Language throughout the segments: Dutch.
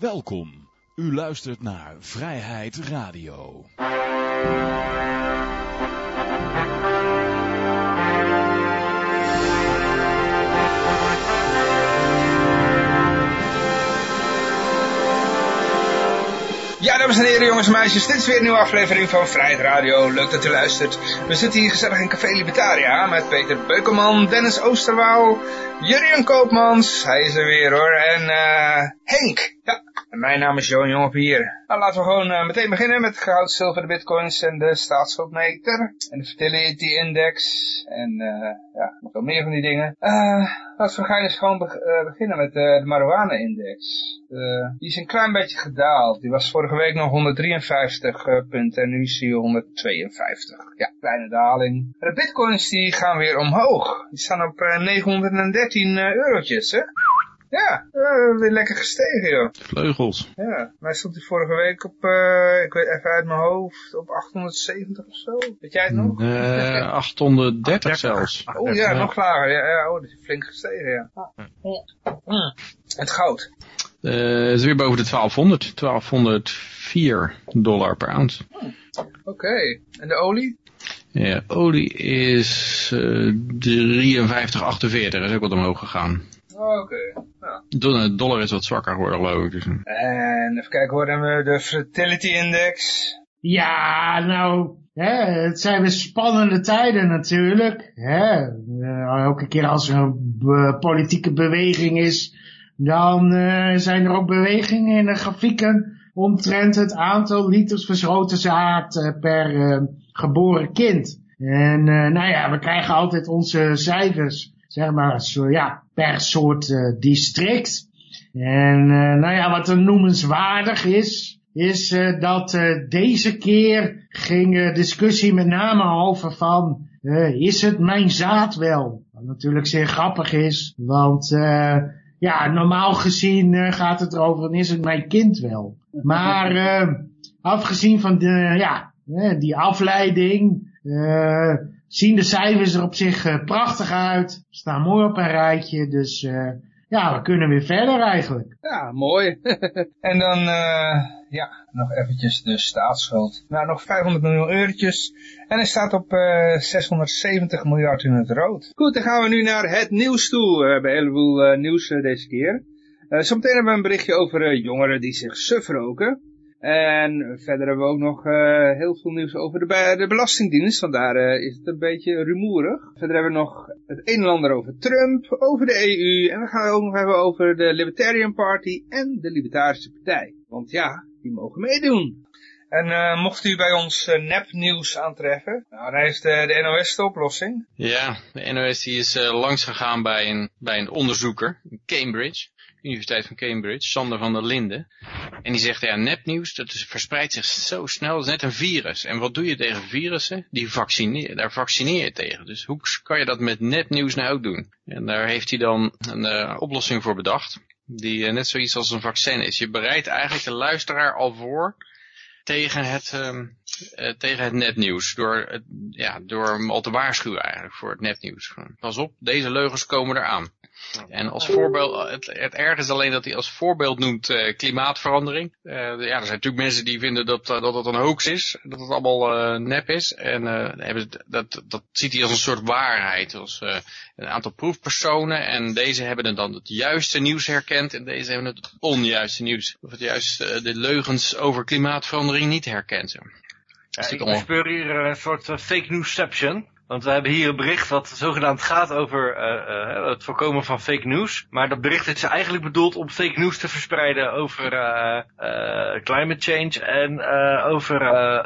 Welkom. U luistert naar Vrijheid Radio. Ja, dames en heren, jongens en meisjes, dit is weer een nieuwe aflevering van Vrijheid Radio. Leuk dat u luistert. We zitten hier gezellig in Café Libertaria met Peter Beukelman, Dennis Oosterwaal, Jurien Koopmans, hij is er weer hoor, en uh, Henk. Ja, en mijn naam is Johan Jongepier. Nou, laten we gewoon uh, meteen beginnen met goud, zilver, de bitcoins en de staatsschuldmeter. En de fertility index. En uh, ja, nog veel meer van die dingen. Uh, laten we gaan eens gewoon be beginnen met de marijuana index. die is een klein beetje gedaald. Die was vorige week nog 153 punten en nu is die 152. Ja, kleine daling. De bitcoins die gaan weer omhoog. Die staan op 913 eurotjes, hè. Ja, uh, weer lekker gestegen, joh. Vleugels. Ja, mij stond die vorige week op, uh, ik weet even uit mijn hoofd, op 870 of zo. Weet jij het nog? Uh, 830 zelfs. Oh ja, nog lager. Ja, ja, oh, dat is flink gestegen, ja. Mm. Het goud. Uh, is weer boven de 1200. 1204 dollar per ounce. Hmm. Oké, okay. en de olie? Ja, olie is uh, 53,48. is ook wat omhoog gegaan. Oké. Okay. Ja. De dollar is wat zwakker geworden, geloof ik. Dus. En even kijken, hoor hebben we de fertility index. Ja, nou, hè, het zijn weer spannende tijden natuurlijk. Hè. Uh, elke keer als er een be politieke beweging is, dan uh, zijn er ook bewegingen in de grafieken omtrent het aantal liters verschoten zaad uh, per uh, geboren kind. En nou ja, we krijgen altijd onze cijfers, zeg maar, zo, ja, per soort uh, district. En uh, nou ja, wat er noemenswaardig is, is uh, dat deze keer ging discussie met name over van, is het mijn zaad wel? Wat natuurlijk zeer grappig is, want ja, normaal gezien gaat het erover, is het mijn kind wel? Maar afgezien van de, ja, die afleiding, zien de cijfers er op zich uh, prachtig uit. Staan mooi op een rijtje. Dus uh, ja, we kunnen weer verder eigenlijk. Ja, mooi. en dan, uh, ja, nog eventjes de staatsschuld. Nou, nog 500 miljoen eurotjes. En hij staat op 670 miljard in het rood. Goed, dan gaan we nu naar het nieuws toe. We hebben een heleboel nieuws deze keer. zometeen hebben we een berichtje over jongeren die zich suf roken. En verder hebben we ook nog uh, heel veel nieuws over de, de Belastingdienst, want daar uh, is het een beetje rumoerig. Verder hebben we nog het een en ander over Trump, over de EU en we gaan het ook nog hebben over de Libertarian Party en de Libertarische Partij. Want ja, die mogen meedoen. En uh, mocht u bij ons uh, nepnieuws aantreffen, nou, dan is de, NOS de oplossing. Ja, de NOS die is uh, langs gegaan bij een, bij een onderzoeker in Cambridge. Universiteit van Cambridge, Sander van der Linden. En die zegt, ja, nepnieuws, dat verspreidt zich zo snel, dat is net een virus. En wat doe je tegen virussen? Die vaccineer, daar vaccineer je tegen. Dus hoe kan je dat met nepnieuws nou ook doen? En daar heeft hij dan een uh, oplossing voor bedacht. Die uh, net zoiets als een vaccin is. Je bereidt eigenlijk de luisteraar al voor tegen het, uh, tegen het nepnieuws. Door, uh, ja, door hem al te waarschuwen eigenlijk voor het nepnieuws. Pas op, deze leugens komen eraan. En als voorbeeld, het, het erg is alleen dat hij als voorbeeld noemt uh, klimaatverandering. Uh, ja, er zijn natuurlijk mensen die vinden dat, uh, dat het een hoax is, dat het allemaal nep is. En hebben, dat, dat ziet hij als een soort waarheid, als een aantal proefpersonen. En deze hebben dan het juiste nieuws herkend en deze hebben het onjuiste nieuws. Of het juiste, de leugens over klimaatverandering niet herkend. Ja, ik bespeur hier een soort fake newsception. Want we hebben hier een bericht wat zogenaamd gaat over uh, uh, het voorkomen van fake news. Maar dat bericht is eigenlijk bedoeld om fake news te verspreiden over uh, climate change en over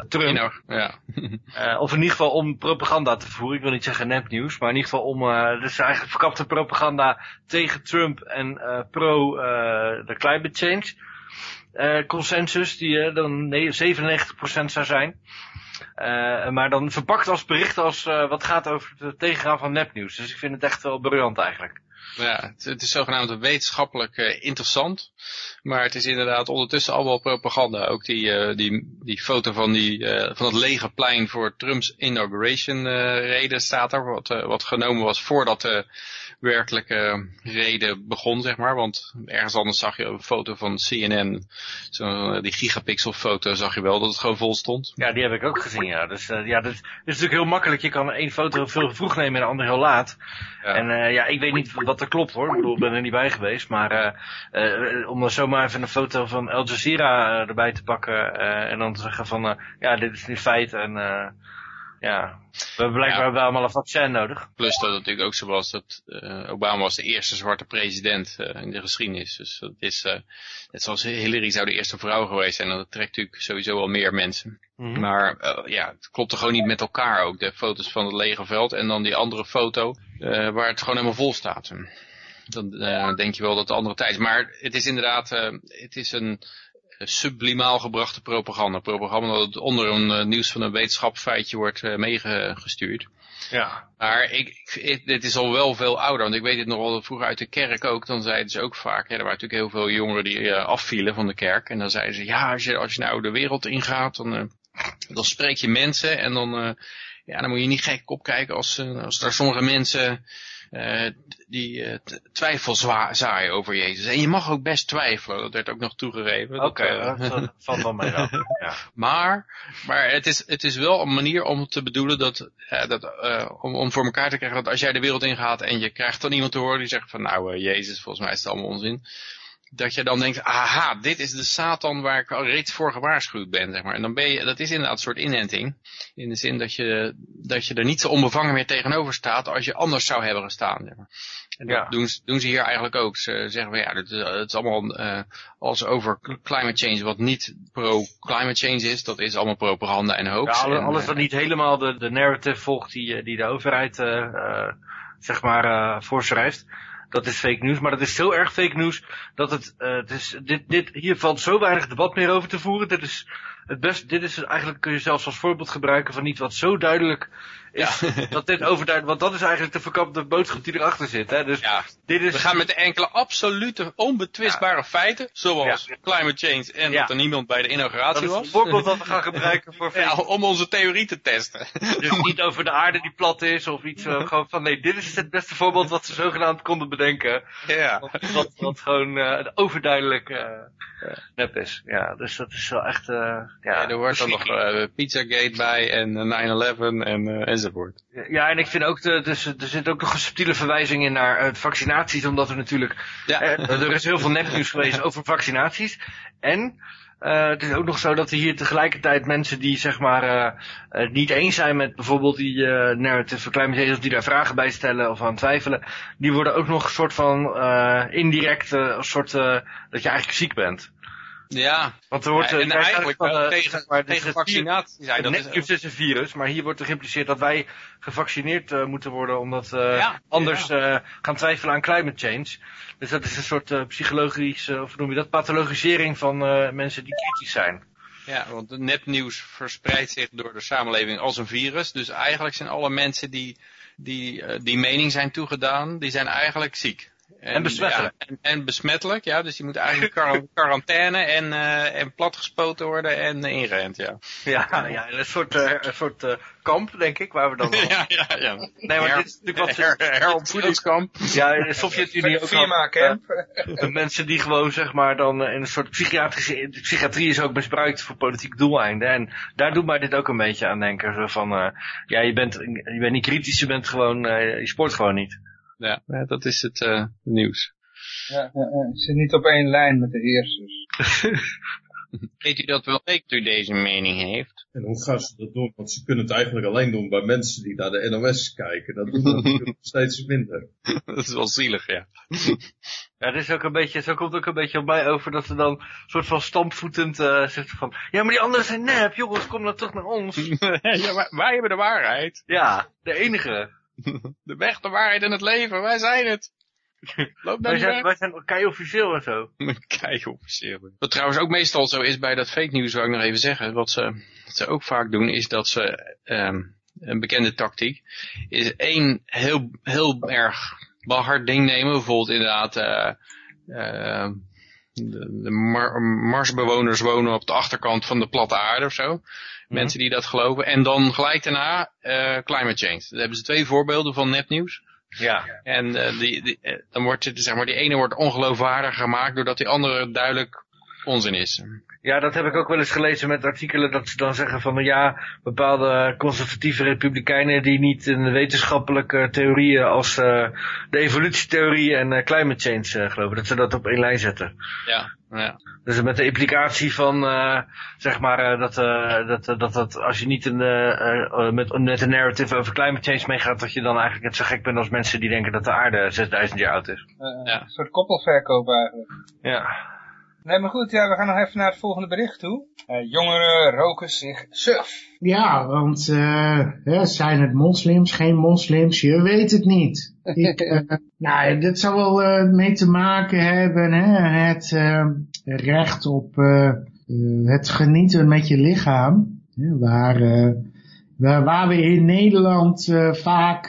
Trump. Ja. of in ieder geval om propaganda te voeren. Ik wil niet zeggen nepnieuws, maar in ieder geval om... dus eigenlijk verkapte propaganda tegen Trump en pro de climate change. Consensus die dan 97% zou zijn. Uh, maar dan verpakt als bericht als wat gaat over het tegengaan van nepnieuws. Dus ik vind het echt wel briljant eigenlijk. Ja, het, is zogenaamd wetenschappelijk interessant. Maar het is inderdaad ondertussen allemaal propaganda. Ook die, die, die foto van, die, van het lege plein voor Trumps inauguration reden staat er. Wat, wat genomen was voordat de werkelijke reden begon, zeg maar. Want ergens anders zag je een foto van CNN, zo, die gigapixel-foto, zag je wel dat het gewoon vol stond. Ja, die heb ik ook gezien, ja. Dus uh, ja, dat is, natuurlijk heel makkelijk. Je kan één foto veel vroeg nemen en de andere heel laat. Ja. En uh, ja, ik weet niet wat er klopt hoor. Ik bedoel, ik ben er niet bij geweest. Maar uh, om dan zomaar even een foto van Al Jazeera erbij te pakken en dan te zeggen van, ja, dit is nu feit en ja, we hebben blijkbaar ja. wel allemaal een vaccin nodig. Plus dat het natuurlijk ook zo was dat uh, Obama was de eerste zwarte president uh, in de geschiedenis. Dus dat is, uh, net zoals Hillary zou de eerste vrouw geweest zijn. Dat trekt natuurlijk sowieso wel meer mensen. Mm -hmm. Maar ja, het klopt er gewoon niet met elkaar ook. De foto's van het lege veld en dan die andere foto waar het gewoon helemaal vol staat. Dan denk je wel dat het andere tijd is. Maar het is inderdaad, het is een sublimaal gebrachte propaganda. Propaganda dat onder een uh, nieuws van een wetenschapsfeitje wordt uh, meegestuurd. Ja. Maar ik, ik, dit is al wel veel ouder, want ik weet het nog wel vroeger uit de kerk ook, dan zeiden ze ook vaak, er waren natuurlijk heel veel jongeren die uh, afvielen van de kerk. En dan zeiden ze, ja, als je, als je nou de wereld ingaat, dan, dan spreek je mensen en dan, ja, dan moet je niet gek opkijken als, als er sommige mensen uh, die uh, twijfel zaaien over Jezus. En je mag ook best twijfelen, dat werd ook nog toegegeven. Oké, okay, uh, dat valt wel mee. Ja. Maar, maar het, is, het is wel een manier om te bedoelen dat, dat om, om voor elkaar te krijgen dat als jij de wereld ingaat en je krijgt dan iemand te horen die zegt van nou Jezus, volgens mij is het allemaal onzin dat je dan denkt, aha, dit is de Satan waar ik al reeds voor gewaarschuwd ben, zeg maar. En dan ben je, dat is inderdaad een soort inenting. In de zin dat je, dat je er niet zo onbevangen meer tegenover staat als je anders zou hebben gestaan, zeg maar. En dat ja. doen, doen, ze hier eigenlijk ook. Ze zeggen van ja, het is, het is allemaal uh, als over climate change wat niet pro-climate change is, dat is allemaal propaganda en hoax. Ja, alles, en, alles wat niet helemaal de, de narrative volgt die, die de overheid uh, zeg maar voorschrijft dat is fake news. Maar dat is zo erg fake news dat het, uh, het is, dit, dit, hier valt zo weinig debat meer over te voeren. Dit is het best, dit is eigenlijk kun je zelfs als voorbeeld gebruiken van iets wat zo duidelijk is. Ja. Dat dit overduidelijk, want dat is eigenlijk de verkapte boodschap die erachter zit. Hè? Dus ja. dit is, We gaan met enkele absolute onbetwistbare ja. feiten, zoals climate change en dat er niemand bij de inauguratie was. Dat is een voorbeeld dat we gaan gebruiken voor om onze theorie te testen. Dus niet over de aarde die plat is of iets uh, gewoon van nee, dit is het beste voorbeeld wat ze zogenaamd konden bedenken. Ja. Wat, wat, wat gewoon uh, overduidelijk uh, nep is. Ja, dus dat is wel echt... ja, ja, er wordt dan nog Pizzagate bij en 9-11 en Ja, en ik vind ook, de, dus, er zit ook nog een subtiele verwijzing in naar uh, vaccinaties, omdat er natuurlijk, ja. er is heel veel nepnieuws geweest over vaccinaties. En uh, het is ook nog zo dat er hier tegelijkertijd mensen die zeg maar uh, uh, niet eens zijn met bijvoorbeeld die narrative climate of die daar vragen bij stellen of aan twijfelen, die worden ook nog een soort van indirect een soort dat je eigenlijk ziek bent. Ja, want er wordt ja, en eigenlijk van, uh, tegen, maar, tegen vaccinatie zijn. Dat is, is een virus, maar hier wordt er geïmpliceerd dat wij gevaccineerd uh, moeten worden omdat uh, ja, anders ja. gaan twijfelen aan climate change. Dus dat is een soort psychologische, of noem je dat, pathologisering van mensen die kritisch zijn. Ja, want het nepnieuws verspreidt zich door de samenleving als een virus. Dus eigenlijk zijn alle mensen die die, die mening zijn toegedaan, die zijn eigenlijk ziek. En, en besmettelijk. Ja, en, en, besmettelijk, ja. Dus die moet eigenlijk quar quarantaine en, uh, en platgespoten worden en uh, ingerend, ja. Ja, ja een soort, uh, een soort uh, kamp, denk ik, waar we dan... ja, ja, ja. Nee, maar her, dit is natuurlijk wat... Her, heropvoedingskamp. Ja, in de Sovjet-Unie ook Firma camp. De mensen die gewoon, zeg maar, dan in een soort psychiatrische... Psychiatrie is ook misbruikt voor politieke doeleinden. En daar doet mij dit ook een beetje aan denken. Zo van, ja, je bent, je bent niet kritisch, je bent gewoon, je sport gewoon niet. Ja, dat is het uh, nieuws. Ja, uh, zit niet op één lijn met de heersers. Weet u dat wel ik u deze mening heeft? En hoe gaan ze dat doen? Want ze kunnen het eigenlijk alleen doen bij mensen die naar de NOS kijken. Dat doen ze natuurlijk steeds minder. dat is wel zielig, ja. Ja, is ook een beetje, zo komt ook een beetje op mij over dat ze dan soort van stampvoetend uh, zeggen van, ja, maar die anderen zijn nep, jongens, kom dan terug naar ons. ja, wij hebben de waarheid. Ja, de enige. De weg, de waarheid en het leven, wij zijn het. Loop wij, zijn, wij zijn kei officieel en zo. kei officieel. Wat trouwens ook meestal zo is bij dat fake news, wil ik nog even zeggen. Wat ze, wat ze ook vaak doen, is dat ze, um, een bekende tactiek, is één heel, heel erg hard ding nemen. Bijvoorbeeld inderdaad, uh, uh, de, de Mar Marsbewoners wonen op de achterkant van de platte aarde of zo. Mensen die dat geloven. En dan gelijk daarna uh, climate change. Daar hebben ze twee voorbeelden van nepnieuws. Ja. En eh, die, die, eh, dan wordt het, zeg maar, die ene wordt ongeloofwaardig gemaakt doordat die andere duidelijk onzin is. Ja, dat heb ik ook wel eens gelezen met artikelen dat ze dan zeggen van ja, bepaalde conservatieve republikeinen die niet in de wetenschappelijke theorieën als uh, de evolutietheorie en uh, climate change uh, geloven, dat ze dat op één lijn zetten. Ja, ja. Dus met de implicatie van zeg maar dat, dat, dat, dat als je niet in de, met, met een narrative over climate change meegaat, dat je dan eigenlijk net zo gek bent als mensen die denken dat de aarde 6000 jaar oud is. Ja. Een soort koppelverkoop eigenlijk. Ja. Nee, maar goed, ja, we gaan nog even naar het volgende bericht toe. Eh, jongeren roken zich suf. Ja, want eh, hè, zijn het moslims, geen moslims, je weet het niet. Ik, eh, nou, dit zou wel mee te maken hebben, hè, het recht op het genieten met je lichaam. Hè, waar, waar, waar we in Nederland vaak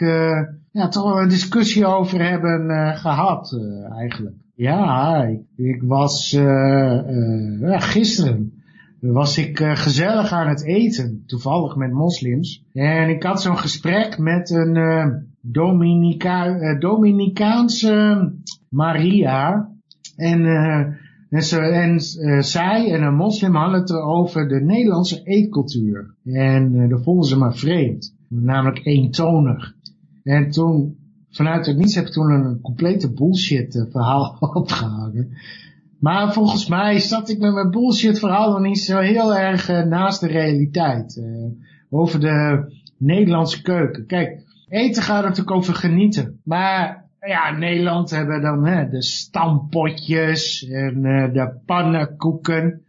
ja, toch wel een discussie over hebben eh, gehad, eh, eigenlijk. Ja, ik, ik was uh, uh, ja, gisteren was ik uh, gezellig aan het eten, toevallig met moslims. En ik had zo'n gesprek met een Dominica, Dominicaanse Maria. En, en, ze, en zij en een moslim hadden het over de Nederlandse eetcultuur. En dat vonden ze maar vreemd, namelijk eentonig. En toen vanuit het niets heb ik toen een complete bullshit verhaal opgehangen. Maar volgens mij zat ik met mijn bullshit verhaal nog niet zo heel erg uh, naast de realiteit. Uh, over de Nederlandse keuken. Kijk, eten gaat natuurlijk over genieten. Maar ja, in Nederland hebben dan hè, de stampotjes en de pannenkoeken.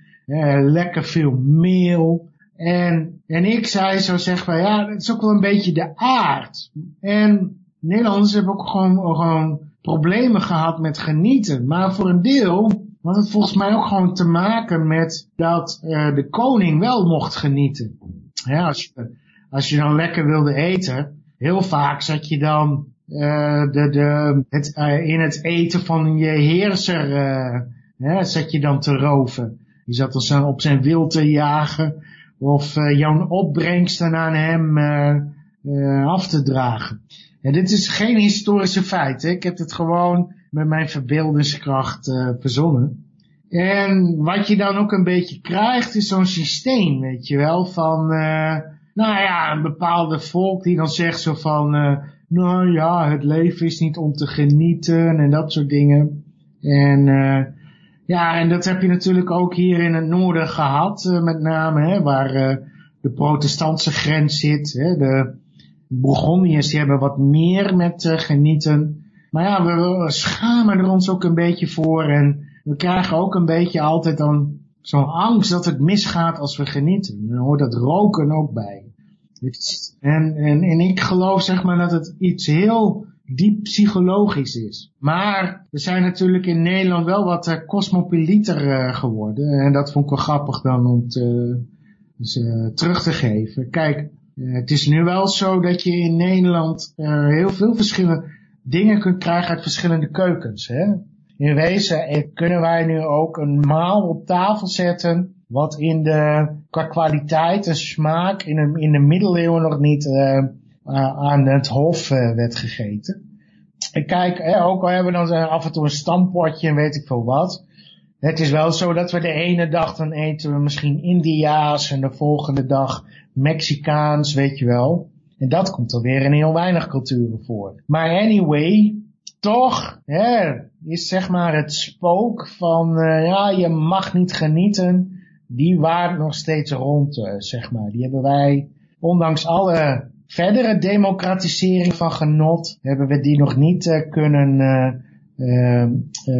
lekker veel meel. En, en ik zei zo zeg van ja, dat is ook wel een beetje de aard. En Nederlanders hebben ook gewoon, gewoon problemen gehad met genieten. Maar voor een deel had het volgens mij ook gewoon te maken met dat uh, de koning wel mocht genieten. Ja, als, je, als je dan lekker wilde eten, heel vaak zat je dan uh, de, de, het, uh, in het eten van je heerser, ja, zat je dan te roven. Je zat dan op zijn wil te jagen of jouw opbrengsten aan hem af te dragen. Ja, dit is geen historische feit. Hè? Ik heb het gewoon met mijn verbeeldingskracht uh, verzonnen. En wat je dan ook een beetje krijgt is zo'n systeem, weet je wel, van, uh, nou ja, een bepaalde volk die dan zegt zo van, uh, nou ja, het leven is niet om te genieten en dat soort dingen. En ja, en dat heb je natuurlijk ook hier in het noorden gehad, met name, hè, waar de protestantse grens zit, hè, de Bourgondiërs die hebben wat meer met uh, genieten. Maar ja, we, schamen er ons ook een beetje voor. En we krijgen ook een beetje altijd dan zo'n angst dat het misgaat als we genieten. Dan hoort dat roken ook bij. En, en, en ik geloof zeg maar dat het iets heel diep psychologisch is. Maar we zijn natuurlijk in Nederland wel wat uh, cosmopolieter uh, geworden. En dat vond ik wel grappig dan om te, dus, terug te geven. Kijk, het is nu wel zo dat je in Nederland uh, heel veel verschillende dingen kunt krijgen uit verschillende keukens. Hè? In wezen kunnen wij nu ook een maal op tafel zetten wat in de, qua kwaliteit en smaak in de, in de middeleeuwen nog niet aan het hof werd gegeten. En kijk, ook al hebben we dan af en toe een stampotje en weet ik veel wat. Het is wel zo dat we de ene dag dan eten we misschien Indiaas en de volgende dag Mexicaans, weet je wel. En dat komt alweer in heel weinig culturen voor. Maar anyway, toch hè, is zeg maar het spook van uh, ja, je mag niet genieten. Die waart nog steeds rond, uh, zeg maar. Die hebben wij, ondanks alle verdere democratisering van genot, hebben we die nog niet uh, kunnen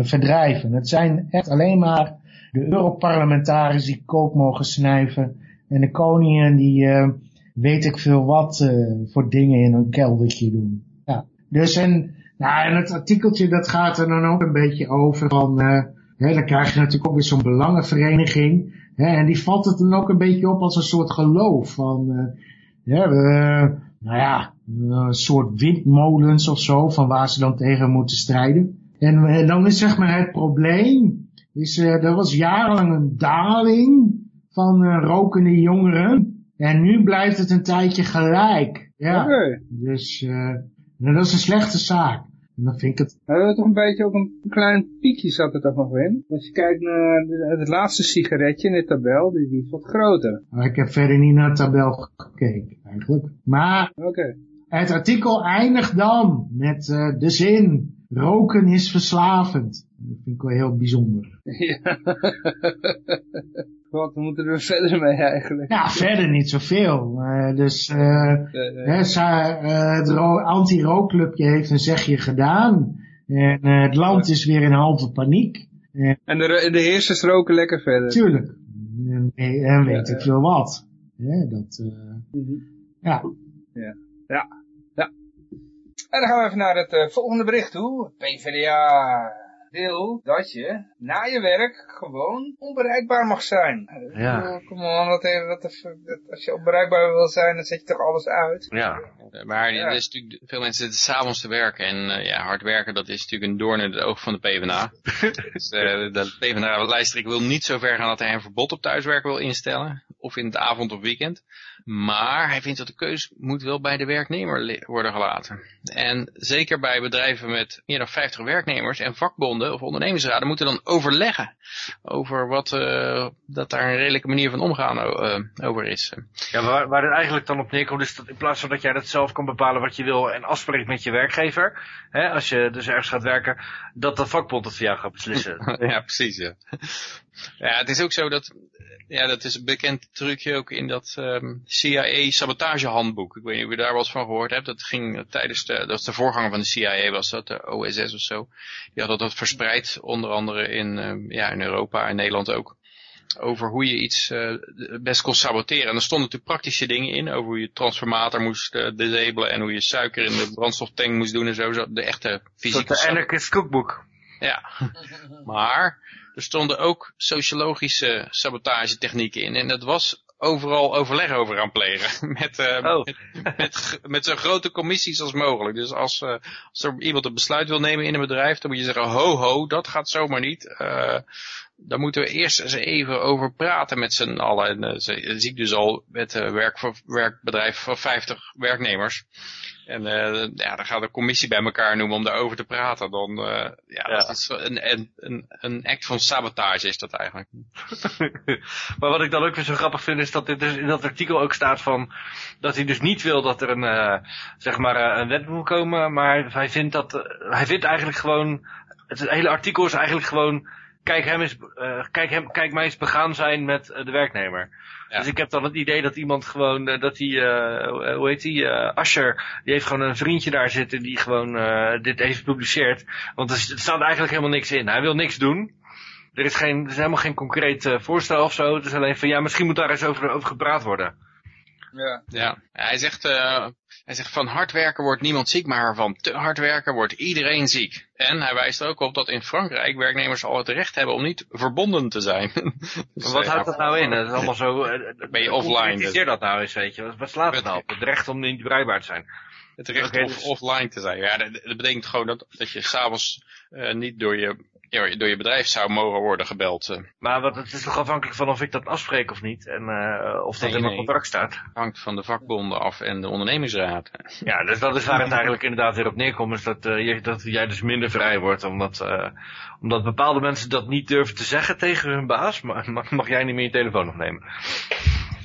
verdrijven. Het zijn echt alleen maar de Europarlementariërs die kook mogen snijven en de koningen die uh, weet ik veel wat uh, voor dingen in een keldertje doen. Ja. Dus en, nou, en het artikeltje dat gaat er dan ook een beetje over van, uh, hè, dan krijg je natuurlijk ook weer zo'n belangenvereniging. En die valt het dan ook een beetje op als een soort geloof van, ja, nou ja, een soort windmolens of zo, van waar ze dan tegen moeten strijden. En, en dan is zeg maar het probleem, is, er was jarenlang een daling van uh, rokende jongeren. En nu blijft het een tijdje gelijk. Ja. Okay. Dus, uh, dat is een slechte zaak. En dan vind ik het... Nou, toch een beetje ook een klein piekje zat er toch nog in. Als je kijkt naar het laatste sigaretje in de tabel, die, die is wat groter. Maar ik heb verder niet naar de tabel gekeken, eigenlijk. Maar Oké. het artikel eindigt dan met eh, de zin... Roken is verslavend. Dat vind ik wel heel bijzonder. Ja. Wat moeten we er verder mee eigenlijk? Ja, verder niet zoveel. Eh, dus hè, eh, het ro- anti-rookclubje heeft een zegje gedaan. En het land is weer in halve paniek. En de, de heersers roken lekker verder. Tuurlijk. En, en weet Ja, ik veel wat. Dat, eh, Mhm. ja. En dan gaan we even naar het eh, volgende bericht toe. PvdA wil dat je na je werk gewoon onbereikbaar mag zijn. Eh, Ja. Kom on, dat, dat, dat, als je onbereikbaar wil zijn, dan zet je toch alles uit. Ja. Eh, Maar Ja. er is natuurlijk, veel mensen zitten s'avonds te werken. En ja, hard werken, dat is natuurlijk een doorn in het oog van de PvdA. dus eh, de PvdA-lijsttrekker wil niet zo ver gaan dat hij een verbod op thuiswerken wil instellen. Of in het avond of weekend. Maar hij vindt dat de keus moet wel bij de werknemer worden gelaten. En zeker bij bedrijven met meer dan 50 werknemers en vakbonden of ondernemingsraden moeten dan overleggen over wat, eh, dat daar een redelijke manier van omgaan eh, over is. Ja, waar, waar het eigenlijk dan op neerkomt is dat in plaats van dat jij dat zelf kan bepalen wat je wil en afspreekt met je werkgever, hè, als je dus ergens gaat werken, dat de vakbond het voor jou gaat beslissen. Ja, precies, ja. Ja, het is ook zo dat, ja, dat is een bekend trucje ook in dat ehm, CIA sabotagehandboek. Ik weet niet of je daar wel eens van gehoord hebt. Dat ging tijdens de, dat is de voorganger van de CIA was dat, de OSS of zo. Die had dat verspreid, onder andere in, ehm, ja, in Europa en Nederland ook. Over hoe je iets eh, best kon saboteren. En er stonden natuurlijk praktische dingen in. Over hoe je transformator moest eh, disabelen. En hoe je suiker in de brandstoftank moest doen en zo. zo. De echte fysieke soort de Anarchist Cookbook. ja, maar er stonden ook sociologische sabotagetechnieken in. En dat was overal overleg over aan plegen. Met, Oh. met, met, zo grote commissies als mogelijk. Dus als, eh, als er iemand een besluit wil nemen in een bedrijf, dan moet je zeggen, ho ho, dat gaat zomaar niet. Eh, daar moeten we eerst eens even over praten met z'n allen. En zie ik dus al met een werk voor, werkbedrijf van 50 werknemers. En eh, ja, dan gaat de commissie bij elkaar noemen om daarover te praten. Dan, eh, ja, Ja. dat is een, een, een, een act van sabotage is dat eigenlijk. maar wat ik dan ook weer zo grappig vind is dat dit dus in dat artikel ook staat van dat hij dus niet wil dat er een, eh, zeg maar, een wet moet komen, maar hij vindt dat, hij vindt eigenlijk gewoon, het hele artikel is eigenlijk gewoon, kijk hem eh, kijk hem, kijk mij eens begaan zijn met de werknemer. Dus ik heb dan het idee dat iemand gewoon, eh, dat die, eh, hoe heet die, eh Asher, die heeft gewoon een vriendje daar zitten die gewoon eh, dit even publiceert. Want er, staat eigenlijk helemaal niks in. Hij wil niks doen. Er is, geen, er is helemaal geen concreet voorstel of zo. Het is alleen van, ja, misschien moet daar eens over, over gepraat worden. Ja. Ja, hij zegt, eh, hij zegt van hard werken wordt niemand ziek, maar van te hard werken wordt iedereen ziek. En hij wijst er ook op dat in Frankrijk werknemers al het recht hebben om niet verbonden te zijn. Dus, wat houdt dat nou in? Dat is allemaal zo... eh, Ben je offline, Concretiseer dat nou eens, weet je. Wat, slaat het nou op? Het recht om niet bereikbaar te zijn. Het recht om dus- offline te zijn. Ja, dat, dat betekent gewoon dat, dat je s'avonds eh niet door je, ja, door je bedrijf zou mogen worden gebeld. eh. Maar wat, het is toch afhankelijk van of ik dat afspreek of niet. En eh, of dat Nee, in mijn nee. contract staat. hangt van de vakbonden af en de ondernemingsraad. Ja, dus dat is waar het eigenlijk inderdaad weer op neerkomt. Is dat, eh, je, dat jij dus minder vrij wordt. Omdat, eh, omdat bepaalde mensen dat niet durven te zeggen tegen hun baas. Maar mag, mag jij niet meer je telefoon opnemen.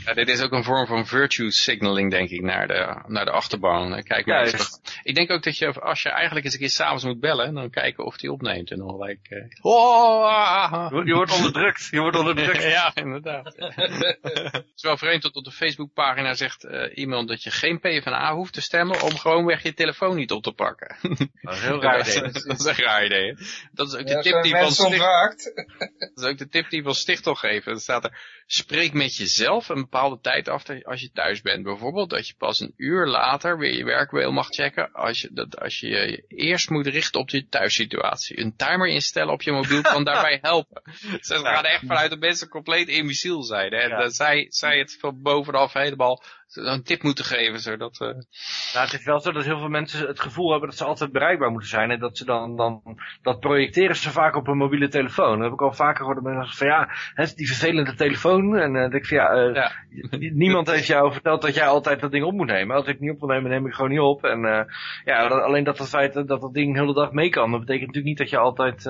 Ja, dit is ook een vorm van virtue signaling, denk ik, naar de, naar de achterban. Kijk maar Ja, eens. Ik denk ook dat je, als je eigenlijk eens een keer s'avonds moet bellen, dan kijken of die opneemt. En dan gelijk... eh, oh, ah, Je wordt- Je wordt onderdrukt. Je wordt onderdrukt. ja, inderdaad. Het is wel vreemd dat op de Facebookpagina zegt eh, iemand dat je geen PvdA hoeft te stemmen om gewoon weg je telefoon niet op te pakken. Dat is een heel raar dat, idee. is- dat is een raar idee. Dat is ook de Ja, tip die van mensen Sticht, ontwaakt. dat is ook de tip die van Stichtel geeft. Er staat er, spreek met jezelf een bepaalde tijd af als je thuis bent. Bijvoorbeeld dat je pas een uur later weer je werkmail mag checken als je, dat, als je je eerst moet richten op je thuissituatie. Een timer instellen op je mobiel kan daarbij helpen. Ze gaan echt vanuit dat mensen compleet imbeciel zijn. En Ja. dat zij, zij het van bovenaf helemaal een tip moeten geven, zodat... Uh... Nou, het is wel zo dat heel veel mensen het gevoel hebben dat ze altijd bereikbaar moeten zijn. En dat ze dan, dan dat projecteren ze vaak op een mobiele telefoon. Dat heb ik al vaker gehoord. Mensen van ja, het die vervelende telefoon. En uh, denk ik van ja, uh, ja. niemand heeft jou verteld dat jij altijd dat ding op moet nemen. Als ik niet op wil nemen, neem ik gewoon niet op. En ja, alleen dat het feit dat dat ding de hele dag mee kan, dat betekent natuurlijk niet dat je altijd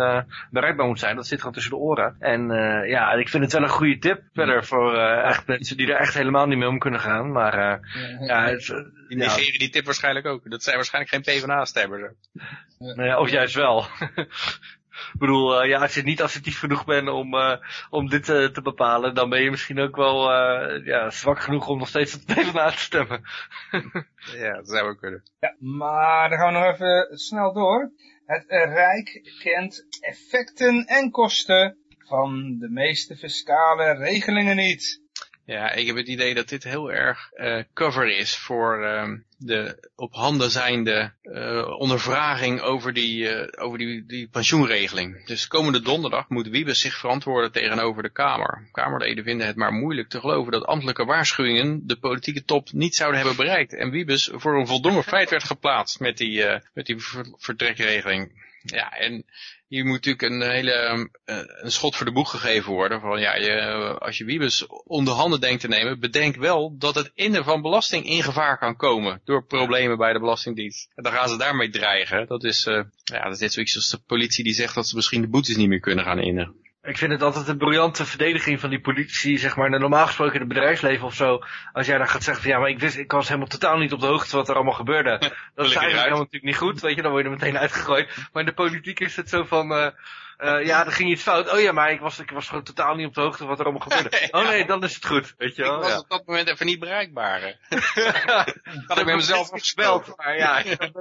bereikbaar moet zijn. Dat zit gewoon tussen de oren. En ja, ik vind het wel een goede tip verder voor echt mensen die er echt helemaal niet mee om kunnen gaan. Maar ja, het, die negeren die tip waarschijnlijk ook. Dat zijn waarschijnlijk geen PvdA-stemmers. Ja. of juist wel. Ik bedoel, uh, ja, als je niet assertief genoeg bent om, uh, om dit uh, te bepalen, dan ben je misschien ook wel ja, zwak genoeg om nog steeds op de PvdA te stemmen. ja, dat zou ook kunnen. Ja, maar dan gaan we nog even snel door. Het Rijk kent effecten en kosten van de meeste fiscale regelingen niet. Ja, ik heb het idee dat dit heel erg uh, cover is voor uh, de op handen zijnde uh, ondervraging over, die, uh, over die, die pensioenregeling. Dus komende donderdag moet Wiebes zich verantwoorden tegenover de Kamer. Kamerleden vinden het maar moeilijk te geloven dat ambtelijke waarschuwingen de politieke top niet zouden hebben bereikt. En Wiebes voor een voldongen feit werd geplaatst met die, met die vertrekregeling. Ja, en hier moet natuurlijk een hele uh, een schot voor de boeg gegeven worden. Van ja, je, als je Wiebes onder handen denkt te nemen, bedenk wel dat het innen van belasting in gevaar kan komen door problemen bij de Belastingdienst. En dan gaan ze daarmee dreigen. Dat is, uh, ja, dat is net zoiets als de politie die zegt dat ze misschien de boetes niet meer kunnen gaan innen. Ik vind het altijd een briljante verdediging van die politici, zeg maar, normaal gesproken in het bedrijfsleven of zo. Als jij dan gaat zeggen van ja, maar ik wist, ik was helemaal totaal niet op de hoogte wat er allemaal gebeurde. Dat is eigenlijk helemaal natuurlijk niet goed, weet je, dan word je er meteen uitgegooid. Maar in de politiek is het zo van, uh, uh, ja, er ging iets fout. Oh ja, maar ik was, ik was gewoon totaal niet op de hoogte wat er allemaal gebeurde. Oh nee, dan is het goed, weet je wel. Ik was ja. op dat moment even niet bereikbaar. Had ik met mezelf gespeeld. Maar ja, ik ben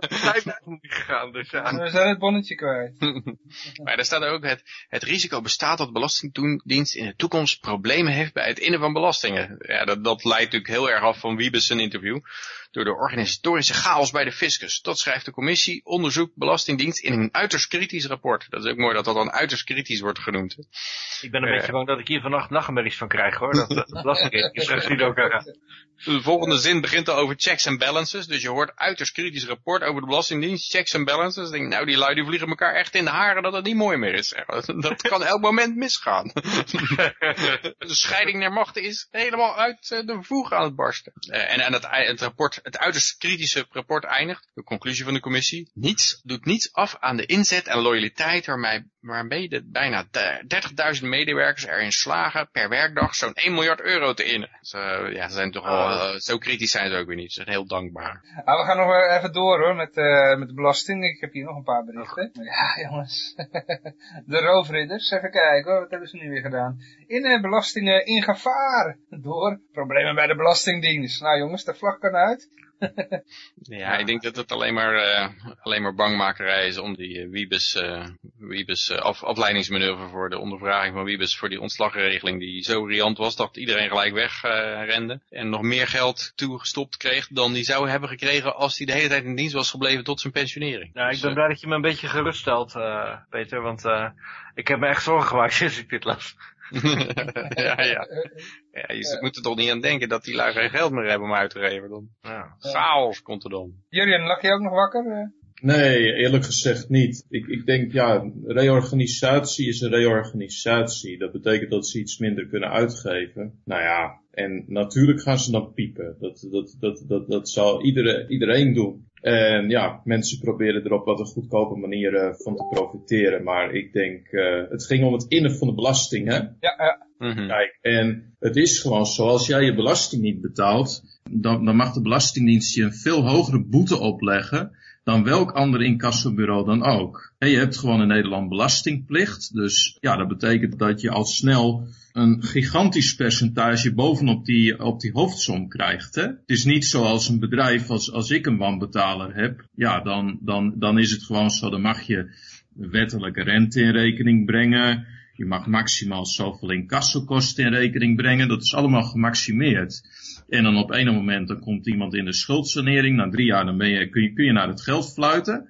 niet gegaan, dus ja. We zijn het bonnetje kwijt. maar daar staat ook het, het risico bestaat dat de Belastingdienst in de toekomst problemen heeft bij het innen van belastingen. Ja, dat, dat leidt natuurlijk heel erg af van Wiebes interview door de organisatorische chaos bij de fiscus. Dat schrijft de commissie onderzoek Belastingdienst in een uiterst kritisch rapport. Dat is ook mooi dat dat dan uiterst kritisch wordt genoemd. Ik ben een uh, beetje bang dat ik hier vannacht nachtmerries van krijg hoor. Dat, dat Belastingdienst ook. Uh, de volgende zin begint al over checks and balances. Dus je hoort uiterst kritisch rapport over de Belastingdienst, checks and balances. denk, nou die lui die vliegen elkaar echt in de haren dat het niet mooi meer is. Dat kan elk moment misgaan. de scheiding der machten is helemaal uit de voeg aan het barsten. En het, het rapport het uiterst kritische rapport eindigt, de conclusie van de commissie, niets doet niets af aan de inzet en loyaliteit waarmee, waarmee de bijna 30.000 medewerkers erin slagen per werkdag zo'n 1 miljard euro te innen. Dus, uh, ja, ze zijn toch wel, uh, zo kritisch zijn ze ook weer niet. Ze zijn heel dankbaar. Nou, we gaan nog even door hoor met, uh, met de belasting. Ik heb hier nog een paar berichten. Ja, jongens. de roofridders, even kijken hoor, wat hebben ze nu weer gedaan? In belastingen in gevaar door problemen bij de Belastingdienst. Nou jongens, de vlag kan uit. Ja, ik denk dat het alleen maar, uh, alleen maar bangmakerij is om die uh, Wiebes, uh, Wiebes af, afleidingsmanoeuvre voor de ondervraging van Wiebes voor die ontslagregeling die zo riant was dat iedereen gelijk wegrende. en nog meer geld toegestopt kreeg dan die zou hebben gekregen als hij de hele tijd in dienst was gebleven tot zijn pensionering. Ja, ik dus, ben blij dat je me een beetje geruststelt, Peter, want ik heb me echt zorgen gemaakt sinds ik dit las. Ja, ja. ja, je moet er toch niet aan denken dat die lui geen geld meer hebben om uit te geven. Dan. Ja, chaos komt er dan. Jurjen, lag je ook nog wakker? Nee, eerlijk gezegd niet. Ik, ik denk, ja, reorganisatie is een reorganisatie. Dat betekent dat ze iets minder kunnen uitgeven. Nou ja, en natuurlijk gaan ze dan piepen. Dat, dat, dat, dat, dat zal iedereen, iedereen doen. En ja, mensen proberen er op wat een goedkope manier uh, van te profiteren. Maar ik denk, uh, het ging om het innen van de belasting, hè? Ja, ja. Mm -hmm. Kijk, en het is gewoon zo, als jij je belasting niet betaalt, dan, dan mag de Belastingdienst je een veel hogere boete opleggen dan welk ander incassobureau dan ook. En je hebt gewoon in Nederland belastingplicht, dus ja, dat betekent dat je al snel een gigantisch percentage bovenop die, op die hoofdsom krijgt. Hè? Het is niet zoals een bedrijf, als, als ik een wanbetaler heb, ja, dan, dan, dan is het gewoon zo, dan mag je wettelijke rente in rekening brengen. Je mag maximaal zoveel incassokosten in rekening brengen. Dat is allemaal gemaximeerd. En dan op een moment dan komt iemand in de schuldsanering. Na drie jaar dan ben je, kun, je, kun je naar het geld fluiten.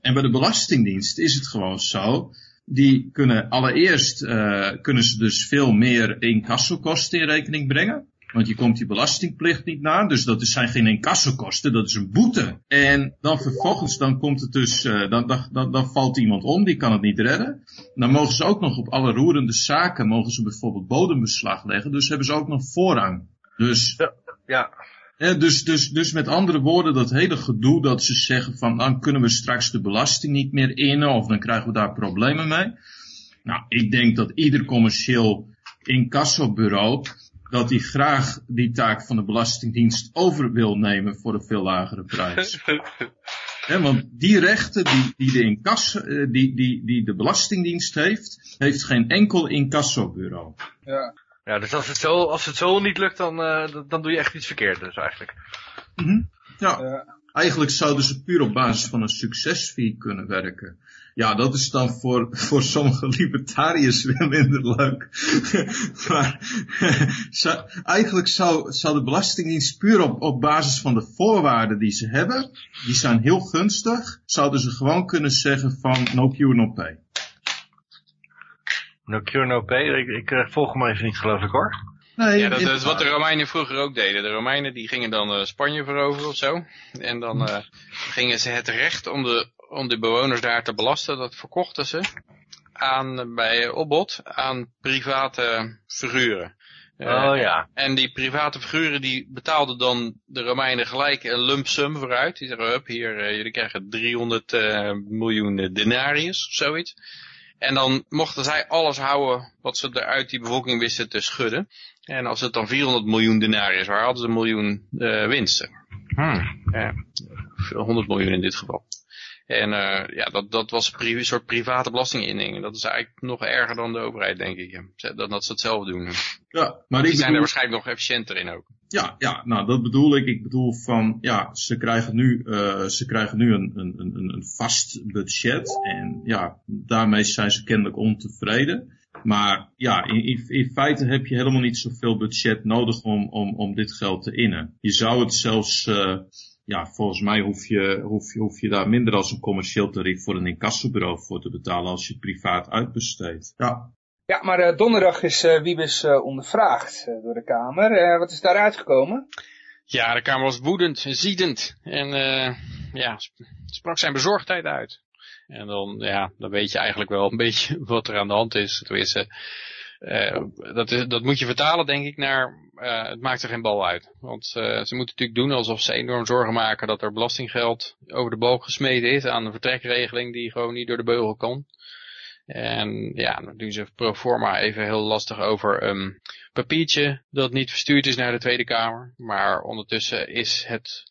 En bij de Belastingdienst is het gewoon zo. Die kunnen allereerst, uh, kunnen ze dus veel meer incassokosten in rekening brengen. Want je komt die belastingplicht niet na. Dus dat zijn geen incassokosten, dat is een boete. En dan vervolgens, dan komt het dus, uh, dan, dan, dan, valt iemand om, die kan het niet redden. Dan mogen ze ook nog op alle roerende zaken, mogen ze bijvoorbeeld bodembeslag leggen. Dus hebben ze ook nog voorrang. Dus. Ja. dus, dus, dus met andere woorden, dat hele gedoe dat ze zeggen van dan kunnen we straks de belasting niet meer innen of dan krijgen we daar problemen mee. Nou, ik denk dat ieder commercieel incassobureau dat die graag die taak van de Belastingdienst over wil nemen voor een veel lagere prijs. Hè, want die rechten die, die, de incasso, eh, die, die, die de Belastingdienst heeft, heeft geen enkel incassobureau. Ja. Ja, dus als het zo, als het zo niet lukt, dan, eh, dan doe je echt iets verkeerd dus eigenlijk. Mhm. Ja, Ja. eigenlijk zouden ze puur op basis van een succesfee kunnen werken. Ja, dat is dan voor, voor sommige libertariërs weer minder leuk. maar zou- eigenlijk zou, zou de Belastingdienst puur op, op basis van de voorwaarden die ze hebben, die zijn heel gunstig, zouden ze gewoon kunnen zeggen van no cure no pay. No cure, no pay. Ik, ik eh, volg hem even niet geloof ik hoor. Nee, Ja, dat, is wat de Romeinen vroeger ook deden. De Romeinen die gingen dan eh, Spanje veroveren of zo. En dan eh, gingen ze het recht om de, om de bewoners daar te belasten, dat verkochten ze aan, bij opbod aan private figuren. Eh, oh ja. En die private figuren die betaalden dan de Romeinen gelijk een lump sum vooruit. Die zeggen, hup, hier, jullie krijgen 300 eh, miljoen denarius of zoiets. En dan mochten zij alles houden wat ze eruit die bevolking wisten te schudden. En als het dan 400 miljoen denarius waren, hadden ze een miljoen eh, winsten. Hmm. Ja, 100 miljoen in dit geval. En eh, ja, dat, dat was een soort private belastinginning. Dat is eigenlijk nog erger dan de overheid, denk ik. Dan dat ze het zelf doen. Ja, maar Die zijn er waarschijnlijk nog efficiënter in ook. Ja, ja, nou dat bedoel ik. Ik bedoel van, ja, ze krijgen nu, eh, ze krijgen nu een, een, een, een vast budget. En ja, daarmee zijn ze kennelijk ontevreden. Maar ja, in, in, in feite heb je helemaal niet zoveel budget nodig om, om, om dit geld te innen. Je zou het zelfs, eh, ja, volgens mij hoef je, hoef, je, hoef je daar minder als een commercieel tarief voor een incassobureau voor te betalen als je het privaat uitbesteedt. Ja, Ja, maar eh, donderdag is eh, Wiebes eh, ondervraagd eh, door de Kamer. Eh, wat is daaruit gekomen? Ja, de Kamer was woedend en ziedend. En eh, ja, sp- sprak zijn bezorgdheid uit. En dan, ja, dan weet je eigenlijk wel een beetje wat er aan de hand is. Tenminste, eh, dat, is, dat moet je vertalen, denk ik, naar eh, het maakt er geen bal uit. Want eh, ze moeten natuurlijk doen alsof ze enorm zorgen maken dat er belastinggeld over de balk gesmeden is aan een vertrekregeling die gewoon niet door de beugel kan. En ja, dan doen ze pro forma even heel lastig over een papiertje dat niet verstuurd is naar de Tweede Kamer. Maar ondertussen is het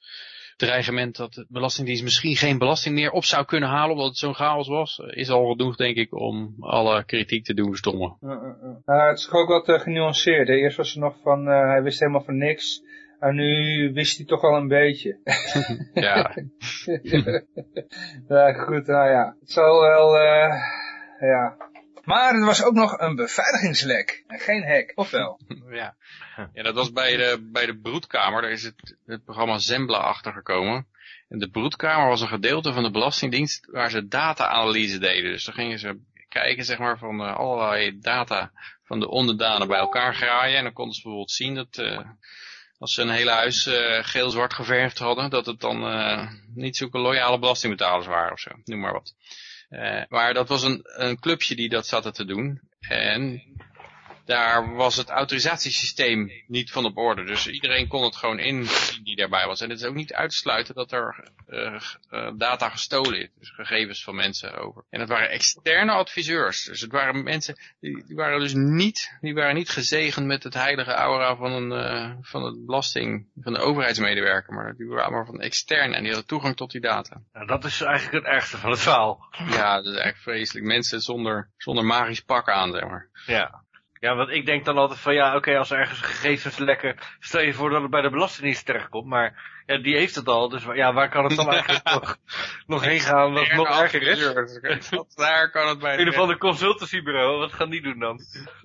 dreigement dat de Belastingdienst misschien geen belasting meer op zou kunnen halen omdat het zo'n chaos was, is al genoeg denk ik om alle kritiek te doen verstommen. Uh, uh, uh. Uh, het is ook wat genuanceerd. Hè? Eerst was er nog van, uh, hij wist helemaal van niks. En nu wist hij toch wel een beetje. ja. ja, goed, nou ja. Het zal wel, ja. Maar er was ook nog een beveiligingslek. En geen hek, of wel? ja. ja, dat was bij de, bij de broedkamer. Daar is het, het programma Zembla achtergekomen. En de broedkamer was een gedeelte van de Belastingdienst waar ze data-analyse deden. Dus dan gingen ze kijken zeg maar, van uh, allerlei data van de onderdanen bij elkaar graaien. En dan konden ze bijvoorbeeld zien dat uh, als ze een hele huis uh, geel-zwart geverfd hadden, dat het dan uh, niet zulke loyale belastingbetalers waren of zo. Noem maar wat. Uh, maar dat was een, een clubje die dat zat te doen. En daar was het autorisatiesysteem niet van op orde. Dus iedereen kon het gewoon inzien die daarbij was. En het is ook niet uit te sluiten dat er uh, data gestolen is. Dus gegevens van mensen over. En het waren externe adviseurs. Dus het waren mensen, die, die waren dus niet, die waren niet gezegend met het heilige aura van een, uh, van het belasting, van de overheidsmedewerker. Maar die waren maar van extern en die hadden toegang tot die data. Nou, dat is eigenlijk het ergste van het verhaal. Ja, dat is echt vreselijk. Mensen zonder, zonder magisch pak aan, zeg maar. Ja. Ja, want ik denk dan altijd van ja, oké, okay, als er ergens gegevens lekker, stel je voor dat het bij de Belastingdienst terechtkomt, maar ja, die heeft het al, dus ja, waar kan het dan eigenlijk nog, nog heen gaan wat nog erger is? Daar kan het bij. In ieder geval de consultancybureau, wat gaan die doen dan?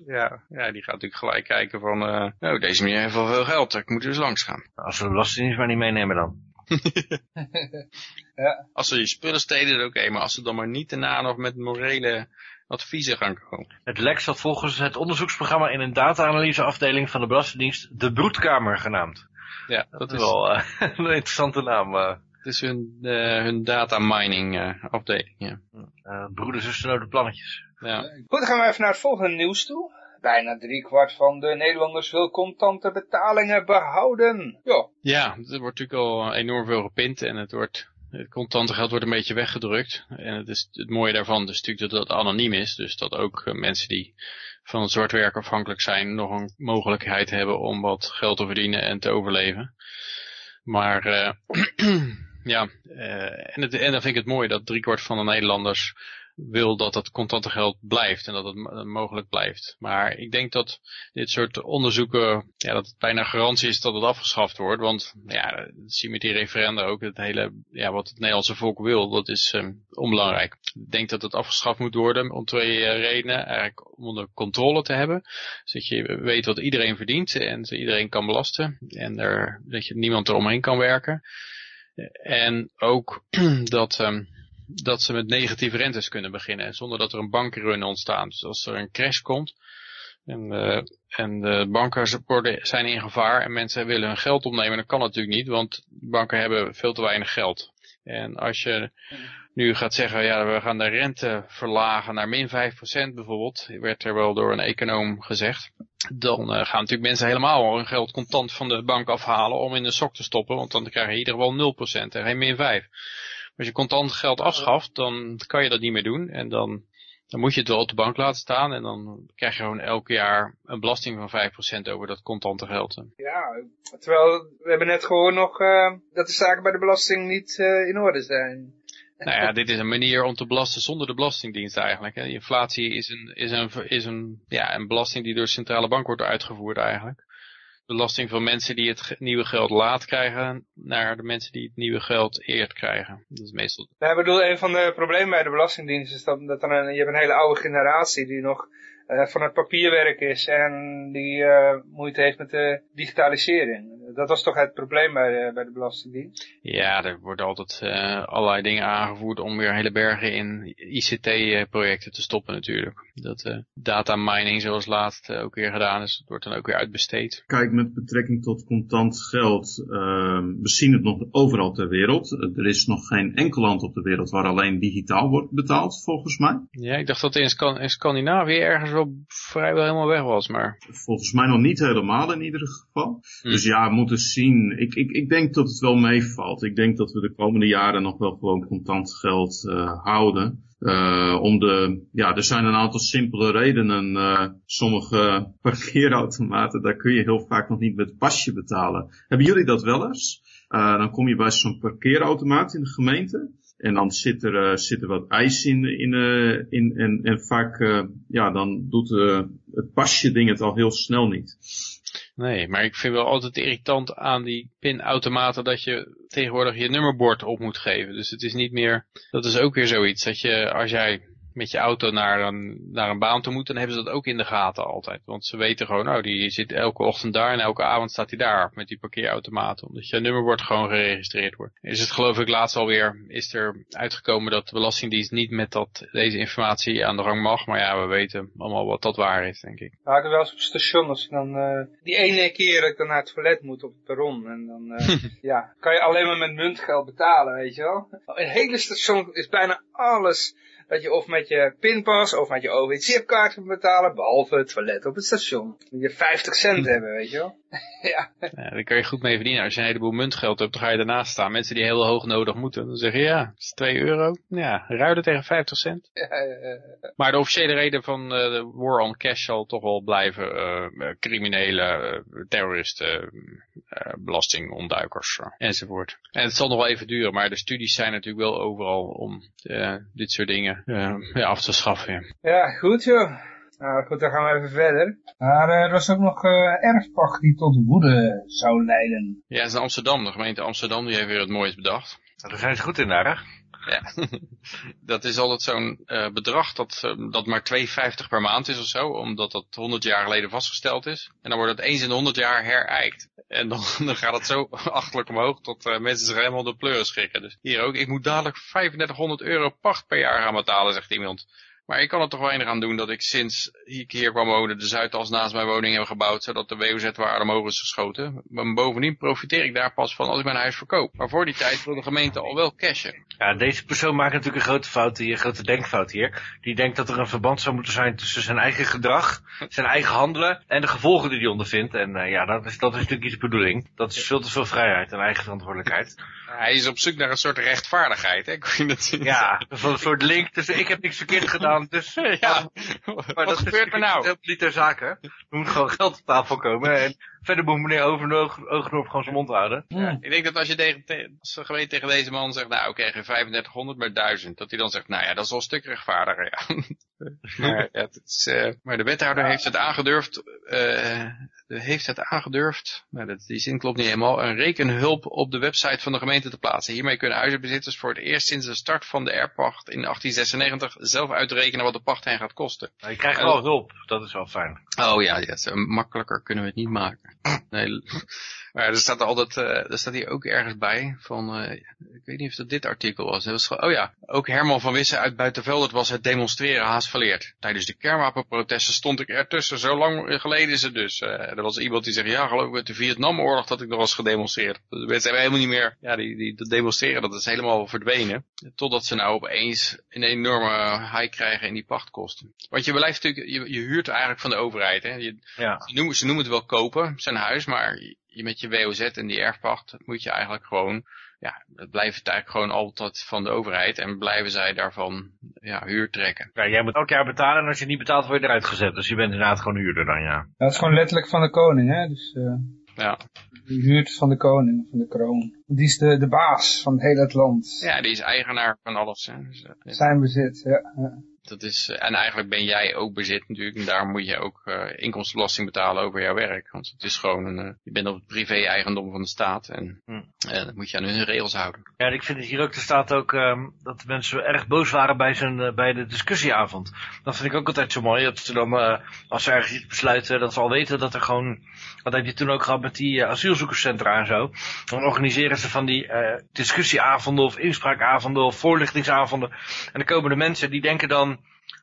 Ja, ja die gaat natuurlijk gelijk kijken van, uh, nou, deze meneer heeft wel veel geld, ik moet dus langs gaan. Als we de Belastingdienst maar niet meenemen dan. ja. Als ze je spullen stelen, oké, okay, maar als ze dan maar niet daarna nog met morele adviezen gaan komen. Het lek zat volgens het onderzoeksprogramma in een data-analyseafdeling van de Belastingdienst de Broedkamer genaamd. Ja, Dat dat is wel eh, een interessante naam. eh. dat is hun, eh, hun data mining afdeling. Ja. Eh, broeder, zuster, de plannetjes. Ja. Goed, dan gaan we even naar het volgende nieuws toe. Bijna driekwart van de Nederlanders wil contante betalingen behouden. Ja, ja, er wordt natuurlijk al enorm veel gepint en het wordt... Het contante geld wordt een beetje weggedrukt. En het, is, het mooie daarvan is natuurlijk dat het anoniem is. Dus dat ook eh, mensen die van het zwart werk afhankelijk zijn... nog een mogelijkheid hebben om wat geld te verdienen en te overleven. Maar eh, ja, eh, en, het, en dan vind ik het mooi dat driekwart van de Nederlanders wil dat het contante geld blijft en dat het mo- mogelijk blijft. Maar ik denk dat dit soort onderzoeken, ja, dat het bijna garantie is dat het afgeschaft wordt. Want ja, zie je met die referenda ook, het hele, ja, wat het Nederlandse volk wil, dat is eh, onbelangrijk. Ik denk dat het afgeschaft moet worden om twee eh, redenen. Eigenlijk om onder controle te hebben. Zodat je weet wat iedereen verdient en iedereen kan belasten. En er, dat je niemand eromheen kan werken. En ook dat, ehm, dat ze met negatieve rentes kunnen beginnen. Zonder dat er een bankrun ontstaat. Dus als er een crash komt. En, eh, en de banken zijn in gevaar en mensen willen hun geld opnemen. Dat kan natuurlijk niet, want banken hebben veel te weinig geld. En als je nu gaat zeggen, ja, we gaan de rente verlagen naar min 5% bijvoorbeeld, werd er wel door een econoom gezegd, dan eh, gaan natuurlijk mensen helemaal hun geld contant van de bank afhalen om in de sok te stoppen, want dan krijg je in ieder geval 0% en geen min 5. Als je contant geld afschaft, dan kan je dat niet meer doen en dan, dan moet je het wel op de bank laten staan en dan krijg je gewoon elk jaar een belasting van 5% over dat contante geld. ja. Terwijl, we hebben net gehoord nog eh, dat de zaken bij de belasting niet eh, in orde zijn. Nou ja, dit is een manier om te belasten zonder de belastingdienst eigenlijk. Hè. Inflatie is, een, is, een, is een, ja, een belasting die door de centrale bank wordt uitgevoerd eigenlijk. Belasting van mensen die het nieuwe geld laat krijgen naar de mensen die het nieuwe geld eerd krijgen. Dat is meestal... Nou, ik bedoel, een van de problemen bij de Belastingdienst is dat, dat er een, je hebt een hele oude generatie die nog eh, van het papierwerk is en die eh, moeite heeft met de digitalisering. Dat was toch het probleem bij, de- bij de Belastingdienst? Ja, er worden altijd eh, allerlei dingen aangevoerd om weer hele bergen in ICT-projecten te stoppen natuurlijk. Dat eh, data mining zoals laatst ook weer gedaan is, dat wordt dan ook weer uitbesteed. Kijk, met betrekking tot contant geld, ehm, we zien het nog overal ter wereld. Er is nog geen enkel land op de wereld waar alleen digitaal wordt betaald, volgens mij. Ja, ik dacht dat het in, Scan- in Scandinavië ergens wel vrijwel helemaal weg was, maar... Volgens mij nog niet helemaal in ieder geval. Hm. Dus ja, we moeten zien. Ik, ik, ik denk dat het wel meevalt. Ik denk dat we de komende jaren nog wel gewoon contant geld eh, houden. Eh, om de, ja, er zijn een aantal simpele redenen. Eh, sommige parkeerautomaten, daar kun je heel vaak nog niet met pasje betalen. Hebben jullie dat wel eens? Dan kom je bij zo'n parkeerautomaat in de gemeente. En dan zit er, eh, zit wat ijs in, in, eh, in en, en vaak, eh, ja, dan doet het pasje ding het al heel snel niet. Nee, maar ik vind wel altijd irritant aan die pinautomaten dat je tegenwoordig je nummerbord op moet geven. Dus het is niet meer, dat is ook weer zoiets, dat je als jij met je auto naar een, naar een baan toe moet, dan hebben ze dat ook in de gaten altijd. Want ze weten gewoon, nou, die zit elke ochtend daar en elke avond staat hij daar met die parkeerautomaten. Omdat je nummerbord gewoon geregistreerd wordt. Is het geloof ik laatst alweer, is er uitgekomen dat de Belastingdienst niet met dat, deze informatie aan de gang mag. Maar ja, we weten allemaal wat dat waar is, denk ik. Nou, ik heb wel eens op het station, als ik dan, eh, die ene keer dat ik dan naar het toilet moet op het perron. En dan, eh, ja, kan je alleen maar met muntgeld betalen, weet je wel. Het hele station is bijna alles dat je of met je pinpas of met je OV-chipkaart kunt betalen, behalve het toilet op het station. Moet je 50 cent hebben, weet je wel. ja, Ja, daar kan je goed mee verdienen. Als je een heleboel muntgeld hebt, dan ga je ernaast staan. Mensen die heel hoog nodig moeten, dan zeggen je ja, is 2 euro. Ja, ruilen tegen 50 cent. Maar de officiële reden van eh, de war on cash zal toch wel blijven eh, criminelen, eh, terroristen, eh, belastingontduikers enzovoort. En het zal nog wel even duren, maar de studies zijn natuurlijk wel overal om eh, dit soort dingen eh, ja, af te schaffen. ja. ja, goed joh. Nou goed, dan gaan we even verder. Maar eh, er was ook nog eh erfpacht die tot woede zou leiden. Ja, het is in Amsterdam. De gemeente Amsterdam die heeft weer het moois bedacht. Nou, daar zijn ze goed in daar, hè? Ja, dat is altijd zo'n eh, bedrag dat, eh, dat maar 2,50 per maand is of zo, omdat dat 100 jaar geleden vastgesteld is. En dan wordt het eens in de 100 jaar herijkt. En dan, dan gaat het zo achterlijk omhoog tot eh, mensen zich helemaal de pleuren schrikken. Dus hier ook, ik moet dadelijk 3500 euro pacht per jaar gaan betalen, zegt iemand. Maar ik kan er toch weinig aan doen dat ik sinds ik hier kwam wonen de Zuidas naast mijn woning heb gebouwd, zodat de WOZ-waarde omhoog is geschoten. Maar bovendien profiteer ik daar pas van als ik mijn huis verkoop. Maar voor die tijd wil de gemeente al wel cashen. Ja, deze persoon maakt natuurlijk een grote fout hier, een grote denkfout hier. Die denkt dat er een verband zou moeten zijn tussen zijn eigen gedrag, zijn eigen handelen en de gevolgen die hij ondervindt. En uh, ja, dat is, dat is natuurlijk iets bedoeling. Dat is veel te veel vrijheid en eigen verantwoordelijkheid. Hij is op zoek naar een soort rechtvaardigheid, hè? Kun je dat zien? Ja, een soort link tussen ik heb niks verkeerd gedaan, dus... ja. Maar Wat dat gebeurt er nou? Dat is niet ter zake. Er moet gewoon geld op tafel komen en verder moet meneer Oogknop gewoon zijn mond houden. Ik denk dat als je tegen, te- als de gemeente tegen deze man zegt, nou oké, geen 3500, maar 1000. Dat hij dan zegt, nou ja, dat is wel een stuk rechtvaardiger, ja. maar, ja, het is, eh, maar de wethouder heeft het aangedurfd, eh, de- heeft het aangedurfd, maar dat, die zin klopt niet helemaal, een rekenhulp op de website van de gemeente te plaatsen. Hiermee kunnen huizenbezitters voor het eerst sinds de start van de erpacht in 1896 zelf uitrekenen wat de pacht hen gaat kosten. Maar je krijgt wel hulp, dat is wel fijn. Oh ja, ja zo makkelijker kunnen we het niet maken. they maar er staat altijd, eh, er staat hier ook ergens bij van, eh, ik weet niet of dat dit artikel was. Oh ja, ook Herman van Wissen uit Buitenveldert was het demonstreren haast verleerd. Tijdens de kernwapenprotesten stond ik ertussen, zo lang geleden is het dus. Eh, er was iemand die zegt, ja geloof ik met de Vietnamoorlog dat ik nog was gedemonstreerd. De mensen hebben helemaal niet meer, ja die, die dat demonstreren, dat is helemaal verdwenen. Totdat ze nou opeens een enorme high krijgen in die pachtkosten. Want je blijft natuurlijk, je, je huurt eigenlijk van de overheid. Hè? Je, Ja. ze, noemen, ze noemen het wel kopen, zijn huis, maar je, met je WOZ en die erfpacht moet je eigenlijk gewoon, ja, het blijft het eigenlijk gewoon altijd van de overheid en blijven zij daarvan ja, huur trekken. ja, jij moet elk jaar betalen en als je niet betaalt word je eruit gezet. Dus je bent inderdaad gewoon huurder dan, ja. Dat is gewoon letterlijk van de koning, hè. Dus eh Ja. die huurt van de koning, van de kroon. Die is de, de baas van het hele het land. ja, die is eigenaar van alles. Hè. Dus, eh. Zijn bezit, ja. ja. Dat is, eh, en eigenlijk ben jij ook bezit natuurlijk. En daar moet je ook eh, inkomstenbelasting betalen over jouw werk. Want het is gewoon een, eh, je bent op het privé-eigendom van de staat. En Hm. eh, dat moet je aan hun regels houden. Ja, ik vind het hier ook, er staat ook ehm, dat de mensen erg boos waren bij, zijn, bij de discussieavond. Dat vind ik ook altijd zo mooi, dat ze dan, als ze ergens iets besluiten, dat ze al weten dat er gewoon, wat heb je toen ook gehad met die asielzoekerscentra en zo. Dan organiseren ze van die discussieavonden of inspraakavonden of voorlichtingsavonden. En dan komen de mensen die denken dan,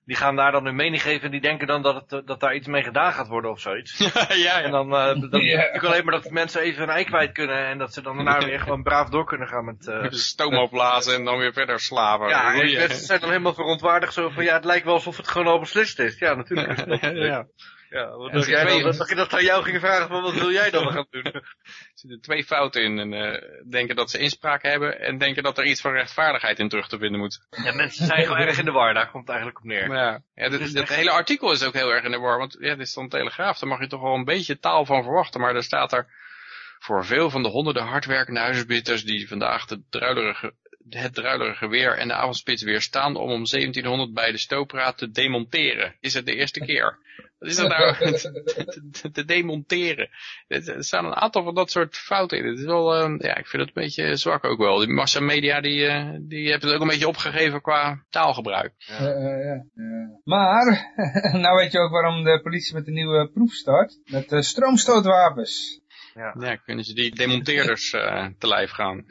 die gaan daar dan hun mening geven en die denken dan dat, het, eh, dat daar iets mee gedaan gaat worden of zoiets. ja, ja. En dan, eh Ja. natuurlijk alleen maar dat mensen even een ei kwijt kunnen en dat ze dan daarna weer gewoon braaf door kunnen gaan met... eh, Stoom opblazen en dan weer verder slaven. ja, en mensen zijn dan helemaal verontwaardigd zo van, ja, het lijkt wel alsof het gewoon al beslist is. Ja, natuurlijk. is ja. Ja, wat dacht jij dan? je dat aan jou ging vragen van, wat wil jij dan gaan doen? Er zitten twee fouten in. En, eh, denken dat ze inspraak hebben en denken dat er iets van rechtvaardigheid in terug te vinden moet. Ja, mensen zijn gewoon erg in de war, daar komt het eigenlijk op neer. Maar ja, ja dit, Dus echt- hele artikel is ook heel erg in de war. Want ja, dit is dan Telegraaf, daar mag je toch wel een beetje taal van verwachten. Maar er staat er voor veel van de honderden hardwerkende huisbitters die vandaag de druilerige, het druilerige weer en de avondspits weer staan om om 1700 bij de stoopraad te demonteren. Is het de eerste keer? Wat is dat nou? te, te- te demonteren. Er staan een aantal van dat soort fouten in. Het is wel, eh, ja, ik vind het een beetje zwak ook wel. Die massamedia die, eh, die hebben het ook een beetje opgegeven qua taalgebruik. Ja, ja, ja. Maar, nou weet je ook waarom de politie met een nieuwe proef start. Met eh, stroomstootwapens. Ja, kunnen ze die demonteerders eh, te lijf gaan.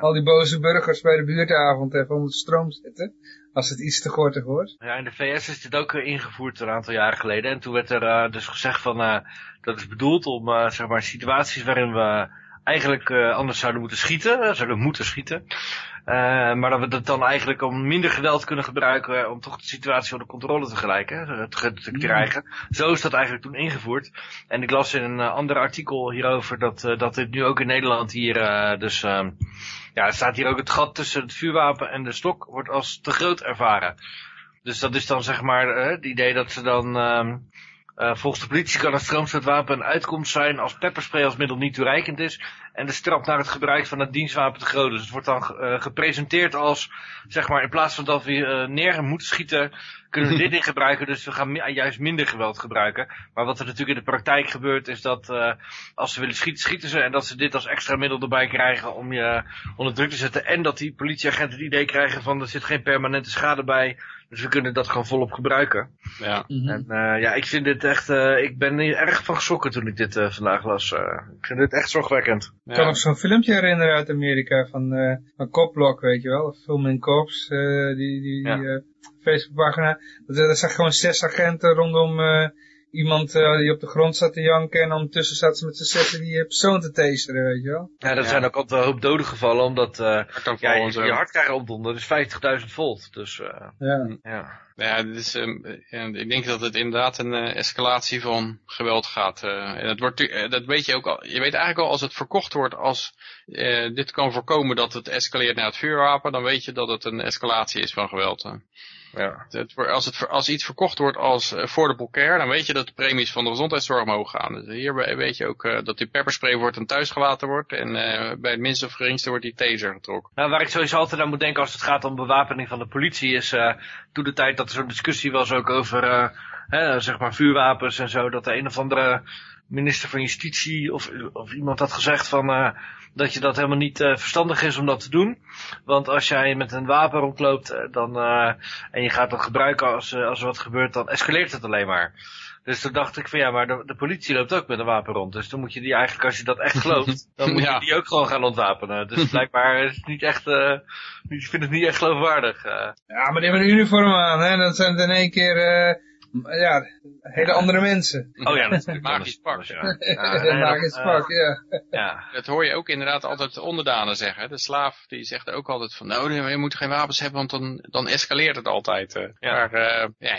Al die boze burgers bij de buurtavond even onder de stroom zitten. Als het iets te gortig wordt. Ja, in de VS is dit ook eh, ingevoerd een aantal jaren geleden. En toen werd er eh, dus gezegd van, eh, dat is bedoeld om, eh, zeg maar, situaties waarin we eigenlijk eh, anders zouden moeten schieten, zouden moeten schieten. Eh, maar dat we dat dan eigenlijk om minder geweld kunnen gebruiken eh, om toch de situatie onder controle te gelijken, eh, te, te krijgen. Zo is dat eigenlijk toen ingevoerd. En ik las in een ander artikel hierover dat, dat dit nu ook in Nederland hier, dus, ehm, ja, er staat hier ook het gat tussen het vuurwapen en de stok wordt als te groot ervaren. Dus dat is dan zeg maar het idee dat ze dan, ehm, eh, volgens de politie kan een stroomstootwapen een uitkomst zijn als pepperspray als middel niet toereikend is. En de straf naar het gebruik van het dienstwapen te groot. Dus het wordt dan eh, gepresenteerd als, zeg maar, in plaats van dat we eh, neer moeten schieten, kunnen we dit in gebruiken. Dus we gaan juist minder geweld gebruiken. Maar wat er natuurlijk in de praktijk gebeurt, is dat eh, als ze willen schieten, schieten ze. En dat ze dit als extra middel erbij krijgen om je onder druk te zetten. En dat die politieagenten het idee krijgen van er zit geen permanente schade bij. Dus we kunnen dat gewoon volop gebruiken. Ja. En eh, ja, ik vind dit echt, eh, ik ben hier erg van geschrokken toen ik dit eh, vandaag las. eh. ik vind dit echt zorgwekkend. Ik kan nog zo'n filmpje herinneren uit Amerika van, eh van Coplock, weet je wel. Film in Cops, eh, die, die, die Ja. eh, Facebookpagina. Dat er zag gewoon zes agenten rondom eh, iemand eh, die op de grond zat te janken. En ondertussen zaten ze met z'n zessen die eh, persoon te taseren, weet je wel. Ja, dat Ja. zijn ook altijd wel een hoop doden gevallen, omdat eh, ja, je, je hart krijgt opdonder, dus 50.000 volt. Dus eh, Ja. ja. Ja, dit is, ehm, ik denk dat het inderdaad een eh, escalatie van geweld gaat. eh. en het wordt, eh, dat weet je ook al. Je weet eigenlijk al als het verkocht wordt als eh, dit kan voorkomen dat het escaleert naar het vuurwapen, dan weet je dat het een escalatie is van geweld. ja. Het, als, het, als iets verkocht wordt als affordable care, dan weet je dat de premies van de gezondheidszorg omhoog gaan. Dus hierbij weet je ook eh, dat die pepperspray wordt en thuis gelaten wordt. En eh, bij het minste of geringste wordt die taser getrokken. Nou, waar ik sowieso altijd aan moet denken als het gaat om bewapening van de politie is, eh toen de tijd dat er zo'n discussie was ook over, eh, hè, zeg maar vuurwapens en zo, dat de een of andere minister van Justitie of, of iemand had gezegd van, eh, dat je dat helemaal niet eh, verstandig is om dat te doen. Want als jij met een wapen rondloopt dan, en je gaat dat gebruiken als, als er wat gebeurt, dan escaleert het alleen maar. Dus toen dacht ik van ja, maar de, de politie loopt ook met een wapen rond. Dus dan moet je die eigenlijk, als je dat echt gelooft, dan moet Ja. je die ook gewoon gaan ontwapenen. Dus blijkbaar is het niet echt, eh, ik vind het niet echt geloofwaardig. eh. ja, maar die hebben een uniform aan, hè. Dan zijn het in één keer, eh, ja, hele andere mensen. Oh ja, natuurlijk. Magisch pak. Ja, Ja, eens eh, pak, ja. ja. Dat hoor je ook inderdaad altijd de onderdanen zeggen. De slaaf die zegt ook altijd van nou je moet geen wapens hebben want dan, dan escaleert het altijd. eh. Ja. Maar eh, ja,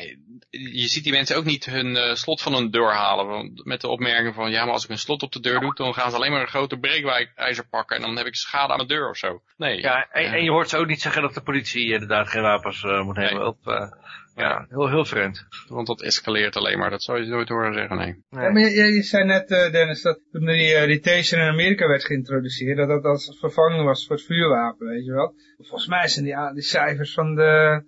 je, ziet die mensen ook niet hun slot van een deur halen. Want met de opmerking van ja maar als ik een slot op de deur doe dan gaan ze alleen maar een grote breekijzer pakken en dan heb ik schade aan mijn deur of zo. Nee. Ja, en, en je hoort ze ook niet zeggen dat de politie inderdaad geen wapens eh, moet hebben. Nee. Op, eh, ja, heel, heel vreemd. Want dat escaleert alleen maar. Dat zou je nooit horen zeggen, nee. Ja, maar je, zei net, eh, Dennis, dat toen die, eh, die taser in Amerika werd geïntroduceerd, dat dat als vervanging was voor het vuurwapen, weet je wel. Volgens mij zijn die, die cijfers van, de,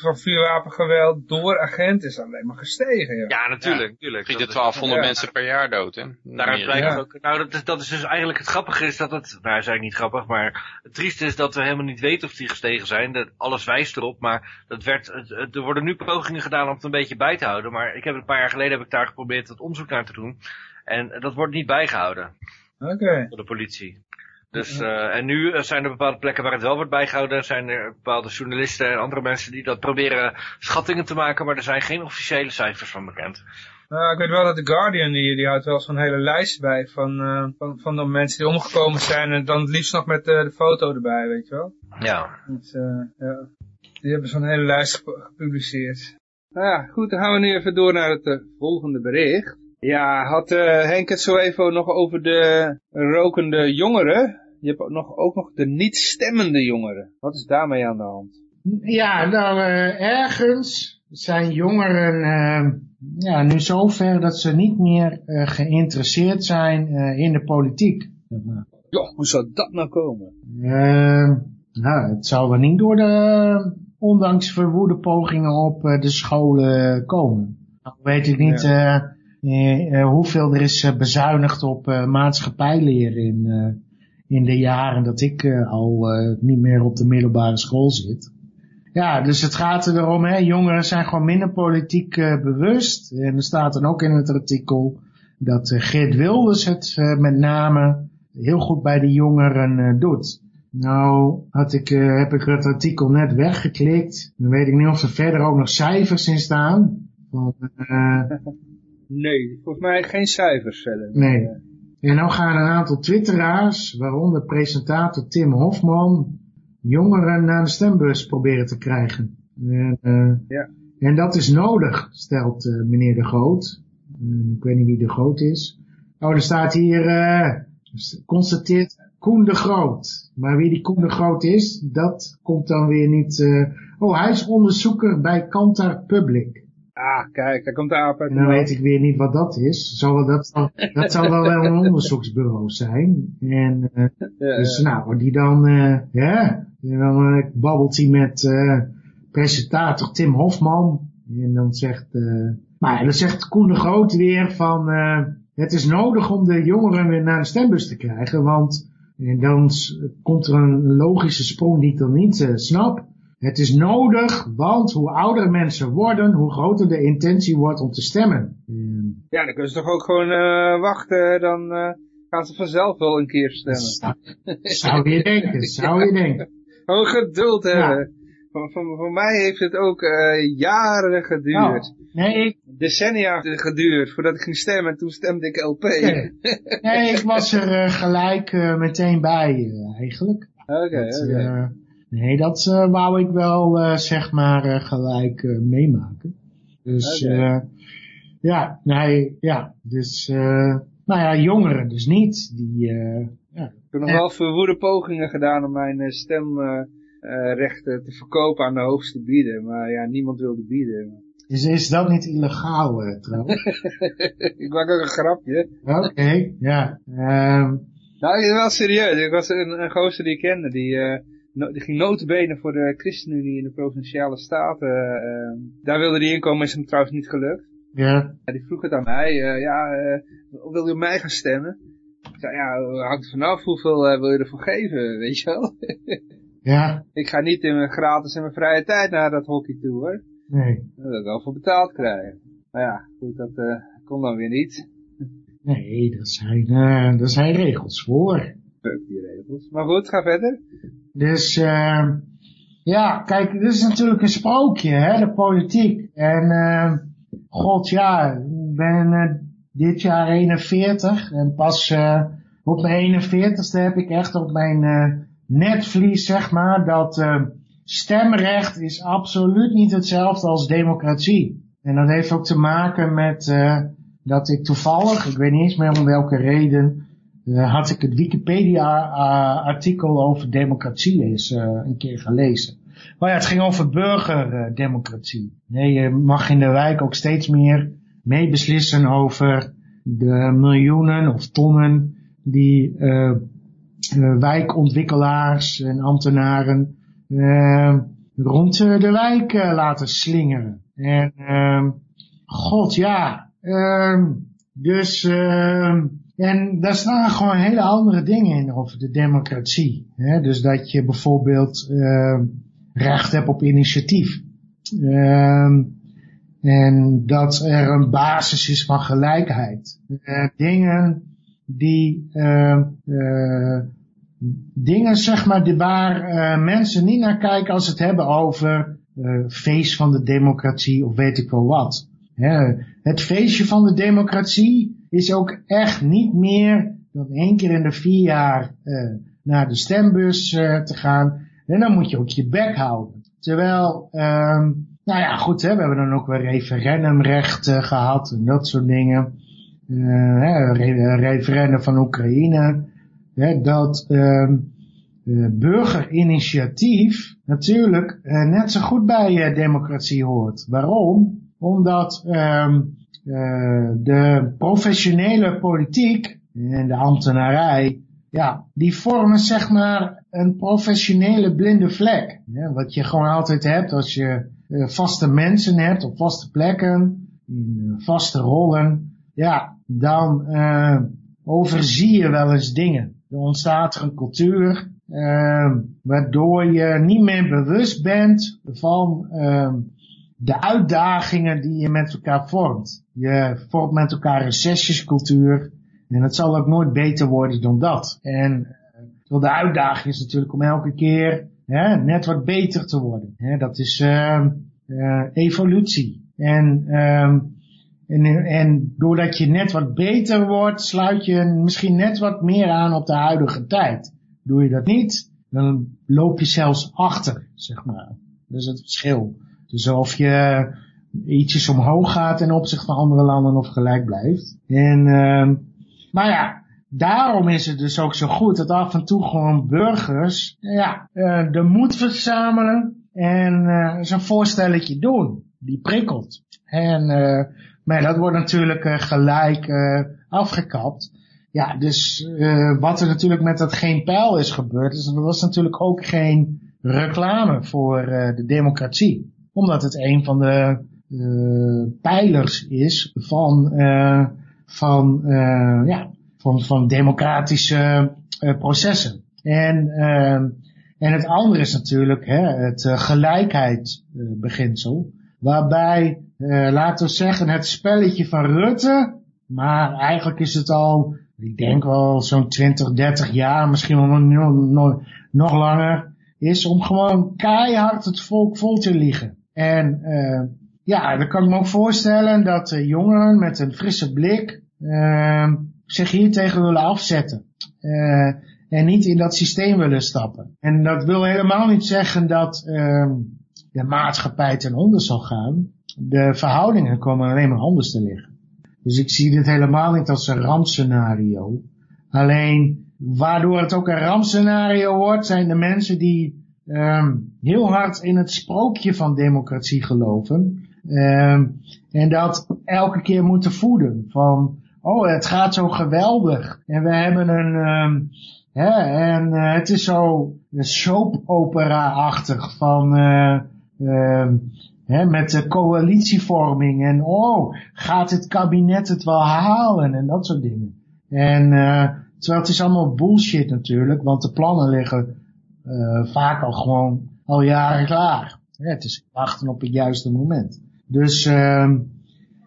vuurwapengeweld door agenten is alleen maar gestegen, ja. Ja, natuurlijk. natuurlijk. Schieten Dat- 1200 ja. mensen per jaar dood, hè? Daaruit blijkt ja. ook. Nou, dat is, dat is dus eigenlijk het grappige is dat het, nou, is eigenlijk niet grappig, maar het trieste is dat we helemaal niet weten of die gestegen zijn. Dat, alles wijst erop, maar dat werd, er worden nu pogingen gedaan om het een beetje bij te houden. Maar ik heb een paar jaar geleden heb ik daar geprobeerd het onderzoek naar te doen. En dat wordt niet bijgehouden Oké. door de politie. Dus, eh, en nu eh, zijn er bepaalde plekken waar het wel wordt bijgehouden. Zijn er bepaalde journalisten en andere mensen die dat proberen schattingen te maken, maar er zijn geen officiële cijfers van bekend. Nou, ik weet wel dat The Guardian, die, die houdt wel zo'n hele lijst bij van, eh, van, van de mensen die omgekomen zijn en dan het liefst nog met de foto erbij, weet je wel. Ja. Dus, eh, ja. Die hebben zo'n hele lijst gep- gepubliceerd. Nou ja, goed, dan gaan we nu even door naar het volgende bericht. Ja, had Henk het zo even nog over de rokende jongeren. Je hebt ook nog, ook nog de niet stemmende jongeren. Wat is daarmee aan de hand? Ja, nou, eh, ergens zijn jongeren eh, ja, nu zover dat ze niet meer eh, geïnteresseerd zijn in de politiek. Joh, hoe zou dat nou komen? Nou, het zal wel niet door de, ondanks verwoede pogingen op de scholen komen. Nou weet ik niet hoeveel er is bezuinigd op maatschappijleer in, in de jaren dat ik eh, al eh, niet meer op de middelbare school zit. Ja, dus het gaat erom, hè, jongeren zijn gewoon minder politiek eh, bewust. En er staat dan ook in het artikel dat Geert Wilders het met name heel goed bij de jongeren doet. Nou had ik, heb ik het artikel net weggeklikt. Dan weet ik niet of er verder ook nog cijfers in staan. Eh, Nee, volgens mij geen cijfers verder. nee. En nou gaan een aantal twitteraars, waaronder presentator Tim Hofman, jongeren naar de stembus proberen te krijgen. En, eh, Ja. en dat is nodig, stelt eh, meneer De Groot. Ik weet niet wie De Groot is. Oh, er staat hier, eh, constateert Koen De Groot. Maar wie die Koen De Groot is, dat komt dan weer niet... oh, hij is onderzoeker bij Kantar Public. Ah, kijk, daar komt de aap uit mouw. weet ik weer niet wat dat is. Zal, wel- dat, zal, dat zal wel wel een onderzoeksbureau zijn. En Ja, dus ja. nou, die dan, eh, ja, en dan eh, babbelt hij met presentator Tim Hofman. En dan zegt, maar dan zegt Koen de Groot weer van, het is nodig om de jongeren weer naar de stembus te krijgen. Want en dan komt er een logische sprong die ik dan niet snap. Het is nodig, want hoe ouder mensen worden, hoe groter de intentie wordt om te stemmen. En Ja, dan kunnen ze toch ook gewoon eh, wachten, dan eh, gaan ze vanzelf wel een keer stemmen. zou, zou je denken, zou je denken. Gewoon geduld hebben. Voor, voor, voor mij heeft het ook uh, jaren geduurd. Oh, nee, ik... Decennia geduurd voordat ik ging stemmen. En toen stemde ik LP. Okay. nee, ik was er uh, gelijk uh, meteen bij eigenlijk. Oké, okay, oké. Okay. Nee, dat wou ik wel zeg maar gelijk meemaken. Dus ja, nee, ja. Dus, nou ja, jongeren dus niet. Die, ja. Ik heb nog wel verwoede pogingen gedaan om mijn stem uh, rechten te verkopen aan de hoogste bieden. Maar ja, niemand wilde bieden. Is, is dat niet illegaal trouwens? ik maak ook een grapje. Oké, okay, ja. Um... Nou, wel serieus. Ik was een, een gozer die ik kende. Die, no, die ging notenbenen voor de ChristenUnie in de Provinciale Staten. Uh, daar wilde die inkomen, is hem trouwens niet gelukt. Ja. ja die vroeg het aan mij. ja, wil je op mij gaan stemmen? Ik zei, ja, hangt er vanaf. Hoeveel wil je ervoor geven, weet je wel? Ja. Ik ga niet in mijn gratis en mijn vrije tijd naar dat hockey toe hoor. Nee. Dat wil ik wel voor betaald krijgen. Maar ja, goed, dat kon dan weer niet. Nee, dat zijn, daar zijn regels voor. Fuck die regels. Maar goed, ga verder. Dus, uh, ja, kijk, dit is natuurlijk een sprookje, hè, de politiek. En, uh, god ja, ik ben dit jaar 41 en pas op mijn 41ste heb ik echt op mijn netvlies, zeg maar, dat uh, stemrecht is absoluut niet hetzelfde als democratie. En dat heeft ook te maken met dat ik toevallig, ik weet niet eens meer om welke reden, had ik het Wikipedia-artikel over democratie eens een keer gelezen. Maar ja, het ging over burgerdemocratie. Nee, je mag in de wijk ook steeds meer meebeslissen over de miljoenen of tonnen die uh, wijkontwikkelaars en ambtenaren rond de wijk laten slingeren. En uh, god ja, uh, dus uh, en daar staan gewoon hele andere dingen in over de democratie. Hè? Dus dat je bijvoorbeeld uh, recht hebt op initiatief. Uh, en dat er een basis is van gelijkheid. Uh, dingen die uh, uh, dingen, zeg maar, waar uh, mensen niet naar kijken als het hebben over feest van de democratie of weet ik wel wat. het feestje van de democratie is ook echt niet meer dan één keer in de vier jaar naar de stembus te gaan. En dan moet je ook je bek houden. Terwijl, ehm, nou ja, goed, hè, we hebben dan ook weer referendumrecht gehad en dat soort dingen uh, referendum van Oekraïne, hè, dat uh, burgerinitiatief natuurlijk uh, net zo goed bij uh, democratie hoort. Waarom? Omdat uh, de professionele politiek en de ambtenarij, ja, die vormen zeg maar een professionele blinde vlek. Wat je gewoon altijd hebt als je vaste mensen hebt op vaste plekken, in vaste rollen ja, dan overzie je wel eens dingen. Er ontstaat er een cultuur waardoor je niet meer bewust bent van de uitdagingen die je met elkaar vormt. Je vormt met elkaar een sessiescultuur en het zal ook nooit beter worden dan dat. En uh, de uitdaging is natuurlijk om elke keer hè, net wat beter te worden. Hè, dat is uh, uh, evolutie. En uh, en, en doordat je net wat beter wordt, sluit je misschien net wat meer aan op de huidige tijd. Doe je dat niet, dan loop je zelfs achter, zeg maar. Dat is het verschil. Dus of je ietsjes omhoog gaat ten opzichte van andere landen of gelijk blijft. En, uh, maar ja, daarom is het dus ook zo goed dat af en toe gewoon burgers, ja, uh, de moed verzamelen en zo'n voorstelletje doen. Die prikkelt. En uh, maar dat wordt natuurlijk gelijk afgekapt. Ja, dus wat er natuurlijk met dat geen pijl is gebeurd, is dat was natuurlijk ook geen reclame voor de democratie. Omdat het een van de pijlers is van, van, ja, van, van democratische processen. En, en het andere is natuurlijk hè, het gelijkheidsbeginsel, waarbij uh, laten we zeggen, het spelletje van Rutte. Maar eigenlijk is het al, ik denk wel zo'n 20, 30 jaar, misschien wel nog, nog, nog langer, is om gewoon keihard het volk vol te liegen. En uh, ja, dan kan ik me ook voorstellen dat jongeren met een frisse blik uh, zich hier tegen willen afzetten. en niet in dat systeem willen stappen. En dat wil helemaal niet zeggen dat de maatschappij ten onder zal gaan. De verhoudingen komen alleen maar anders te liggen. Dus ik zie dit helemaal niet als een rampscenario. Alleen, waardoor het ook een rampscenario wordt, zijn de mensen die um, heel hard in het sprookje van democratie geloven. Um, en dat elke keer moeten voeden. Van, oh, het gaat zo geweldig. En we hebben een, um, hè, en uh, het is zo soap-opera-achtig van, uh, met de coalitievorming en oh, gaat het kabinet het wel halen en dat soort dingen. En uh, terwijl het is allemaal bullshit natuurlijk, want de plannen liggen uh, vaak al gewoon al jaren klaar. Het is wachten op het juiste moment. Dus, uh,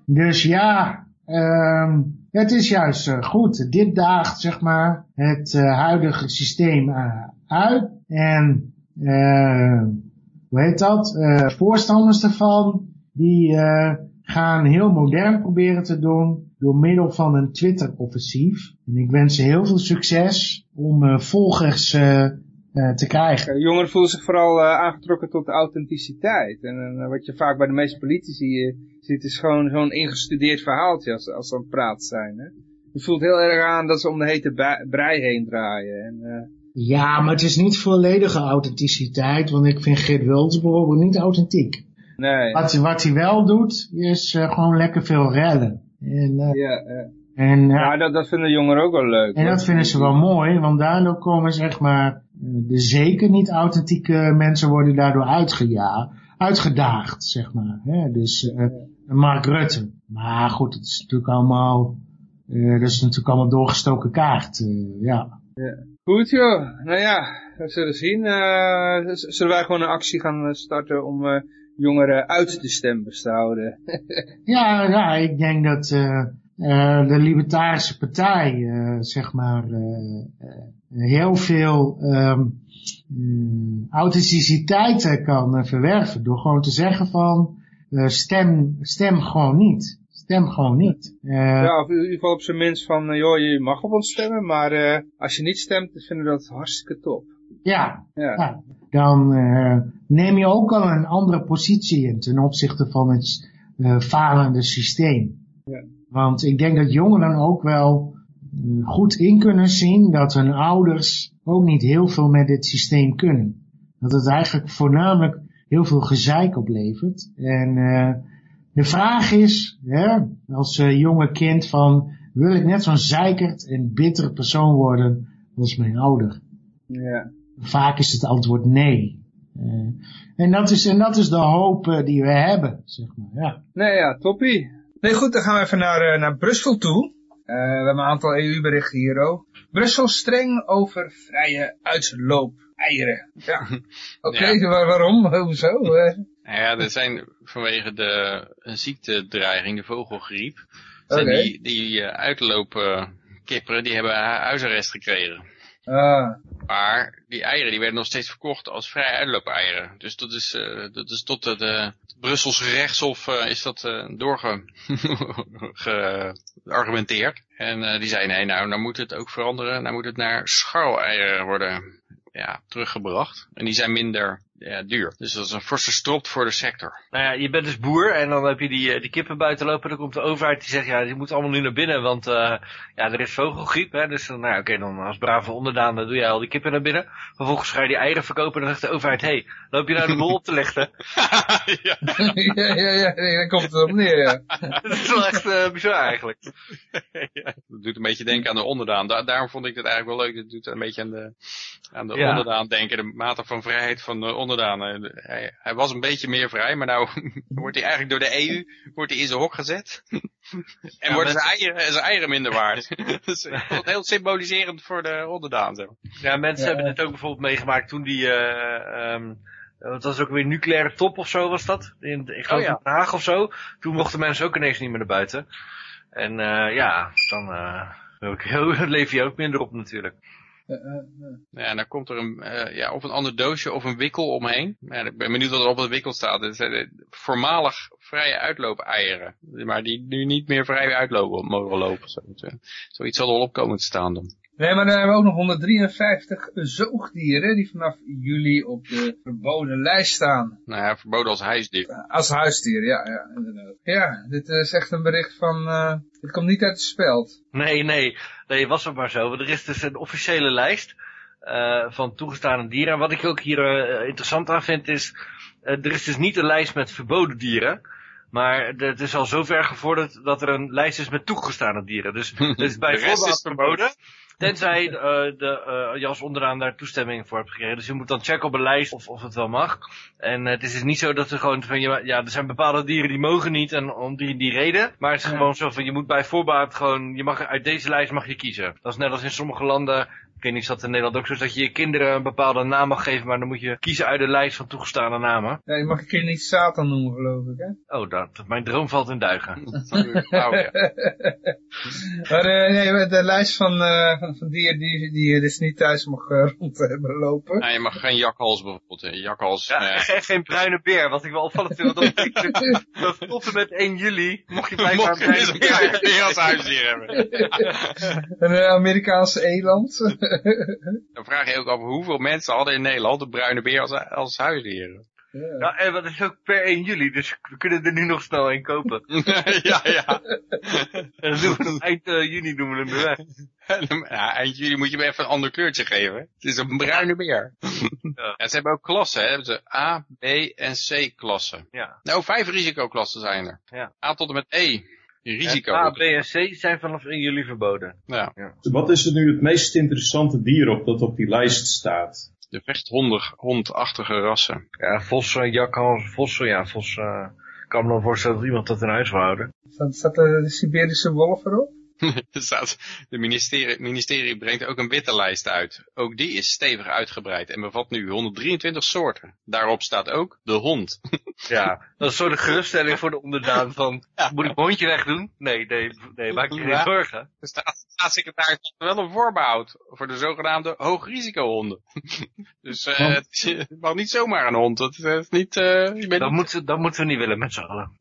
dus ja, um, het is juist uh, goed. Dit daagt zeg maar het huidige systeem uit en hoe heet dat, voorstanders ervan, die gaan heel modern proberen te doen door middel van een Twitter-offensief. En ik wens ze heel veel succes om volgers te krijgen. Jongeren voelen zich vooral aangetrokken tot de authenticiteit. En wat je vaak bij de meeste politici ziet, is gewoon zo'n ingestudeerd verhaaltje als, als ze aan het praten zijn. Hè? Je voelt heel erg aan dat ze om de hete brei heen draaien. En, ja, maar het is niet volledige authenticiteit, want ik vind Geert Wilders bijvoorbeeld niet authentiek. Nee. Wat, wat hij wel doet, is uh, gewoon lekker veel rellen. En, uh, ja, ja. En, uh, ja, dat, dat vinden jongeren ook wel leuk. En dat vinden ze wel mooi, want daardoor komen zeg maar, de zeker niet authentieke mensen worden daardoor uitgejaagd, uitgedaagd, zeg maar. Hè? Dus Mark Rutte. Maar goed, het is natuurlijk allemaal, dat is natuurlijk allemaal doorgestoken kaart, ja. ja. Goed joh, nou ja, we zullen zien. Uh, zullen wij gewoon een actie gaan starten om uh, jongeren uit de stembus te houden? ja, ja, ik denk dat uh, de Libertarische Partij, zeg maar, heel veel um, authenticiteit kan verwerven. Door gewoon te zeggen van, stem, stem gewoon niet stem gewoon niet. Uh, ja, of in ieder geval op zijn minst van, joh, je mag op ons stemmen, maar uh, als je niet stemt, dan vinden we dat hartstikke top. Ja, ja. ja. dan neem je ook al een andere positie in ten opzichte van het falende systeem. Ja. Want ik denk dat jongeren ook wel goed in kunnen zien dat hun ouders ook niet heel veel met dit systeem kunnen. Dat het eigenlijk voornamelijk heel veel gezeik oplevert. En de vraag is, hè, als uh, jonge kind van, wil ik net zo'n zeikerd en bittere persoon worden als mijn ouder? Ja. Vaak is het antwoord nee. Uh, en, dat is, en dat is de hoop uh, die we hebben, zeg maar. Ja. Nee, ja, toppie. Nee, goed, dan gaan we even naar, naar Brussel toe. We hebben een aantal EU-berichten hier ook. Brussel streng over vrije uitloop eieren. Ja. Oké, okay, ja. waarom? Hoezo? Nou ja, er zijn vanwege de een ziektedreiging, de vogelgriep, zijn die, die uh, uitlopen kipperen, die hebben huisarrest gekregen. Ah. Maar die eieren die werden nog steeds verkocht als vrij uitloop-eieren. Dus dat is, uh, dat is tot het Brusselse rechtshof uh, is dat doorgeargumenteerd. en die zei nee, nou, nou moet het ook veranderen. Nou moet het naar scharweleieren worden ja, teruggebracht. En die zijn minder ja, duur. Dus dat is een forse strop voor de sector. Nou ja, je bent dus boer en dan heb je die, eh, kippen buiten lopen. Dan komt de overheid die zegt, ja, die moeten allemaal nu naar binnen, want ja, er is vogelgriep. Hè, dus nou, oké, dan als brave onderdaan dan doe je al die kippen naar binnen. Vervolgens ga je die eieren verkopen en dan zegt de overheid, hé, hey, loop je nou de boel op te lichten? ja. ja, ja, ja, nee, dan komt het erop neer, ja. dat is wel echt uh, bizar eigenlijk. ja, dat doet een beetje denken aan de onderdaan. Da daarom vond ik het eigenlijk wel leuk. Het doet een beetje aan de, aan de ja. onderdaan denken. De mate van vrijheid van de onderdaan onderdaan. Hij, hij, was een beetje meer vrij, maar nou wordt hij eigenlijk door de EU wordt hij in zijn hok gezet. en ja, worden zijn, eieren, zijn eieren minder waard. dat is heel symboliserend voor de onderdaan. Zeg Ja, mensen hebben het ook bijvoorbeeld meegemaakt toen die... Uh, um, wat was ook weer nucleaire top of zo was dat? In, ik geloof oh, ja. Den Haag of zo. Toen mochten mensen ook ineens niet meer naar buiten. En uh, ja, dan uh, leef je ook minder op natuurlijk. Ja, en dan komt er een, eh, ja, of een ander doosje of een wikkel omheen. Ja, ik ben benieuwd wat er op de wikkel staat. Het zijn eh, voormalig vrije uitloop-eieren. Maar die nu niet meer vrij uitlopen mogen lopen. Zoiets, zal er wel op komen te staan dan. Nee, maar dan hebben we ook nog 153 zoogdieren die vanaf juli op de verboden lijst staan. Nou ja, verboden als huisdier. Als huisdier, ja, ja, inderdaad. Ja, dit is echt een bericht van, eh dit komt niet uit de speld. Nee, nee, nee, was het maar zo. Er is dus een officiële lijst eh, van toegestane dieren. En wat ik ook hier eh, interessant aan vind is, eh, er is dus niet een lijst met verboden dieren. Maar het is al zover gevorderd dat er een lijst is met toegestane dieren. Dus, dus bij voorbaat is verboden. Tenzij eh, de, je als onderaan daar toestemming voor hebt gekregen. Dus je moet dan checken op een lijst of, of het wel mag. En eh, het is dus niet zo dat er gewoon van, ja, ja, er zijn bepaalde dieren die mogen niet en om die, die reden. Maar het is gewoon zo van, je moet bij voorbaat gewoon, je mag uit deze lijst mag je kiezen. Dat is net als in sommige landen, weet niet, is dat in Nederland ook zo, is dat je je kinderen een bepaalde naam mag geven, maar dan moet je kiezen uit de lijst van toegestane namen. Ja, je mag een keer niet Satan noemen, geloof ik, hè? Oh, dat, mijn droom valt in duigen. Oh, ja. Maar eh, nee, maar de lijst van, eh, van, van dieren die, die je dus niet thuis mag eh, rond hebben lopen. Nou, je mag geen jakhals bijvoorbeeld. hè. Jakhals, Ja, ja. en geen bruine beer, wat ik wel opvallend vind, want dat, tot en met 1 juli mocht je blijkbaar een je dus een bruine beer. als huisdier hebben. Een Amerikaanse eland. Dan vraag je ook af hoeveel mensen hadden in Nederland een bruine beer als, als huisdier. Ja, en wat is ook per 1 juli, dus we kunnen er nu nog snel een kopen. ja, ja. En dan doen we hem eind eh, juni doen we hem weer weg. ja. Eind juli moet je hem even een ander kleurtje geven. Het is een bruine beer. ja. ze hebben ook klassen, hè. Hebben ze A, B en C klassen. Ja. Nou, vijf risicoklassen zijn er. Ja. A tot en met E. Risico. A, B en C zijn vanaf 1 juli verboden. Ja. Wat is er nu het meest interessante dier op dat op die lijst staat? De vechthondig, hondachtige rassen. Ja, vossen, jakhals, vossen, ja, vossen. eh, Ik kan me dan voorstellen dat iemand dat in huis wil houden. Staat, de Siberische wolf erop? Er staat, de ministerie, ministerie brengt ook een witte lijst uit. Ook die is stevig uitgebreid en bevat nu 123 soorten. Daarop staat ook de hond. Ja, dat is zo de geruststelling voor de onderdaan van, moet ik mijn hondje wegdoen? Nee, nee, nee, maak je geen Ja. zorgen. De staats- staatssecretaris had wel een voorbehoud voor de zogenaamde hoogrisicohonden. dus eh, Want- het, mag niet zomaar een hond. Dat is niet, eh Dat, niet- moeten, dat moeten we niet willen met z'n allen.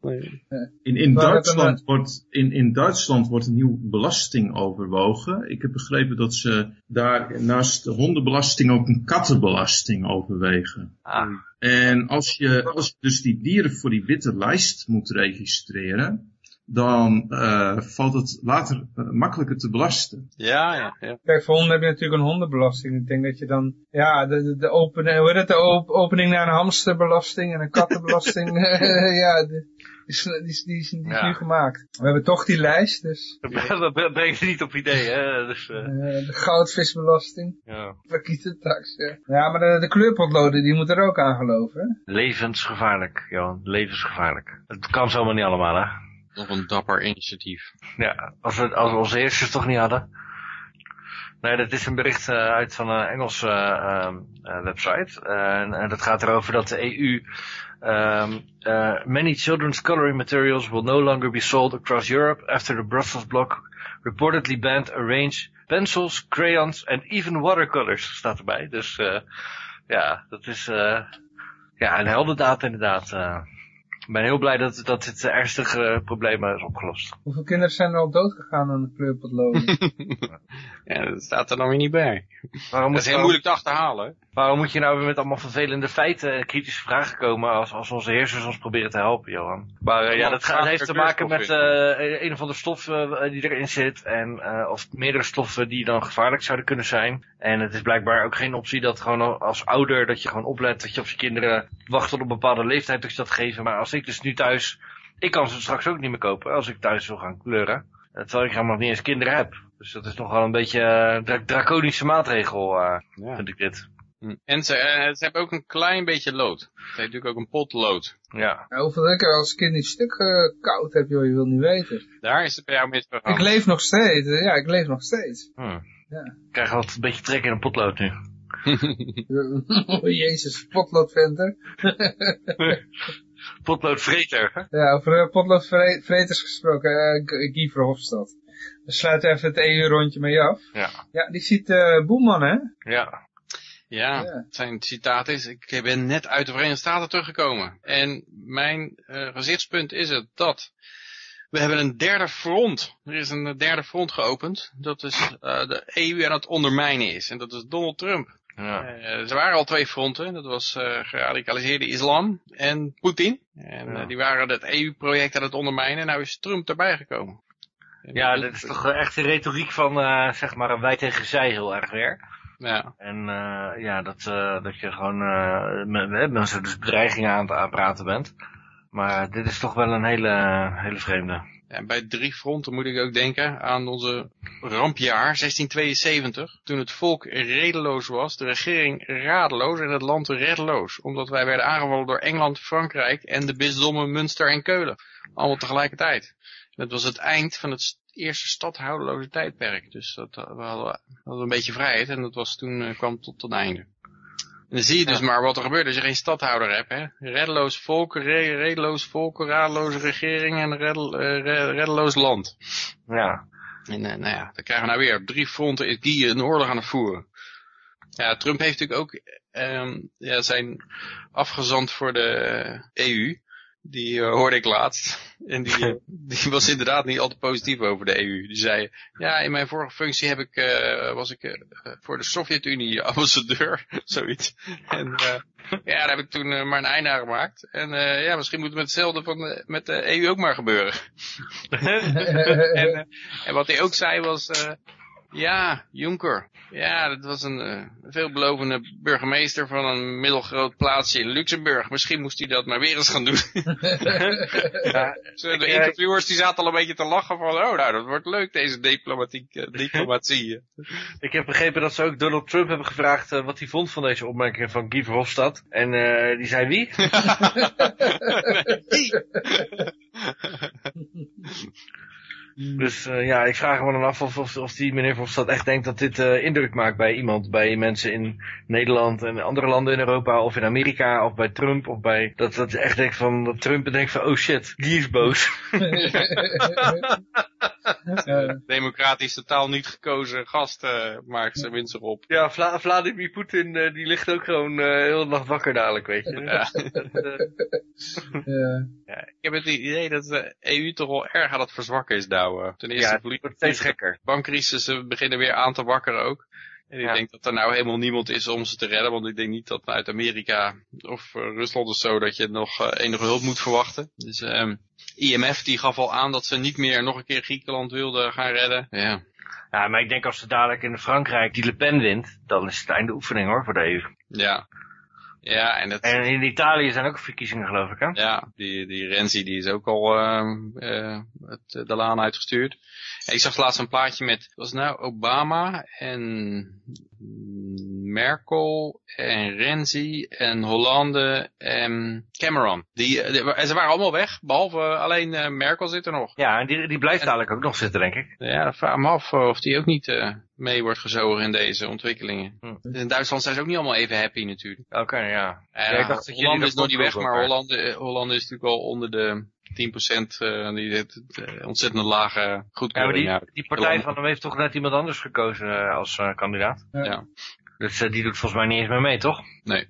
In, in, Duitsland een- wordt, in, in Duitsland wordt een nieuwe belasting overwogen. Ik heb begrepen dat ze daar naast de hondenbelasting ook een kattenbelasting overwegen. Ah, En als je, als je dus die dieren voor die witte lijst moet registreren, dan eh, valt het later eh, makkelijker te belasten. Ja, ja, ja. Kijk, voor honden heb je natuurlijk een hondenbelasting. Ik denk dat je dan, ja, de, de, de, open, hoe heet het, de op- opening naar een hamsterbelasting en een kattenbelasting. ja, de, is, die, is, die, is, die is Ja. nu gemaakt. We hebben toch die lijst, dus dat brengt je niet op idee, hè. Dus, eh, eh, de goudvisbelasting. ja. Pakietentax, ja. Ja, maar de, de kleurpotloden, die moeten er ook aan geloven, hè? Levensgevaarlijk, Johan. Levensgevaarlijk. Het kan zomaar niet allemaal, hè. Nog een dapper initiatief. Ja, als we, als we onze heersers toch niet hadden. Nee, dat is een bericht eh, uit van een Engelse eh, ehm, eh, website. En, en dat gaat erover dat de EU... Um, uh, many children's coloring materials will no longer be sold across Europe after the Brussels bloc reportedly banned a range pencils, crayons and even watercolors staat erbij. Dus uh, ja, dat is uh, ja, een heldendaad inderdaad. Ik ben heel blij dat, dat dit ernstige probleem is opgelost. Hoeveel kinderen zijn er al dood gegaan aan de kleurpotloden? ja, dat staat er nog weer niet bij. Waarom dat is heel moeilijk te achterhalen. Waarom moet je nou weer met allemaal vervelende feiten en kritische vragen komen als, als onze heersers ons proberen te helpen, Johan? Maar uh, ja, dat, gaat, heeft te maken met uh, een of andere stof uh, die erin zit en uh, of meerdere stoffen die dan gevaarlijk zouden kunnen zijn. En het is blijkbaar ook geen optie dat gewoon als ouder dat je gewoon oplet dat je op je kinderen wacht tot op een bepaalde leeftijd dat je dat geven. Maar als ik dus nu thuis, ik kan ze straks ook niet meer kopen als ik thuis wil gaan kleuren. Terwijl ik helemaal nog niet eens kinderen heb. Dus dat is nog wel een beetje een dra draconische maatregel, uh, ja. vind ik dit. En ze, uh, ze hebben ook een klein beetje lood. Het heeft natuurlijk ook een potlood. Ja. ja hoeveel ik als kind niet stuk uh, koud heb, joh, je wil niet weten. Daar is het bij jou misgegaan. Ik leef nog steeds, ja, ik leef nog steeds. Hmm. Ja. Ik krijg altijd een beetje trek in een potlood nu. oh, jezus, potloodventer. potloodvreter. Ja, over uh, potloodvreters gesproken, uh, Guy Verhofstadt. we sluiten even het EU-rondje mee af. Ja. Ja, die ziet eh Boeman, hè? Ja. Ja, Ja. zijn citaat is, ik ben net uit de Verenigde Staten teruggekomen. En mijn eh, gezichtspunt is het dat we hebben een derde front. Er is een derde front geopend. Dat is eh, de EU aan het ondermijnen is. En dat is Donald Trump. Ja. Eh, er waren al twee fronten. Dat was eh, geradicaliseerde islam en Poetin. En Ja. eh, die waren het EU-project aan het ondermijnen. En nou is Trump erbij gekomen. En Ja, dat- dat is toch echt de retoriek van, eh, zeg maar, wij tegen zij heel erg weer. Ja, En eh, ja, dat, eh, dat je gewoon eh, met, met mensen dus bedreigingen aan het aanpraten bent. Maar dit is toch wel een hele, hele vreemde. En bij drie fronten moet ik ook denken aan onze rampjaar 1672. Toen het volk redeloos was, de regering radeloos en het land reddeloos. Omdat wij werden aangevallen door Engeland, Frankrijk en de bisdommen Münster en Keulen. Allemaal tegelijkertijd. Dat was het eind van het st- eerste stadhoudeloze tijdperk. Dus dat, eh, we hadden, we hadden een beetje vrijheid en dat was toen, eh, kwam tot een einde. Dan zie je dus maar wat er gebeurt als je geen stadhouder hebt. Hè? Reddeloos volk, re- redeloos volk, radeloze regering en reddel, eh, re- reddeloos land. Ja, En eh, nou ja, dan krijgen we nou weer op drie fronten Guy een oorlog aan het voeren. Ja, Trump heeft natuurlijk ook ehm, ja, zijn afgezant voor de eh, EU. Die eh, hoorde ik laatst. En die, die was inderdaad niet altijd positief over de EU. Die zei, ja, in mijn vorige functie heb ik, eh, was ik eh, voor de Sovjet-Unie ambassadeur. Zoiets. En ja, daar heb ik toen maar een einde aan gemaakt. En ja, misschien moet het met hetzelfde van met de EU ook maar gebeuren. en, en wat hij ook zei was, ja, Juncker. Ja, dat was een eh, veelbelovende burgemeester van een middelgroot plaatsje in Luxemburg. Misschien moest hij dat maar weer eens gaan doen. ja, Zo, de Ja, interviewers die zaten al een beetje te lachen van, oh nou, dat wordt leuk deze diplomatiek, eh, diplomatie. ik heb begrepen dat ze ook Donald Trump hebben gevraagd eh, wat hij vond van deze opmerking van Guy Verhofstadt. En eh, die zei wie? Dus eh, ja, ik vraag me dan af of, of, of die meneer Verhofstadt echt denkt dat dit eh, indruk maakt bij iemand. Bij mensen in Nederland en andere landen in Europa of in Amerika of bij Trump. Of bij, dat, dat echt denkt van, dat Trump denkt van, oh shit, Guy is boos. Democratisch totaal niet gekozen gast eh, maakt zijn winst erop. Ja, Vla Vladimir Poetin eh, die ligt ook gewoon eh heel de nacht wakker dadelijk, weet je. Ja. Ja. Ja, ik heb het idee dat de EU toch wel erg aan het verzwakken is nou. Ten eerste ja, het wordt steeds gekker. bankcrisissen beginnen weer aan te wakkeren ook. En ik Ja. denk dat er nou helemaal niemand is om ze te redden. Want ik denk niet dat uit Amerika of Rusland of zo dat je nog enige hulp moet verwachten. Dus ehm, IMF die gaf al aan dat ze niet meer nog een keer Griekenland wilden gaan redden. Ja, Ja, maar ik denk als ze dadelijk in Frankrijk die Le Pen wint, dan is het einde oefening hoor voor de EU. ja. Ja, en, het, En in Italië zijn ook verkiezingen geloof ik hè? ja die, die Renzi die is ook al ehm, eh, het, eh, de laan uitgestuurd. En ik zag laatst een plaatje met, was het nou Obama en Merkel en Renzi en Hollande en Cameron. Die, eh, en ze waren allemaal weg, behalve alleen Merkel zit er nog. Ja, en die, die blijft dadelijk ook nog zitten denk ik. Ja, vraag me af of die ook niet mee wordt gezogen in deze ontwikkelingen. Hm. In Duitsland zijn ze ook niet allemaal even happy natuurlijk. Oké, ja. En, Ja, ik dacht dat dat is nog niet weg, maar elkaar. Hollande, eh, is natuurlijk al onder de 10% eh die dit eh, ontzettend lage Ja, maar goedkeuring. die, Ja, die partij van hem heeft toch net iemand anders gekozen als kandidaat. Ja. Dus eh, die doet volgens mij niet eens meer mee, toch? Nee.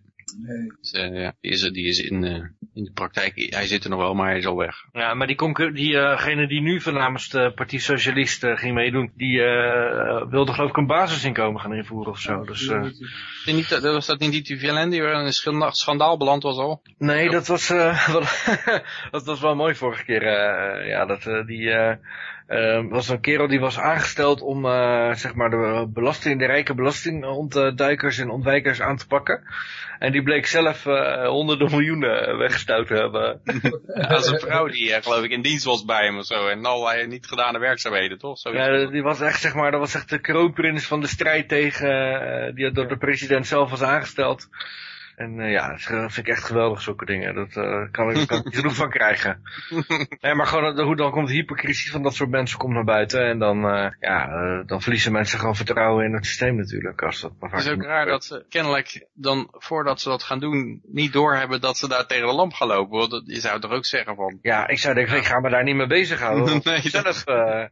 Dus, eh, ja, die is, die is in, eh, in de praktijk, hij zit er nog wel, maar hij is al weg. Ja, maar die concur- diegene die nu van namens de Partij Socialist eh, ging meedoen, die eh, wilde geloof ik een basisinkomen gaan invoeren of zo. Dus, eh, die niet, dat- was dat niet die Tuvelen die weer in een schanda- schandaal beland was al? Nee, dat was, eh, wel, dat was wel mooi vorige keer. eh, ja, dat die was een kerel die was aangesteld om eh, zeg maar de belasting, de rijke belastingontduikers en ontwijkers aan te pakken. En die bleek zelf eh, honderden miljoenen weggestouwd te hebben. Ja, zijn vrouw die eh, geloof ik in dienst was bij hem of zo. En allerlei niet gedane werkzaamheden, toch? Zoiets. Ja, die was echt zeg maar, dat was echt de kroonprins van de strijd tegen, eh, die door de president zelf was aangesteld. En eh, ja, dat vind ik echt geweldig, zulke dingen. Dat eh, kan ik kan ik niet genoeg van krijgen. nee, maar gewoon, eh, hoe dan komt de hypocrisie van dat soort mensen komt naar buiten. En dan, ja, dan verliezen mensen gewoon vertrouwen in het systeem natuurlijk. Als dat maar Het is ook raar gebeurt. dat ze kennelijk dan, voordat ze dat gaan doen, niet doorhebben dat ze daar tegen de lamp gaan lopen. Want je zou toch ook zeggen van... Ja, ik zou denken, ik ga me daar niet mee bezighouden. Nee, zelf, ja,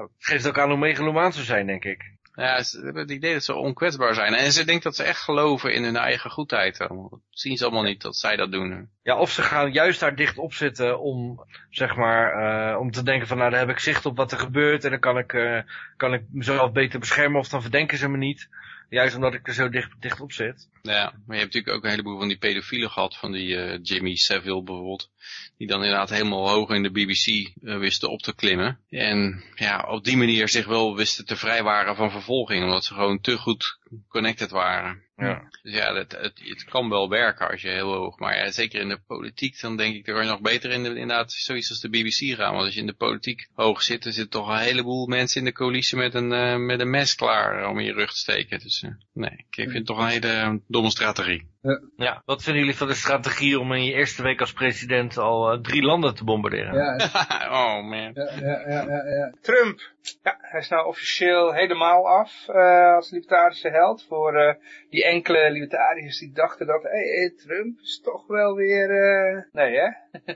Het geeft ook aan hoe megalomaan ze zijn, denk ik. Ja, ze hebben het idee dat ze onkwetsbaar zijn. En ze denkt dat ze echt geloven in hun eigen goedheid. Dat zien ze allemaal niet dat zij dat doen. Ja, of ze gaan juist daar dicht op zitten om, zeg maar, eh, om te denken van, nou, daar heb ik zicht op wat er gebeurt en dan kan ik, eh, kan ik mezelf beter beschermen of dan verdenken ze me niet. Juist omdat ik er zo dicht, dicht op zit. Ja, maar je hebt natuurlijk ook een heleboel van die pedofielen gehad. Van die eh, Jimmy Savile bijvoorbeeld. Die dan inderdaad helemaal hoog in de BBC eh, wisten op te klimmen. En ja, op die manier zich wel wisten te vrijwaren van vervolging. Omdat ze gewoon te goed connected waren. Ja. Dus ja, het, het, het kan wel werken als je heel hoog. Maar ja, zeker in de politiek, dan denk ik, dan kan je nog beter in de, inderdaad zoiets als de BBC gaan. Want als je in de politiek hoog zit, dan zitten toch een heleboel mensen in de coalitie met een, eh, met een mes klaar om in je rug te steken. Dus eh, nee, ik vind het toch een hele domme strategie. Ja, wat vinden jullie van de strategie om in je eerste week als president al eh, drie landen te bombarderen? Ja, oh man. ja, ja, ja, ja, ja. Trump. Ja, hij is nou officieel helemaal af eh, als libertarische held. Voor eh, die enkele libertariërs die dachten dat, hé, hey, Trump is toch wel weer... eh, Nee, hè?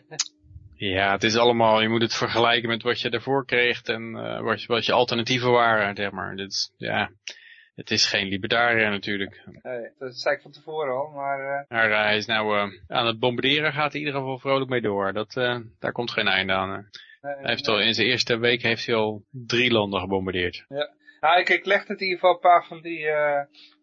Ja, het is allemaal, je moet het vergelijken met wat je ervoor kreeg en eh, wat, je, wat je alternatieven waren, zeg maar. Dit ja, het is geen libertariër natuurlijk. Nee, dat zei ik van tevoren al, maar... eh, Maar eh, hij is nou eh, aan het bombarderen, gaat hij in ieder geval vrolijk mee door. Dat, daar komt geen einde aan. hè. nee, Hij heeft al, in zijn eerste week heeft hij al drie landen gebombardeerd. Nou, ik, ik legde het in ieder geval een paar van die,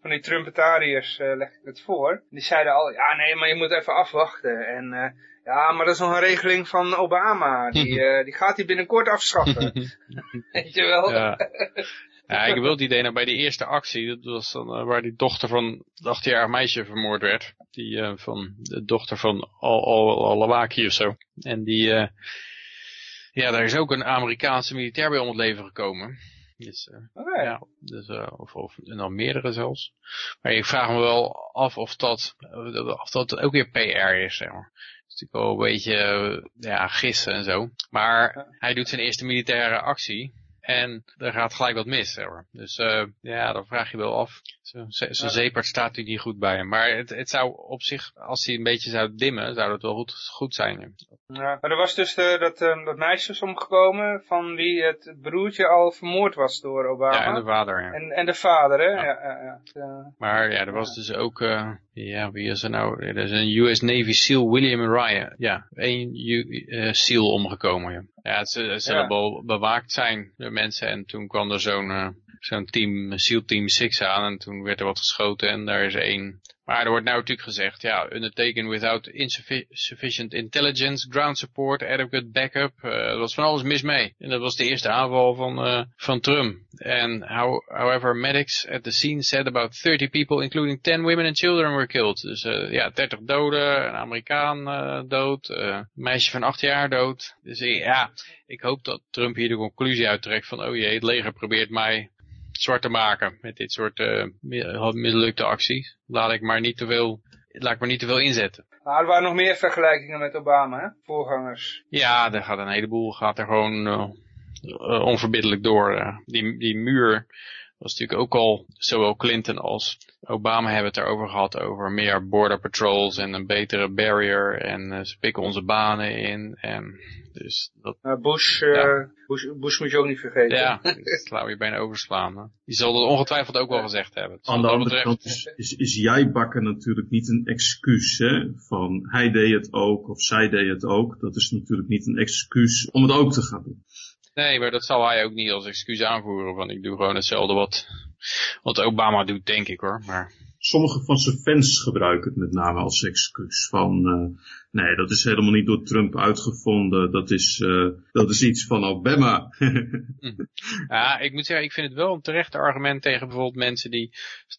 van die Trumpetariërs leg ik het voor. Die zeiden al, ja nee, maar je moet even afwachten. En ja, maar dat is nog een regeling van Obama. Die, die gaat hij binnenkort afschaffen. Weet je wel? Ja. Ja, ik wil het idee nou bij die eerste actie, dat was dan eh, waar die dochter van het 18-jarig meisje vermoord werd. Die eh, van de dochter van Al Al Alawaki of zo. En die, eh, ja, daar is ook een Amerikaanse militair bij om het leven gekomen. Dus, ja, dus, of, of en dan meerdere zelfs. Maar ik vraag me wel af of dat, of dat ook weer PR is, zeg maar. Het is natuurlijk wel een beetje, ja, gissen en zo. Maar hij doet zijn eerste militaire actie. En er gaat gelijk wat mis, zeg maar. Dus eh, ja, dan vraag je wel af. Zo'n zo zeepert staat natuurlijk niet goed bij hem. Maar het, het zou op zich, als hij een beetje zou dimmen, zou dat wel goed, goed zijn. Ja, maar er was dus dat, eh, dat meisje is omgekomen van wie het broertje al vermoord was door Obama. Ja, en de vader, ja. en, en de vader, hè? Ja. Ja. Ja. Maar ja, er was dus ook, eh, ja, wie is er nou? Er is een US Navy SEAL, William Ryan. Ja, één U- eh, SEAL omgekomen. Ja, ja het, ze zullen Ja. wel bewaakt zijn, de mensen. En toen kwam er zo'n eh, zo'n team, SEAL Team 6 aan. En toen werd er wat geschoten en daar is één. Maar er wordt nou natuurlijk gezegd, ja, undertaken without insufficient intelligence, ground support, adequate backup. eh, er was van alles mis mee. En dat was de eerste aanval van, eh, van Trump. En how, however, medics at the scene said about 30 people, including 10 women and children, were killed. Dus eh, ja, 30 doden, een Amerikaan dood, een meisje van 8 jaar dood. Dus ja, ik hoop dat Trump hier de conclusie uittrekt van, oh jee, het leger probeert mij zwart te maken met dit soort mi- mislukte acties. Laat ik maar niet te veel, laat ik maar niet te veel inzetten. Maar er waren nog meer vergelijkingen met Obama, hè? Voorgangers. Ja, er gaat een heleboel, gaat er gewoon eh, onverbiddelijk door. eh. die, die muur was natuurlijk ook al, zowel Clinton als Obama hebben het erover gehad, over meer border patrols en een betere barrier. En eh, ze pikken onze banen in. En dus dat, Uh, Bush, eh, Ja. Bush, Bush moet je ook niet vergeten. ja, dat we bijna overslaan. Hè. Die zal dat ongetwijfeld ook wel gezegd hebben. Dus Aan de andere betreft- kant is, is, is jij bakken natuurlijk niet een excuus. Hè? Van hij deed het ook of zij deed het ook. Dat is natuurlijk niet een excuus om het ook te gaan doen. Nee, maar dat zal hij ook niet als excuus aanvoeren. Van ik doe gewoon hetzelfde wat, wat Obama doet, denk ik hoor. Maar Sommige van zijn fans gebruiken het met name als excuus. Van eh, nee, dat is helemaal niet door Trump uitgevonden. Dat is, eh, dat is iets van Obama. ja, ik moet zeggen, ik vind het wel een terecht argument tegen bijvoorbeeld mensen die,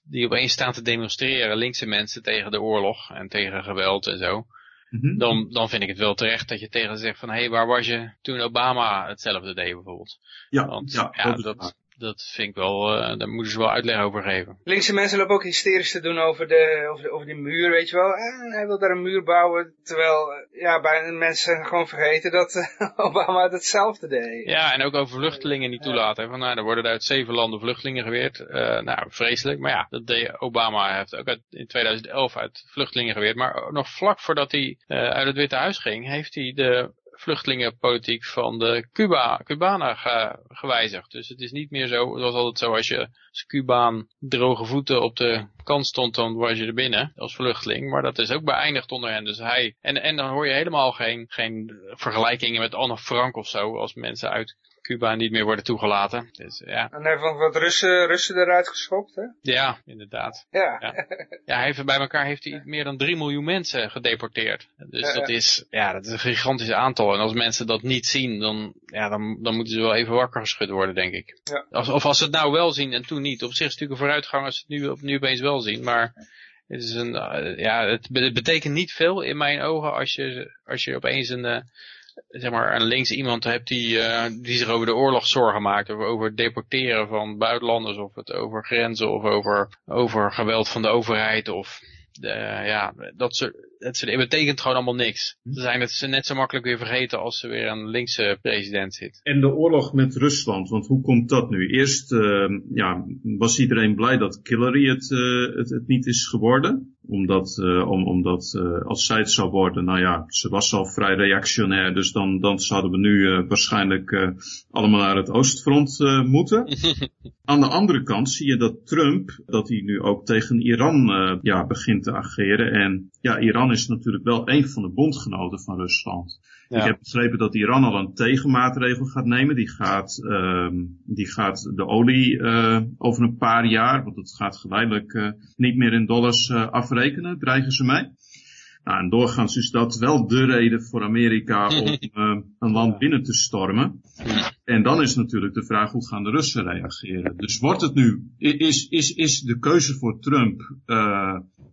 die opeens staan te demonstreren. Linkse mensen tegen de oorlog en tegen geweld en zo. Mhm. Dan, dan vind ik het wel terecht dat je tegen ze zegt van, hé, hey, waar was je toen Obama hetzelfde deed bijvoorbeeld? ja, Want ja, dat, dat vind ik wel, eh daar moeten ze wel uitleg over geven. Linkse mensen lopen ook hysterisch te doen over, de, over, de, over die muur, weet je wel. En hij wil daar een muur bouwen, terwijl eh, ja, bijna mensen gewoon vergeten dat eh, Obama het hetzelfde deed. Ja, en ook over vluchtelingen niet toelaten. Van, nou, er worden uit zeven landen vluchtelingen geweerd. Nou, vreselijk. Maar ja, dat deed Obama heeft ook uit, in 2011 uit vluchtelingen geweerd. Maar nog vlak voordat hij uit het Witte Huis ging, heeft hij de vluchtelingenpolitiek van de Cuba, Cubanen ge, gewijzigd. Dus het is niet meer zo, het was altijd zo als je als Cubaan droge voeten op de kant stond, dan was je er binnen als vluchteling. Maar dat is ook beëindigd onder hen. Dus hij, en, en dan hoor je helemaal geen, geen vergelijkingen met Anne Frank of zo, als mensen uit Cuba niet meer worden toegelaten. Dus, ja. En hij heeft wat Russen, Russen eruit geschopt, hè? ja, inderdaad. Ja. Ja. Ja, heeft, bij elkaar heeft hij meer dan 3 miljoen mensen gedeporteerd. Dus dat is, ja, dat is een gigantisch aantal. En als mensen dat niet zien, dan, ja, dan, dan moeten ze wel even wakker geschud worden, denk ik. Ja. Als, of als ze het nou wel zien en toen niet. Op zich is het natuurlijk een vooruitgang als ze het nu, op- nu opeens wel zien. Maar het, is een, eh, ja, het betekent niet veel in mijn ogen als je, als je opeens een, eh, zeg maar, een links iemand hebt die, eh, die zich over de oorlog zorgen maakt. Of over het deporteren van buitenlanders. Of het over grenzen. Of over, over geweld van de overheid. Of de, ja, dat soort, het, betekent gewoon allemaal niks. Ze zijn het net zo makkelijk weer vergeten als er weer een linkse president zit. En de oorlog met Rusland, want hoe komt dat nu? Eerst eh, ja, was iedereen blij dat Hillary het, eh, het, het niet is geworden. Omdat, eh, om, omdat eh, als zij het zou worden, nou ja, ze was al vrij reactionair. Dus dan, dan zouden we nu waarschijnlijk allemaal naar het oostfront moeten. Aan de andere kant zie je dat Trump, dat hij nu ook tegen Iran ja, begint te ageren. En ja, Iran is natuurlijk wel een van de bondgenoten van Rusland. Ja. Ik heb begrepen dat Iran al een tegenmaatregel gaat nemen. Die gaat, ehm, die gaat de olie eh, over een paar jaar, want het gaat geleidelijk eh, niet meer in dollars eh, afrekenen, dreigen ze mee. Nou, en doorgaans is dat wel de reden voor Amerika om een land binnen te stormen. En dan is natuurlijk de vraag hoe gaan de Russen reageren. Dus wordt het nu, is, is, is de keuze voor Trump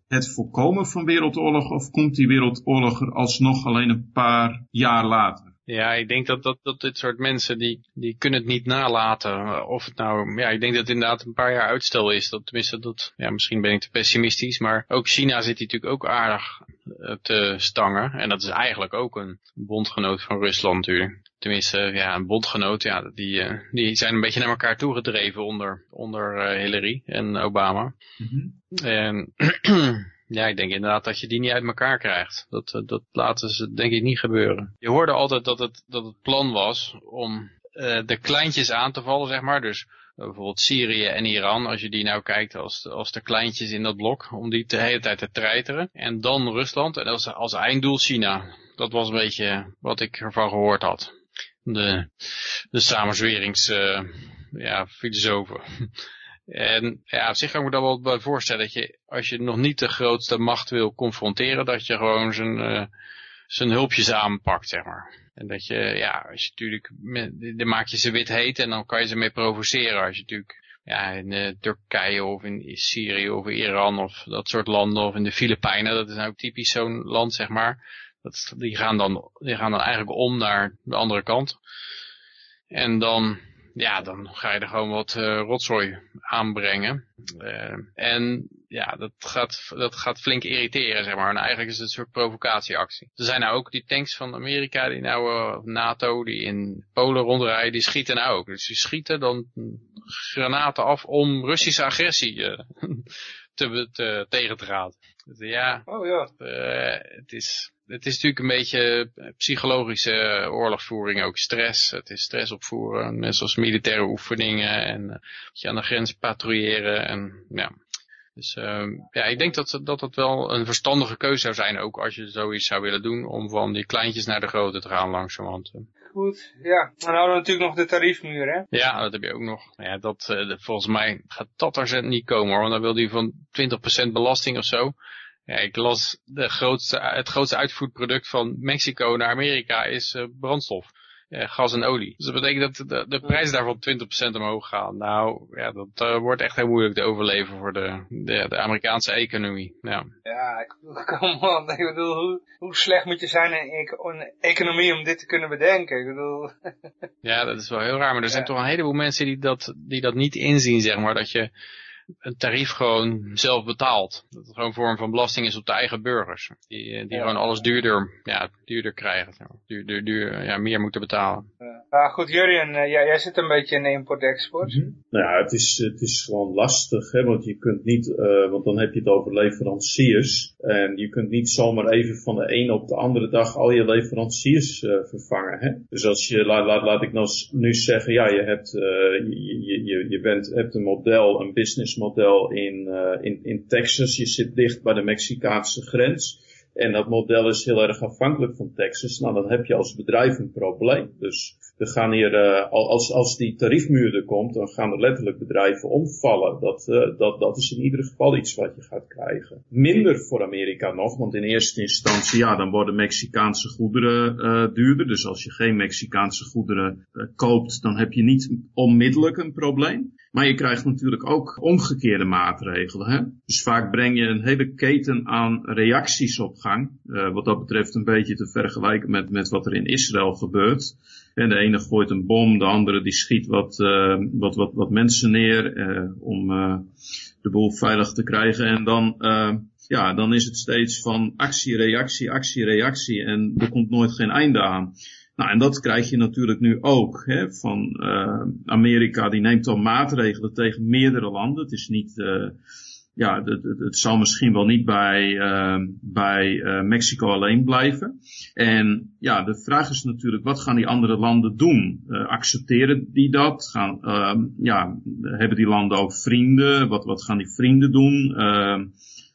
het voorkomen van wereldoorlog of komt die wereldoorlog er alsnog alleen een paar jaar later? Ja, ik denk dat, dat, dat dit soort mensen, die, die kunnen het niet nalaten. Of het nou, ja, ik denk dat het inderdaad een paar jaar uitstel is. Dat, tenminste, dat, ja, misschien ben ik te pessimistisch. Maar ook China zit hier natuurlijk ook aardig eh, te stangen. En dat is eigenlijk ook een bondgenoot van Rusland natuurlijk. Tenminste, ja, een bondgenoot, ja, die, eh, die zijn een beetje naar elkaar toegedreven onder, onder eh, Hillary en Obama. En ja, ik denk inderdaad dat je die niet uit elkaar krijgt. Dat, eh, dat laten ze denk ik niet gebeuren. Je hoorde altijd dat het, dat het plan was om de kleintjes aan te vallen, zeg maar. Dus bijvoorbeeld Syrië en Iran, als je die nou kijkt als, de- als de kleintjes in dat blok, om die de hele tijd te treiteren. En dan Rusland en als, als einddoel China. Dat was een beetje wat ik ervan gehoord had. De, de samenzwerings, eh, ja. En ja, op zich kan ik me daar wel voorstellen dat je, als je nog niet de grootste macht wil confronteren, dat je gewoon zijn, eh, zijn hulpjes aanpakt, zeg maar. En dat je, ja, als je natuurlijk, dan maak je ze wit heet en dan kan je ze mee provoceren. Als je natuurlijk, ja, in eh, Turkije of in Syrië of in Iran of dat soort landen of in de Filipijnen, dat is nou typisch zo'n land, zeg maar. Dat, die, gaan dan, die gaan dan eigenlijk om naar de andere kant. En dan, ja, dan ga je er gewoon wat eh, rotzooi aanbrengen. Eh, en ja, dat gaat, dat gaat flink irriteren, zeg maar. En eigenlijk is het een soort provocatieactie. Er zijn nou ook die tanks van Amerika, die nou, eh, NATO, die in Polen rondrijden, die schieten nou ook. Dus die schieten dan granaten af om Russische agressie te, te, tegen te gaan. Dus ja, Oh ja. het, is, het is natuurlijk een beetje eh, psychologische oorlogsvoering, ook stress. Het is stress opvoeren, net zoals militaire oefeningen en eh, je aan de grens patrouilleren. En, ja. Dus eh, ja, ik denk dat, dat dat wel een verstandige keuze zou zijn, ook als je zoiets zou willen doen, om van die kleintjes naar de grote te gaan langzamerhand. Goed. Ja. Dan hadden we natuurlijk nog de tariefmuur, hè? Ja, dat heb je ook nog. Ja, dat, eh, volgens mij gaat dat er niet komen hoor. Want dan wil hij van 20% belasting of zo. Ja, ik las de grootste, het grootste uitvoerproduct van Mexico naar Amerika is eh, brandstof. Eh, gas en olie. Dus dat betekent dat de, de prijzen daarvan 20% omhoog gaan. Nou, ja, dat eh, wordt echt heel moeilijk te overleven voor de, de, de Amerikaanse economie. Ja. Ja, ik kom op. Ik bedoel, hoe, hoe slecht moet je zijn in in economie om dit te kunnen bedenken? Ik bedoel, Ja, dat is wel heel raar. Maar er zijn Ja. toch een heleboel mensen die dat, die dat niet inzien, zeg maar. Dat je, een tarief gewoon zelf betaalt. Dat het gewoon een vorm van belasting is op de eigen burgers. Die, eh, die gewoon alles duurder, ja, duurder krijgen. Duur, duur, duur, ja, meer moeten betalen. Uh, goed, Jurien, uh, jij, jij zit een beetje in import-export. Mm -hmm. Nou ja, het is, het is gewoon lastig, hè, want je kunt niet, uh, want dan heb je het over leveranciers. En je kunt niet zomaar even van de ene op de andere dag al je leveranciers vervangen. Hè? Dus als je, laat, laat, laat ik nou nu zeggen, ja, je hebt, je, je, je bent, hebt een model, een businessmodel in, in, in Texas. Je zit dicht bij de Mexicaanse grens. En dat model is heel erg afhankelijk van Texas. Nou, dan heb je als bedrijf een probleem. Dus we gaan hier, uh, als, als die tariefmuur er komt, dan gaan er letterlijk bedrijven omvallen. Dat, uh, dat, dat is in ieder geval iets wat je gaat krijgen. Minder voor Amerika nog, want in eerste instantie, ja, dan worden Mexicaanse goederen duurder. Dus als je geen Mexicaanse goederen koopt, dan heb je niet onmiddellijk een probleem. Maar je krijgt natuurlijk ook omgekeerde maatregelen. Hè? Dus vaak breng je een hele keten aan reacties op gang. Uh, wat dat betreft een beetje te vergelijken met, met wat er in Israël gebeurt. En de ene gooit een bom, de andere die schiet wat, uh, wat, wat, wat mensen neer uh, om de boel veilig te krijgen. En dan, ja, dan is het steeds van actie, reactie, actie, reactie. En er komt nooit geen einde aan. Nou, en dat krijg je natuurlijk nu ook hè, van uh, Amerika. Die neemt dan maatregelen tegen meerdere landen. Het is niet, uh, ja, het, het, zal misschien wel niet bij, uh, bij Mexico alleen blijven. En ja, de vraag is natuurlijk, wat gaan die andere landen doen? accepteren die dat? Gaan, ja, hebben die landen ook vrienden? Wat, wat gaan die vrienden doen?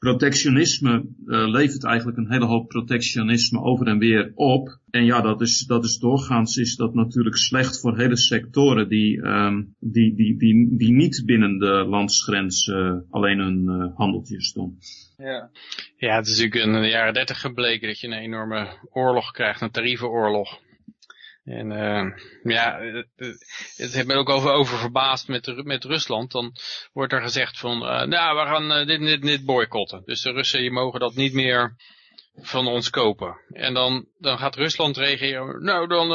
Protectionisme uh, levert eigenlijk een hele hoop protectionisme over en weer op. En ja, dat is, dat is doorgaans is dat natuurlijk slecht voor hele sectoren die, um, die, die, die, die niet binnen de landsgrens uh, alleen hun uh, handeltjes doen. Ja. ja, het is natuurlijk in de jaren dertig gebleken dat je een enorme oorlog krijgt, een tarievenoorlog. En uh, ja, het heeft me ook over, over verbaasd met, met Rusland. Dan wordt er gezegd van, uh, nou, we gaan uh, dit, dit, dit boycotten. Dus de Russen die mogen dat niet meer van ons kopen. En dan, dan gaat Rusland reageren, nou, dan,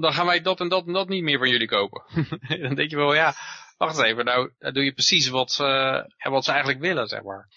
dan gaan wij dat en dat en dat niet meer van jullie kopen. dan denk je wel, ja, wacht eens even, nou, dan doe je precies wat, wat ze eigenlijk willen, zeg maar.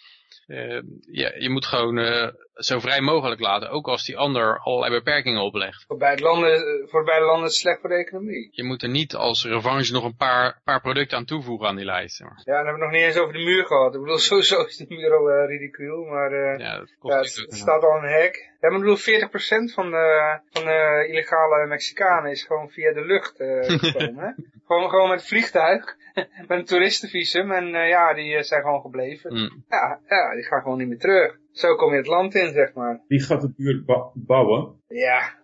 Uh, je, je moet gewoon uh, zo vrij mogelijk laten, ook als die ander allerlei beperkingen oplegt. Voor beide landen, voor beide landen is het slecht voor de economie. Je moet er niet als revanche nog een paar, paar producten aan toevoegen aan die lijst. Maar. Ja, dan hebben we nog niet eens over de muur gehad. Ik bedoel, sowieso is de muur al uh, ridicuul, maar ja, dat kost ja, het, het staat al een hek. Ja, maar ik bedoel, 40% van de, van de illegale Mexicanen is gewoon via de lucht gekomen. hè? Gewoon, gewoon met vliegtuig, met een toeristenvisum en ja, die zijn gewoon gebleven. Mm. Ja, ja, die gaan gewoon niet meer terug. Zo kom je het land in, zeg maar. Wie gaat het buurt bouwen? Ja.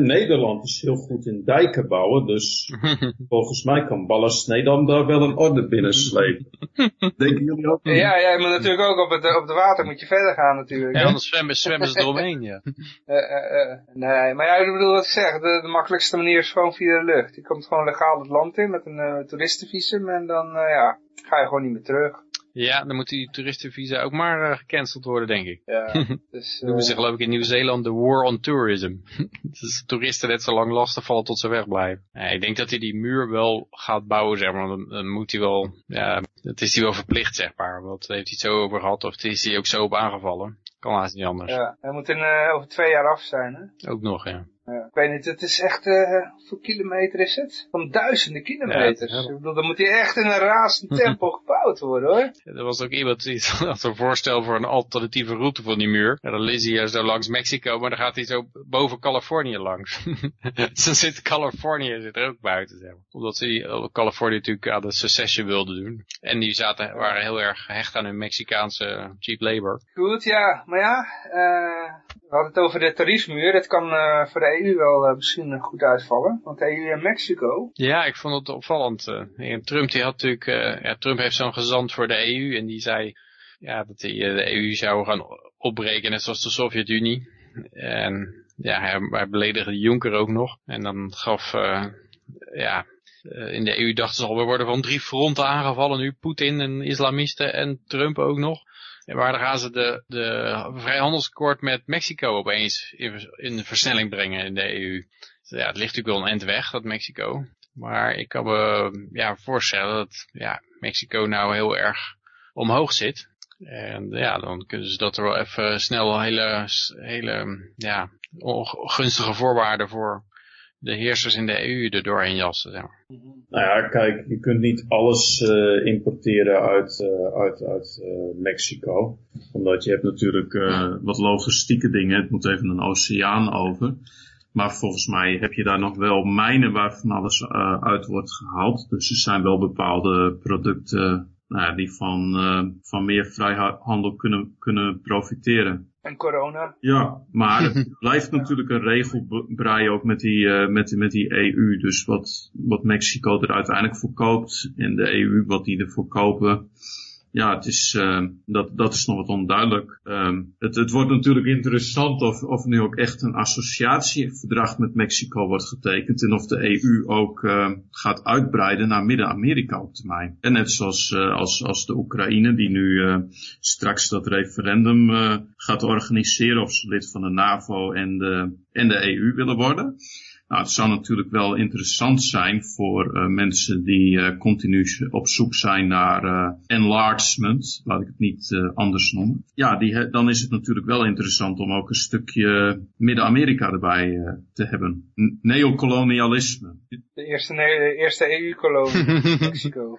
Nederland is heel goed in dijken bouwen, dus volgens mij kan Ballast Nederland daar wel een orde binnen slepen. Denken jullie ook? Ja, ja, moet natuurlijk ook op het, op het water moet je verder gaan natuurlijk. Ja, anders zwemmen, zwemmen ze eromheen, ja. Uh, uh, uh, nee, maar ja, ik bedoel wat ik zeg, de, de, makkelijkste manier is gewoon via de lucht. Je komt gewoon legaal het land in met een toeristenvisum en dan ja, ga je gewoon niet meer terug. Ja, dan moet die toeristenvisa ook maar uh, gecanceld worden, denk ik. Ja, dus. Noemen ze geloof ik in Nieuw-Zeeland de war on tourism. dus toeristen net zo lang lastig vallen tot ze wegblijven. Ja, ik denk dat hij die muur wel gaat bouwen, zeg maar. Dan, dan moet hij wel, ja, dat is hij wel verplicht, zeg maar. Want heeft hij het zo over gehad, of is hij ook zo op aangevallen. Kan haast niet anders. Ja, hij moet in, uh, over twee jaar af zijn, hè? Ook nog, ja. Ja, ik weet niet, het is echt, uh, hoeveel kilometer is het? Van duizenden kilometers. Ja, ik bedoel, dan moet hij echt in een razend tempo gebouwd worden hoor. Ja, er was ook iemand die had een voorstel voor een alternatieve route van die muur. En dan lees hij zo langs Mexico, maar dan gaat hij zo boven Californië langs. zo zit Californië zit er ook buiten, zeg maar. Omdat ze Californië natuurlijk aan de secession wilden doen. En die zaten, waren heel erg gehecht aan hun Mexicaanse cheap labor. Goed, ja. Maar ja, uh, we hadden het over de tariefmuur. Dat kan uh, voor de EU wel uh, misschien goed uitvallen. Want EU en Mexico. Ja, ik vond het opvallend. Uh, Trump die had natuurlijk, ja, Trump heeft zo'n gezant voor de EU en die zei ja, dat de EU zou gaan opbreken, net zoals de Sovjet-Unie. En ja, hij, hij beledigde Juncker ook nog. En dan gaf, ja, in de EU dachten ze al, we worden van drie fronten aangevallen nu. Poetin en islamisten en Trump ook nog. Dan gaan ze de, de vrijhandelsakkoord met Mexico opeens in, in versnelling brengen in de EU. Ja, het ligt natuurlijk wel een eind weg, dat Mexico. Maar ik kan me ja, voorstellen dat ja, Mexico nou heel erg omhoog zit. En ja, dan kunnen ze dat er wel even snel hele, hele ja, gunstige voorwaarden voor de heersers in de EU er doorheen jassen. Zeg. Nou ja, kijk, je kunt niet alles uh, importeren uit, uh, uit, uit uh, Mexico. Omdat je hebt natuurlijk wat logistieke dingen. Het moet even een oceaan over. Maar volgens mij heb je daar nog wel mijnen waar van alles uit wordt gehaald. Dus er zijn wel bepaalde producten nou, die van, van meer vrijhandel kunnen, kunnen profiteren. En corona. Ja, maar het blijft natuurlijk een regelbrei ook met die, uh, met, met die EU. Dus wat, wat Mexico er uiteindelijk voor koopt en de EU wat die ervoor kopen ja, het is, uh, dat, dat is nog wat onduidelijk. Um, het, het wordt natuurlijk interessant of, of nu ook echt een associatieverdrag met Mexico wordt getekend en of de EU ook uh, gaat uitbreiden naar Midden-Amerika op termijn. En net zoals uh, als, als de Oekraïne die nu straks dat referendum gaat organiseren of ze lid van de NAVO en de, en de EU willen worden. Nou, het zou natuurlijk wel interessant zijn voor uh, mensen die uh, continu op zoek zijn naar uh, enlargement, laat ik het niet anders noemen. Ja, die, dan is het natuurlijk wel interessant om ook een stukje Midden-Amerika erbij te hebben. N neocolonialisme. De eerste, eerste EU-kolonie, Mexico.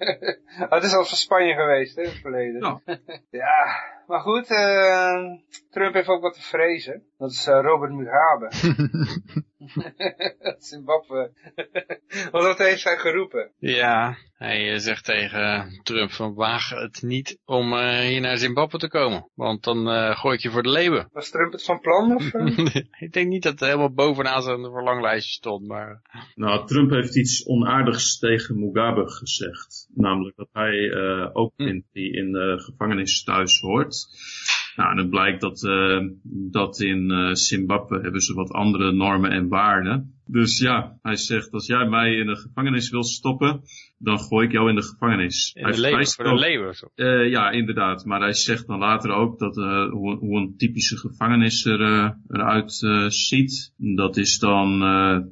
het is al van Spanje geweest, hè, in het verleden. Ja. ja, maar goed, Trump heeft ook wat te vrezen. Dat is Robert Mugabe. Zimbabwe. Want wat heeft hij geroepen? Ja, hij eh, zegt tegen Trump van waag het niet om uh, hier naar Zimbabwe te komen. Want dan uh, gooi ik je voor de leeuwen. Was Trump het van plan? Of, ik denk niet dat het helemaal bovenaan zijn verlanglijstje stond. Maar... Nou, Trump heeft iets onaardigs tegen Mugabe gezegd. Namelijk dat hij ook hm. in, die in de gevangenis thuis hoort. Nou, en het blijkt dat, uh, dat in uh, Zimbabwe hebben ze wat andere normen en waarden. Dus ja, hij zegt, als jij mij in de gevangenis wil stoppen, dan gooi ik jou in de gevangenis. In de leeuwen, voor de leeuwen zo. Uh, ja, inderdaad. Maar hij zegt dan later ook dat uh, hoe, hoe, een typische gevangenis er, uh, eruit ziet. Dat is dan,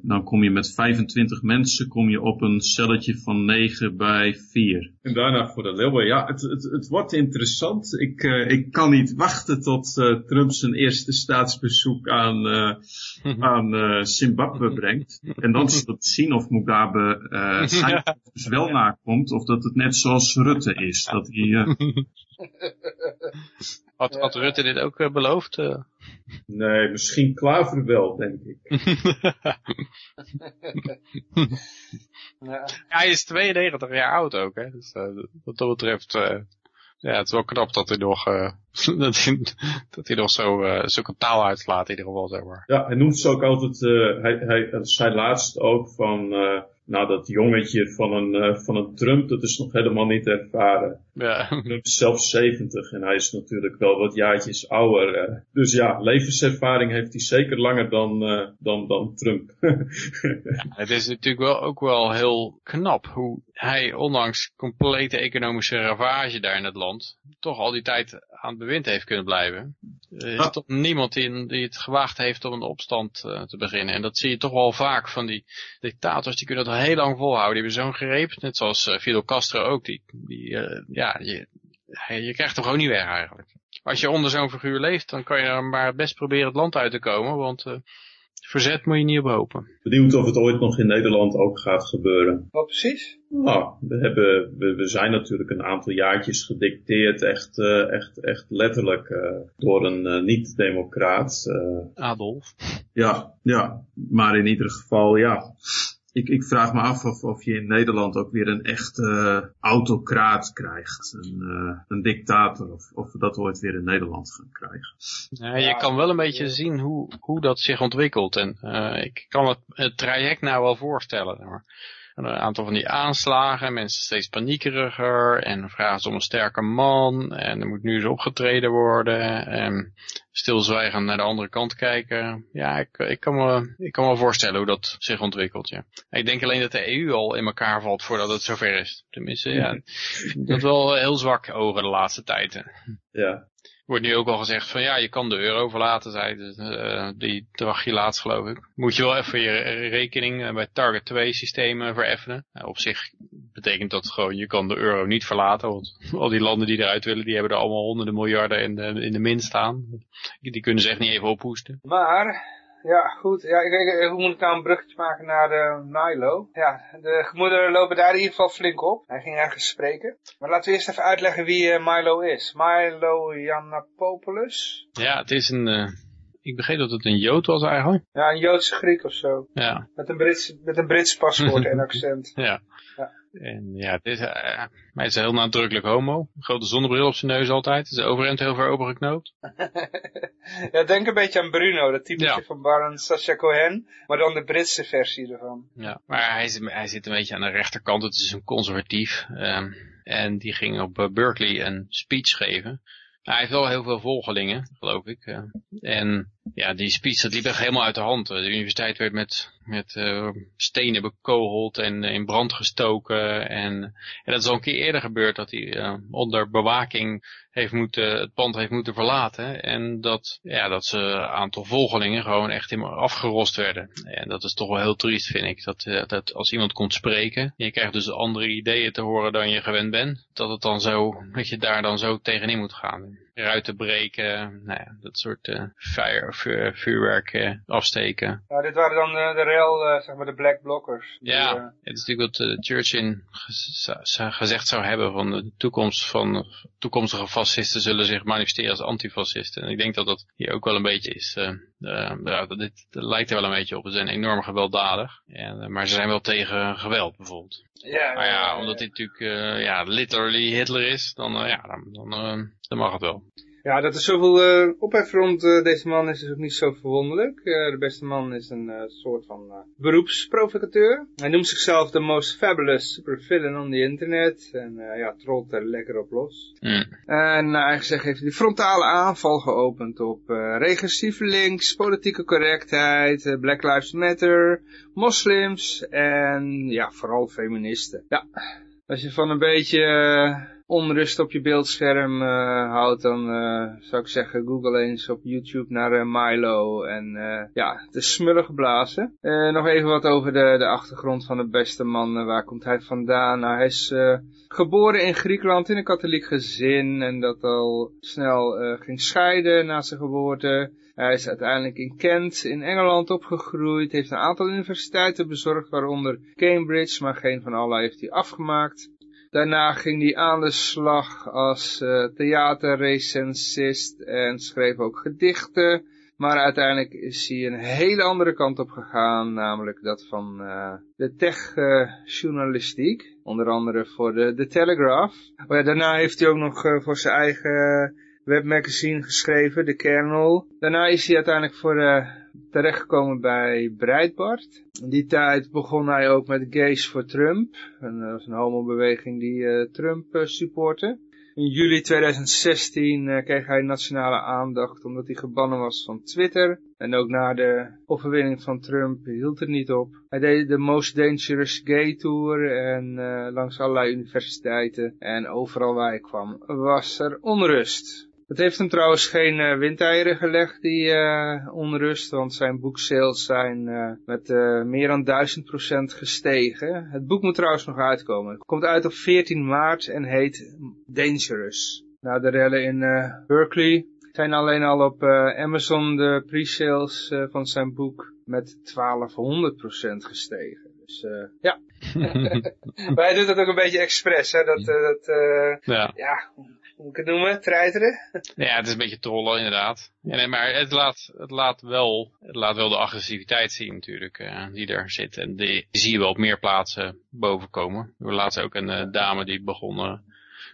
dan kom je met 25 mensen, kom je op een celletje van 9 bij 4. En daarna voor de leeuwen. Ja, het, het, het wordt interessant. Ik, ik kan niet wachten tot Trump zijn eerste staatsbezoek aan, aan Zimbabwe brengt. En dan zullen we zien of Mugabe zijn ja wel nakomt, of dat het net zoals Rutte is. Dat hij, uh... had, had, Rutte dit ook uh, beloofd? Uh... Nee, misschien Klaver wel, denk ik. ja. Hij is 92 jaar oud ook, hè. Dus wat dat betreft... ja, het is wel knap dat hij nog, dat hij, dat hij nog zo, zulke taal uitslaat in ieder geval, zeg maar. Ja, hij noemt ze ook altijd, hij, hij zei laatst ook van, nou, dat jongetje van een, uh, van een Trump, dat is nog helemaal niet ervaren. Ja. Trump is zelf 70 en hij is natuurlijk wel wat jaartjes ouder. Uh. Dus ja, levenservaring heeft hij zeker langer dan, uh, dan, dan Trump. ja, het is natuurlijk wel ook wel heel knap hoe hij, ondanks complete economische ravage daar in het land, toch al die tijd aan het bewind heeft kunnen blijven. Er is toch niemand die, die, het gewaagd heeft om een opstand te beginnen. En dat zie je toch wel vaak van die dictators, die kunnen dat heel lang volhouden. Die hebben zo'n greep, net zoals uh, Fidel Castro ook. Die, die uh, ja, je, je krijgt hem gewoon niet weg eigenlijk. Als je onder zo'n figuur leeft, dan kan je maar best proberen het land uit te komen, want verzet moet je niet op hopen. Benieuwd of het ooit nog in Nederland ook gaat gebeuren. Wat precies? Nou, we, hebben, we, we zijn natuurlijk een aantal jaartjes gedicteerd, echt, uh, echt, echt letterlijk, uh, door een uh, niet-democraat. Adolf. Ja, ja, maar in ieder geval, ja ik, ik vraag me af of, of je in Nederland ook weer een echte uh, autocraat krijgt. Een, uh, een dictator. Of, of we dat ooit weer in Nederland gaan krijgen. Ja, je kan wel een beetje zien hoe, hoe dat zich ontwikkelt. En uh, ik kan het, het traject nou wel voorstellen. Maar een aantal van die aanslagen, mensen steeds paniekeriger en vragen ze om een sterke man en er moet nu eens opgetreden worden en stilzwijgend naar de andere kant kijken. Ja, ik, ik, kan me, ik kan me voorstellen hoe dat zich ontwikkelt, ja. Ik denk alleen dat de EU al in elkaar valt voordat het zover is. Tenminste, ja, dat wel heel zwak ogen de laatste tijd. Ja. Wordt nu ook al gezegd van ja, je kan de euro verlaten, zei uh, die je laatst geloof ik. Moet je wel even je rekening uh, bij Target 2 systemen vereffenen. Uh, op zich betekent dat gewoon, je kan de euro niet verlaten, want al die landen die eruit willen, die hebben er allemaal honderden miljarden in de, in de min staan. Die kunnen ze echt niet even ophoesten. Maar, ja, goed. Ja, ik, ik, hoe moet ik nou een bruggetje maken naar de Milo? Ja, de gemoederen lopen daar in ieder geval flink op. Hij ging ergens spreken. Maar laten we eerst even uitleggen wie uh, Milo is. Milo Yiannopoulos. Ja, het is een... Uh, ik begreep dat het een Jood was eigenlijk. Ja, een Joodse Griek of zo. Ja. Met een Brits, met een Brits paspoort en accent. Ja. Ja. En ja, het is, uh, hij is heel nadrukkelijk homo. Grote zonnebril op zijn neus altijd. Zijn overhemd heel ver opengeknoopt. ja, denk een beetje aan Bruno, dat typetje Ja. van Baron Sacha Cohen. Maar dan de Britse versie ervan. Ja. Maar hij, is, hij zit een beetje aan de rechterkant. Het is een conservatief. Um, en die ging op uh, Berkeley een speech geven. Hij heeft wel heel veel volgelingen, geloof ik. Uh, en ja, die speech dat liep echt helemaal uit de hand. De universiteit werd met, met uh, stenen bekogeld en in brand gestoken. En, en dat is al een keer eerder gebeurd dat hij uh, onder bewaking heeft moeten, het pand heeft moeten verlaten. En dat, ja, dat ze aantal volgelingen gewoon echt helemaal afgerost werden. En dat is toch wel heel triest, vind ik. Dat, uh, dat als iemand komt spreken, je krijgt dus andere ideeën te horen dan je gewend bent. Dat het dan zo, dat je daar dan zo tegenin moet gaan. Ruiten breken, nou ja, dat soort uh, fire, vuur, vuurwerk uh, afsteken. Ja, dit waren dan uh, de real, uh, zeg maar de black blockers. Die, ja, uh, het is natuurlijk wat uh, Churchill gezegd zou hebben van de toekomst van toekomstige fascisten zullen zich manifesteren als antifascisten. En ik denk dat dat hier ook wel een beetje is. Uh, ja, dit lijkt er wel een beetje op. Ze zijn enorm gewelddadig. En, maar ze zijn wel tegen geweld bijvoorbeeld. Ja, maar ja, omdat dit natuurlijk uh, ja, literally Hitler is, dan, uh, ja, dan, dan, uh, dan mag het wel. Ja, dat er zoveel uh, ophef rond uh, deze man is, is ook niet zo verwonderlijk. Uh, de beste man is een soort van beroepsprovocateur. Hij noemt zichzelf de most fabulous supervillain on the internet. En ja, trolt er lekker op los. Mm. En naar eigen zeggen heeft hij die frontale aanval geopend op regressieve links, politieke correctheid, Black Lives Matter, moslims en ja, vooral feministen. Ja, als je van een beetje... Onrust op je beeldscherm uh, houdt, dan uh, zou ik zeggen google eens op YouTube naar uh, Milo. En ja, het is smullig geblazen. nog even wat over de, de achtergrond van de beste man. waar komt hij vandaan? Nou, hij is geboren in Griekenland in een katholiek gezin. En dat al snel ging scheiden na zijn geboorte. Hij is uiteindelijk in Kent in Engeland opgegroeid. Heeft een aantal universiteiten bezorgd, waaronder Cambridge. Maar geen van alle heeft hij afgemaakt. Daarna ging hij aan de slag als uh, theaterrecensist en schreef ook gedichten. Maar uiteindelijk is hij een hele andere kant op gegaan, namelijk dat van uh, de tech-journalistiek. Onder andere voor de, de Telegraph. Oh daarna heeft hij ook nog uh, voor zijn eigen webmagazine geschreven, de Kernel. Daarna is hij uiteindelijk voor terechtgekomen bij Breitbart. In die tijd begon hij ook met Gays for Trump. En dat was een homobeweging die uh, Trump uh, supportte. In juli 2016 uh, kreeg hij nationale aandacht omdat hij gebannen was van Twitter. En ook na de overwinning van Trump hield het niet op. Hij deed de Most Dangerous Gay Tour en langs allerlei universiteiten. En overal waar hij kwam was er onrust. Het heeft hem trouwens geen uh, windeieren gelegd, die uh, onrust, want zijn boeksales zijn uh, met meer dan 1000% gestegen. Het boek moet trouwens nog uitkomen. Het komt uit op 14 maart en heet Dangerous. Nou, de rellen in Berkeley zijn alleen al op Amazon de pre-sales van zijn boek met 1200% gestegen. Dus ja. maar hij doet dat ook een beetje expres, hè. Dat, dat ja. Moet ik het noemen, treiteren? Ja, het is een beetje trollen inderdaad. Ja, nee, maar het laat, het, laat wel, het laat wel de agressiviteit zien natuurlijk, uh, die er zit. En die, zie je wel op meer plaatsen bovenkomen. We laatst ook een uh, dame die begon,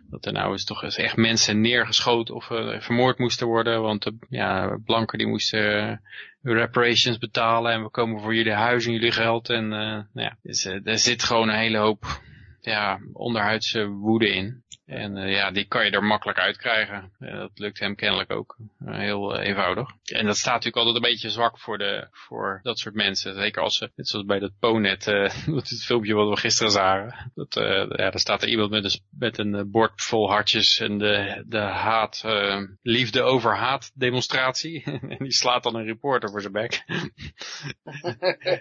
dat er nou eens toch eens echt mensen neergeschoten of vermoord moesten worden. Want de ja, blanken die moesten reparations betalen en we komen voor jullie huis en jullie geld. En nou ja, dus, er zit gewoon een hele hoop ja, onderhuidse woede in. En uh, ja, die kan je er makkelijk uitkrijgen. Uh, dat lukt hem kennelijk ook. Uh, heel eenvoudig. En dat staat natuurlijk altijd een beetje zwak voor, de, voor dat soort mensen. Zeker als ze, net zoals bij dat Ponet, het filmpje wat we gisteren zagen. Dat, ja, daar staat er iemand met een, met een bord vol hartjes en de, de haat, liefde over haat demonstratie. en die slaat dan een reporter voor zijn bek.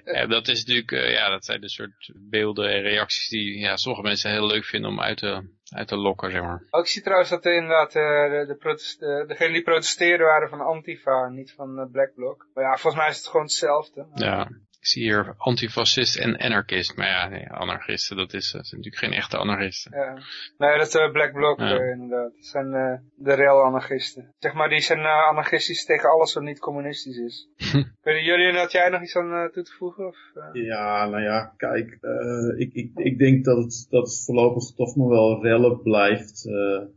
ja, dat is natuurlijk, ja, dat zijn de soort beelden en reacties die ja, sommige mensen heel leuk vinden om uit te, uit te lokken, zeg maar. Ook ik zie trouwens dat er inderdaad uh, de, de protest, uh, degenen die protesteerden waren van Antifa, niet van uh, Black Bloc. Maar ja, volgens mij is het gewoon hetzelfde. Ja, ik zie hier antifascist en anarchist. Maar ja, nee, anarchisten, dat, is, dat zijn natuurlijk geen echte anarchisten. Ja. Nee, dat is uh, Black Bloc ja. uh, inderdaad. Dat zijn uh, de real anarchisten. Zeg maar, die zijn anarchistisch tegen alles wat niet communistisch is. Kunnen jullie, had jij nog iets aan toe te voegen? Of, Ja, nou ja, kijk, ik, ik, ik denk dat het, dat het voorlopig toch nog wel rellen blijft.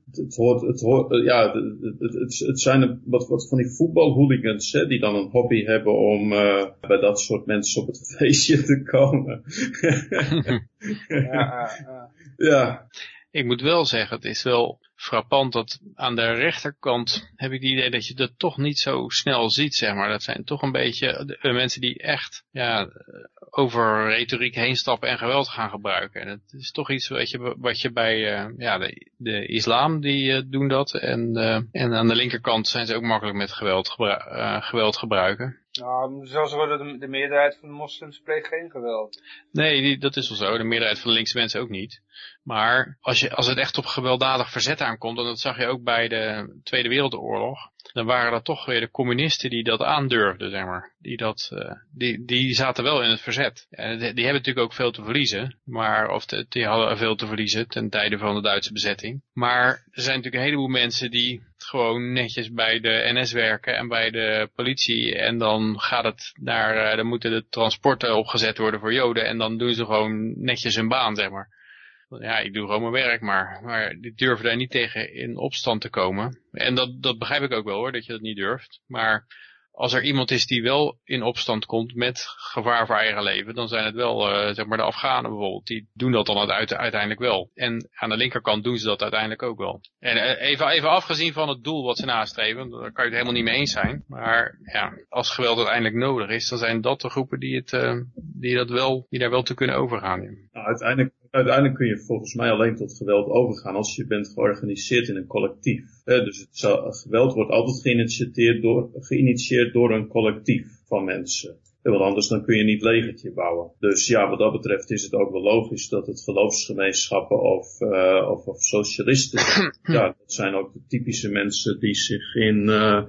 Het, het, hoort, het, hoort, ja, het, het, het, het zijn wat, wat van die voetbalhooligans, hè, die dan een hobby hebben om bij dat soort mensen op het feestje te komen. ja, ja. ja. Ik moet wel zeggen, het is wel frappant dat aan de rechterkant heb ik het idee dat je dat toch niet zo snel ziet, zeg maar. Dat zijn toch een beetje de mensen die echt ja, over retoriek heen stappen en geweld gaan gebruiken. En het is toch iets wat je, wat je bij uh, ja, de, de islam, die uh, doen dat. En, uh, en aan de linkerkant zijn ze ook makkelijk met geweld, gebru geweld gebruiken. Nou, zoals worden de, de, meerderheid van de moslims pleegt geen geweld. Nee, die, dat is wel zo. De meerderheid van de linkse mensen ook niet. Maar als, je, als het echt op gewelddadig verzet aankomt, en dat zag je ook bij de Tweede Wereldoorlog, dan waren dat toch weer de communisten die dat aandurfden, zeg maar. Die, dat, uh, die, die zaten wel in het verzet. Ja, die, die, hebben natuurlijk ook veel te verliezen, maar, of die hadden veel te verliezen ten tijde van de Duitse bezetting. Maar er zijn natuurlijk een heleboel mensen die gewoon netjes bij de NS werken en bij de politie. En dan gaat het naar, uh, dan moeten de transporten opgezet worden voor joden en dan doen ze gewoon netjes hun baan, zeg maar ja, ik doe gewoon mijn werk, maar, maar die durven daar niet tegen in opstand te komen. En dat, dat begrijp ik ook wel hoor, dat je dat niet durft. Maar als er iemand is die wel in opstand komt met gevaar voor eigen leven, dan zijn het wel, uh, zeg maar de Afghanen bijvoorbeeld. Die doen dat dan uiteindelijk wel. En aan de linkerkant doen ze dat uiteindelijk ook wel. En uh, even, even afgezien van het doel wat ze nastreven, daar kan je het helemaal niet mee eens zijn. Maar ja, als geweld uiteindelijk nodig is, dan zijn dat de groepen die, het, uh, die, dat wel, die daar wel te kunnen overgaan. Uiteindelijk uiteindelijk kun je volgens mij alleen tot geweld overgaan als je bent georganiseerd in een collectief. dus het zal, geweld wordt altijd geïnitieerd door, geïnitieerd door een collectief van mensen. Want anders dan kun je niet legertje bouwen. Dus ja, wat dat betreft is het ook wel logisch dat het geloofsgemeenschappen of, uh, of, of socialisten, ja, dat zijn ook de typische mensen die zich in, uh,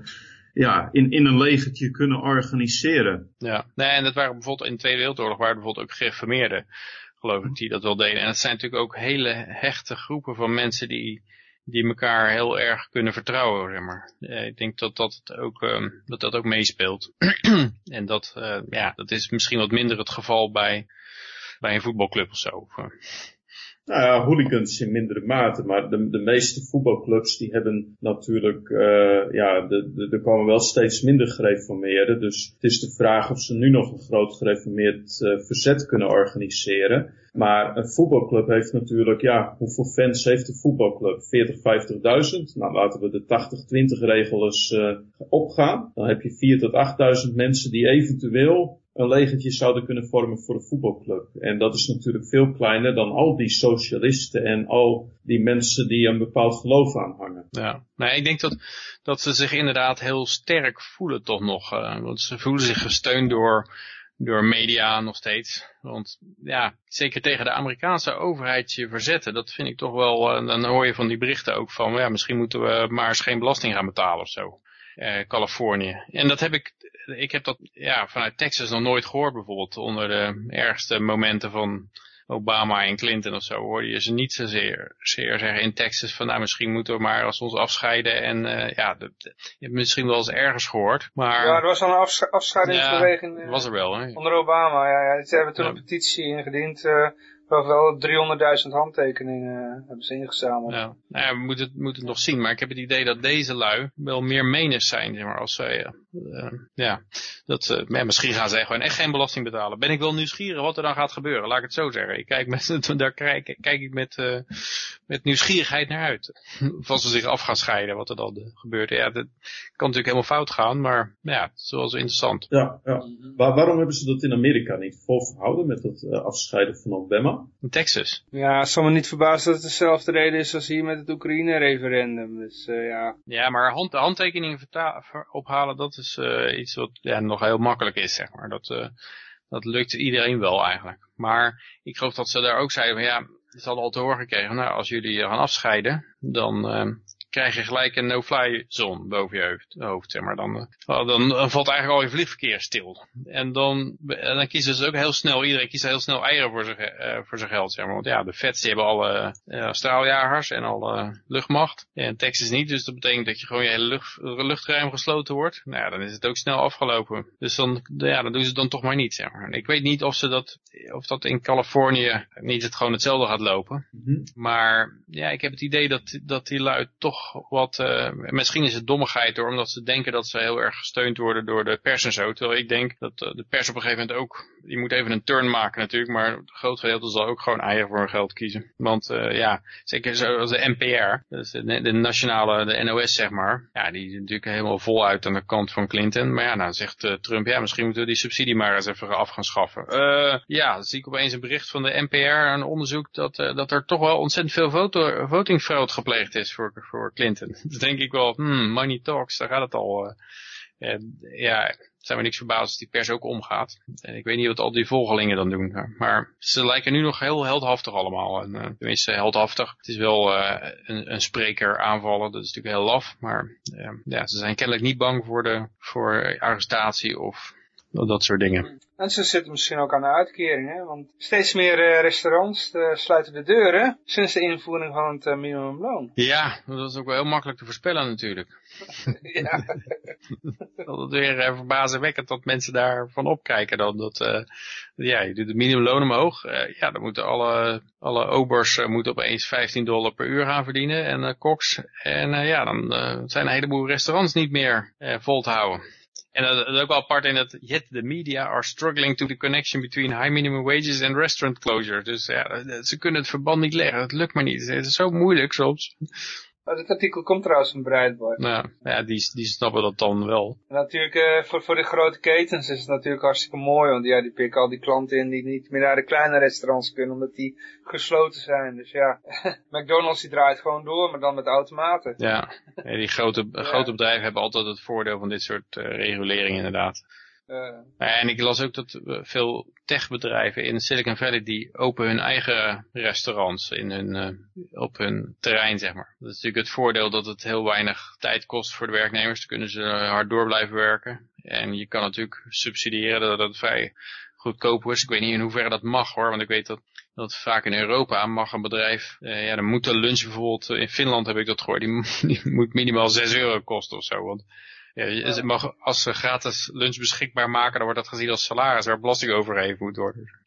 ja, in, in een legertje kunnen organiseren. Ja, nee, en dat waren bijvoorbeeld in de Tweede Wereldoorlog waren bijvoorbeeld ook gereformeerden geloof ik, die dat wel deden. En het zijn natuurlijk ook hele hechte groepen van mensen die, die elkaar heel erg kunnen vertrouwen, zeg maar. ik denk dat dat, ook, um, dat, dat ook meespeelt. en dat, uh, ja, dat is misschien wat minder het geval bij, bij een voetbalclub of zo. Nou ja, hooligans in mindere mate, maar de, de meeste voetbalclubs die hebben natuurlijk, uh, ja, er komen wel steeds minder gereformeerden. Dus het is de vraag of ze nu nog een groot gereformeerd uh, verzet kunnen organiseren. Maar een voetbalclub heeft natuurlijk, ja, hoeveel fans heeft een voetbalclub? 40, 50.000? Nou, laten we de 80-20 regel uh, opgaan. Dan heb je 4 tot 8.000 mensen die eventueel een legertje zouden kunnen vormen voor een voetbalclub. En dat is natuurlijk veel kleiner dan al die socialisten en al die mensen die een bepaald geloof aanhangen. Ja, nou, ik denk dat, dat ze zich inderdaad heel sterk voelen toch nog. Uh, want ze voelen zich gesteund door, door media nog steeds. Want ja, zeker tegen de Amerikaanse overheid je verzetten, dat vind ik toch wel, uh, dan hoor je van die berichten ook van, ja, misschien moeten we maar eens geen belasting gaan betalen of zo. Uh, Californië. En dat heb ik, ik heb dat ja, vanuit Texas nog nooit gehoord bijvoorbeeld. Onder de ergste momenten van Obama en Clinton of zo hoorde je ze niet zozeer zeer zeggen in Texas van nou misschien moeten we maar als ons afscheiden en uh, ja, de, de, je hebt misschien wel eens ergens gehoord. Maar, ja, er was al een afscheidingsbeweging ja, was er wel, hè? onder Obama. Ja, ja. Ze hebben toen een petitie ingediend uh, wel 300.000 handtekeningen eh, hebben ze ingezameld. Ja. Nou ja, we moeten, het- moeten het nog zien, maar ik heb het idee dat deze lui wel meer meners zijn, zeg maar, als zij, eh, eh, ja, dat, eh, ja, misschien gaan zij gewoon echt geen belasting betalen. Ben ik wel nieuwsgierig wat er dan gaat gebeuren, laat ik het zo zeggen. Ik kijk met, daar kijk, kijk ik met, eh, met nieuwsgierigheid naar uit. Of als ze zich af gaan scheiden, wat er dan eh, gebeurt. Ja, dat kan natuurlijk helemaal fout gaan, maar ja, het is wel zo interessant. Ja, ja. Waar- waarom hebben ze dat in Amerika niet volgehouden met dat afscheiden van Obama? In Texas. Ja, het zal me niet verbazen dat het dezelfde reden is als hier met het Oekraïne-referendum. Dus eh, ja, Ja, maar hand, handtekeningen verta- ver- ophalen, dat is eh, iets wat nog heel makkelijk is, zeg maar. Dat, eh, dat lukt iedereen wel eigenlijk. Maar ik geloof dat ze daar ook zeiden van ja, ze hadden al te horen gekregen, nou als jullie gaan afscheiden, dan eh, krijg je gelijk een no-fly zone boven je hoofd, hoofd zeg maar. Dan, wel, dan, dan valt eigenlijk al je vliegverkeer stil. En dan, dan kiezen ze ook heel snel, iedereen kiest heel snel eieren voor zijn, eh, voor zijn geld, zeg maar. Want ja, de vets hebben alle eh, straaljagers en alle luchtmacht. En Texas niet, dus dat betekent dat je gewoon je hele lucht, luchtruim gesloten wordt. Nou ja, dan is het ook snel afgelopen. Dus dan, ja, dan doen ze het dan toch maar niet, zeg maar. Ik weet niet of ze dat, of dat in Californië niet het gewoon hetzelfde gaat lopen. Mhm. Maar ja, ik heb het idee dat, dat die lui toch wat, eh, misschien is het dommigheid door, omdat ze denken dat ze heel erg gesteund worden door de pers en zo. Terwijl ik denk dat eh, de pers op een gegeven moment ook, die moet even een turn maken natuurlijk, maar het groot gedeelte zal ook gewoon eieren voor hun geld kiezen. Want eh, ja, zeker zoals de NPR, dus de, nationale, de NOS zeg maar, ja, die is natuurlijk helemaal voluit aan de kant van Clinton. Maar ja, nou zegt eh, Trump, ja, misschien moeten we die subsidie maar eens even af gaan schaffen. Eh, ja, dan zie ik opeens een bericht van de NPR, een onderzoek, dat, dat er toch wel ontzettend veel voto- gepleegd is voor, voor Clinton. Dus denk ik wel, hmm, money talks, daar gaat het al. ja, zijn we niks verbaasd als die pers ook omgaat. En ik weet niet wat al die volgelingen dan doen. Maar ze lijken nu nog heel heldhaftig allemaal. En, eh, tenminste, heldhaftig. Het is wel eh, een, een spreker aanvallen. Dat is natuurlijk heel laf. Maar eh, ja, ze zijn kennelijk niet bang voor, de, voor arrestatie of dat soort dingen. En ze zitten misschien ook aan de uitkering, hè? want steeds meer eh, restaurants eh, sluiten de deuren sinds de invoering van het eh, minimumloon. Ja, dat is ook wel heel makkelijk te voorspellen natuurlijk. ja. Dat het weer verbazingwekkend dat mensen daarvan opkijken dan. Dat, uh, ja, je doet het minimumloon omhoog. Uh, ja, dan moeten alle, alle obers uh, moeten opeens 15 dollar per uur gaan verdienen en koks. En ja, dan zijn een heleboel restaurants niet meer vol te houden. En dat is ook wel apart in dat yet the media are struggling to the connection between high minimum wages and restaurant closure. Dus ja, ze kunnen het verband niet leggen. Dat lukt maar niet. Het is zo moeilijk soms. Oh, dit artikel komt trouwens van Breitbart. Nou, ja, die, die snappen dat dan wel. En natuurlijk, uh, voor, voor de grote ketens is het natuurlijk hartstikke mooi, want ja, die pikken al die klanten in die niet meer naar de kleine restaurants kunnen, omdat die gesloten zijn. Dus ja, McDonald's die draait gewoon door, maar dan met automaten. Ja, ja die grote, ja. grote bedrijven hebben altijd het voordeel van dit soort uh, regulering inderdaad. Uh, en ik las ook dat veel techbedrijven in Silicon Valley die open hun eigen restaurants in hun, uh, op hun terrein, zeg maar. Dat is natuurlijk het voordeel dat het heel weinig tijd kost voor de werknemers. Dan kunnen ze hard door blijven werken. En je kan natuurlijk subsidiëren dat het vrij goedkoop is. Ik weet niet in hoeverre dat mag hoor, want ik weet dat dat vaak in Europa mag een bedrijf, ja dan moet de lunch bijvoorbeeld, in Finland heb ik dat gehoord, die, die moet minimaal 6 euro kosten of zo. Want ja, je mag, als ze gratis lunch beschikbaar maken, dan wordt dat gezien als salaris waar belasting overheen moet worden.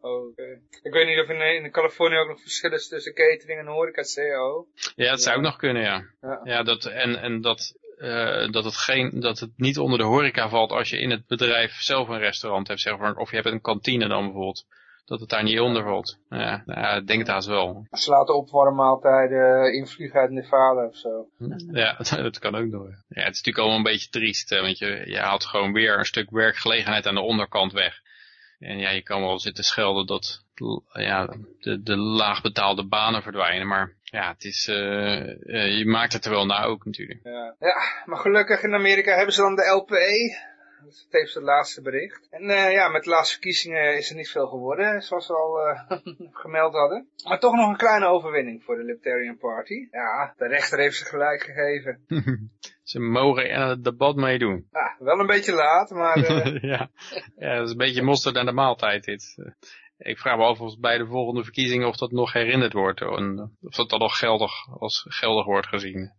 Oké. Okay. Ik weet niet of in, in Californië ook nog verschillen is tussen catering en horeca CO. Ja, dat zou ook nog kunnen, ja. Ja, ja dat, en, en dat, uh, dat, het geen, dat het niet onder de horeca valt als je in het bedrijf zelf een restaurant hebt, zeg maar. Of je hebt een kantine dan bijvoorbeeld. Dat het daar niet onder valt. Ja, nou, ik denk het haast wel. Ze laten opwarmmaaltijden invliegen uit Nevada of zo. Ja, dat kan ook nog. Ja, het is natuurlijk allemaal een beetje triest. Hè, want je, je haalt gewoon weer een stuk werkgelegenheid aan de onderkant weg. En ja, je kan wel zitten schelden dat ja, de, de laagbetaalde banen verdwijnen. Maar ja, het is, uh, uh, je maakt het er wel naar ook natuurlijk. Ja. ja, maar gelukkig in Amerika hebben ze dan de LPE. Dat is tevens het laatste bericht. En uh, ja, met de laatste verkiezingen is er niet veel geworden, zoals we al uh, gemeld hadden. Maar toch nog een kleine overwinning voor de Libertarian Party. Ja, de rechter heeft ze gelijk gegeven. ze mogen aan het debat meedoen. Ja, wel een beetje laat, maar... Uh... ja. ja, dat is een beetje mosterd aan de maaltijd dit. Ik vraag me af of bij de volgende verkiezingen of dat nog herinnerd wordt. En of dat dan nog geldig, als geldig wordt gezien.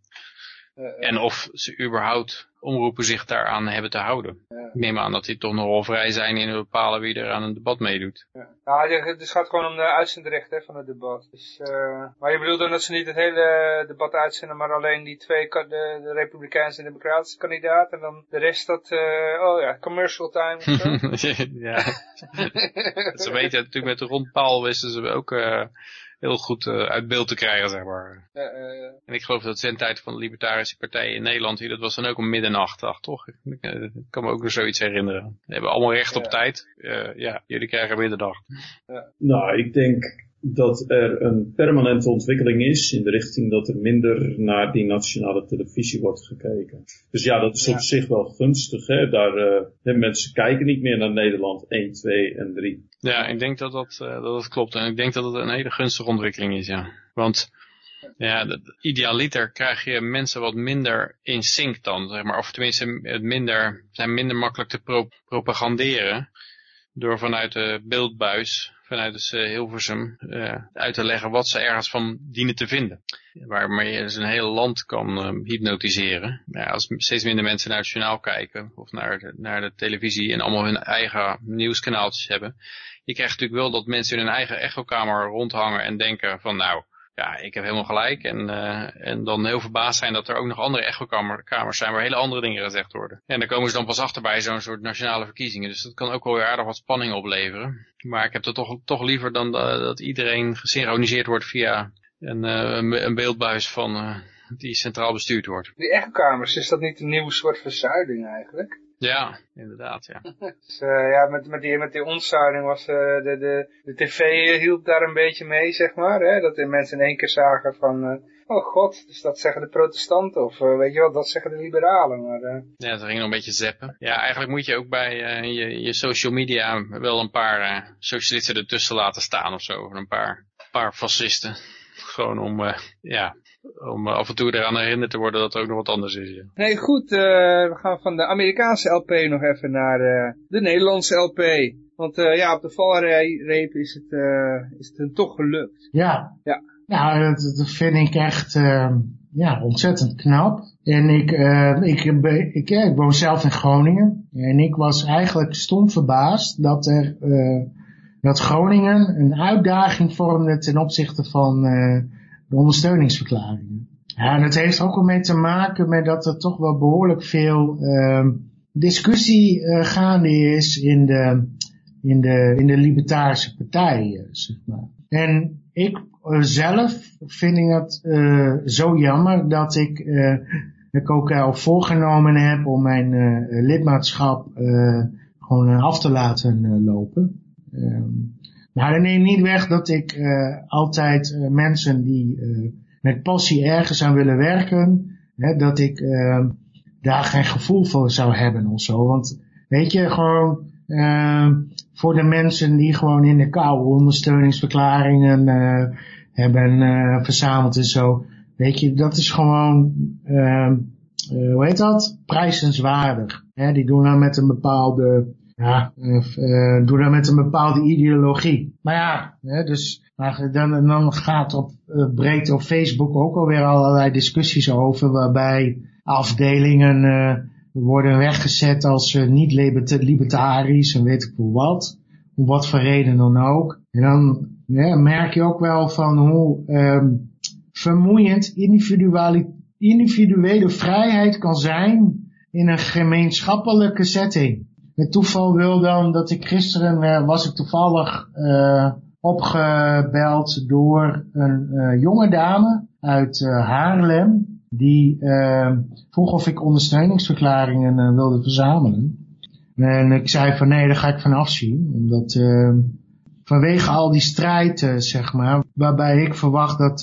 Uh, en of ze überhaupt omroepen zich daaraan hebben te houden. Ik neem aan dat die toch nogal vrij zijn in bepalen wie er aan een debat meedoet. Ja. Nou, het gaat gewoon om de uitzendrechten hè, van het debat. Dus, eh, maar je bedoelt dan dat ze niet het hele debat uitzenden, maar alleen die twee, de, de Republikeinse en Democratische kandidaat. En dan de rest dat, eh, oh ja, commercial time ja. Ze weten natuurlijk met de rondpaal wisten ze ook eh, heel goed eh, uit beeld te krijgen, zeg maar. En ik geloof dat zendtijd van de Libertarische Partij in Nederland, hier, dat was dan ook om middernacht, dacht, toch? Ik, ik, eh, ik kan me ook nog zoiets herinneren. We hebben allemaal recht op tijd. Eh, ja, jullie krijgen middernacht. Nou, ik denk dat er een permanente ontwikkeling is in de richting dat er minder naar die nationale televisie wordt gekeken. Dus ja, dat is Ja. op zich wel gunstig. Hè? Daar, eh, hè, mensen kijken niet meer naar Nederland 1, 2 en 3. Ja, ik denk dat dat, eh, dat dat klopt. En ik denk dat het een hele gunstige ontwikkeling is, ja. Want ja, dat- idealiter krijg je mensen wat minder in sync dan, zeg maar. Of tenminste, het minder, zijn minder makkelijk te pro propaganderen. Door vanuit de beeldbuis, vanuit eh, Hilversum, eh, uit te leggen wat ze ergens van dienen te vinden. Waarmee je dus een heel land kan eh, hypnotiseren. Als steeds minder mensen naar het journaal kijken, of naar de, naar de televisie en allemaal hun eigen nieuwskanaaltjes hebben je krijgt natuurlijk wel dat mensen in hun eigen echokamer rondhangen en denken van nou, ja, ik heb helemaal gelijk. En, eh, en dan heel verbaasd zijn dat er ook nog andere echokamers zijn waar hele andere dingen gezegd worden. En daar komen ze dan pas achter bij zo'n soort nationale verkiezingen. Dus dat kan ook wel weer aardig wat spanning opleveren. Maar ik heb het toch, toch liever dan dat, dat iedereen gesynchroniseerd wordt via een, eh, een, beeldbuis van, eh, die centraal bestuurd wordt. die echokamers, is dat niet een nieuwe soort verzuiling eigenlijk? Ja, inderdaad, ja. Dus, eh, ja, met, met, die, met die ontzuiling was eh, de, de, de tv hielp daar een beetje mee, zeg maar. Hè? Dat de mensen in één keer zagen van, eh, oh god, dus dat zeggen de protestanten. Of weet je wel, dat zeggen de liberalen. Maar Ja, ze gingen nog een beetje zappen. Ja, eigenlijk moet je ook bij je, je social media wel een paar socialisten ertussen laten staan of zo. Of een paar, paar fascisten. Gewoon om, ja, om eh, af en toe eraan herinnerd te worden dat er ook nog wat anders is. Ja. nee, goed, eh, we gaan van de Amerikaanse LP nog even naar eh, de Nederlandse LP. Want eh, ja, op de valreep is het, eh, is het hen toch gelukt. Ja. Ja. Nou, dat, dat vind ik echt eh, ja, ontzettend knap. En ik, eh, ik, ik, ja, ik woon zelf in Groningen. En ik was eigenlijk stom verbaasd dat er eh, dat Groningen een uitdaging vormde ten opzichte van eh, de ondersteuningsverklaringen. Ja, en dat heeft ook wel mee te maken met dat er toch wel behoorlijk veel eh, discussie eh, gaande is in de, in de, in de libertarische partij, eh, zeg maar. En ik eh, zelf vind dat eh, zo jammer dat ik, ik ook al voorgenomen heb om mijn lidmaatschap gewoon af te laten lopen. Ehm, maar dat neemt niet weg dat ik eh, altijd eh, mensen die eh, met passie ergens aan willen werken, hè, dat ik eh, daar geen gevoel voor zou hebben of zo. Want weet je, gewoon eh, voor de mensen die gewoon in de kou ondersteuningsverklaringen hebben verzameld en zo. Weet je, dat is gewoon, eh, eh, hoe heet dat? Prijzenswaardig. Hè, die doen dat met een bepaalde, ja, eh, eh, doen dat met een bepaalde ideologie. Maar ja, hè, dus maar dan, dan gaat op eh, breed op Facebook ook alweer allerlei discussies over, waarbij afdelingen worden weggezet als niet libert- libertarisch en weet ik wat. Om wat voor reden dan ook. En dan merk je ook wel van hoe ehm, vermoeiend individuele vrijheid kan zijn in een gemeenschappelijke setting. Het toeval wil dan dat ik gisteren eh, was ik toevallig eh, opgebeld door een eh, jonge dame uit Haarlem. Die eh, vroeg of ik ondersteuningsverklaringen wilde verzamelen. En ik zei van nee, daar ga ik van afzien. Omdat eh, vanwege al die strijd, zeg maar, waarbij ik verwacht dat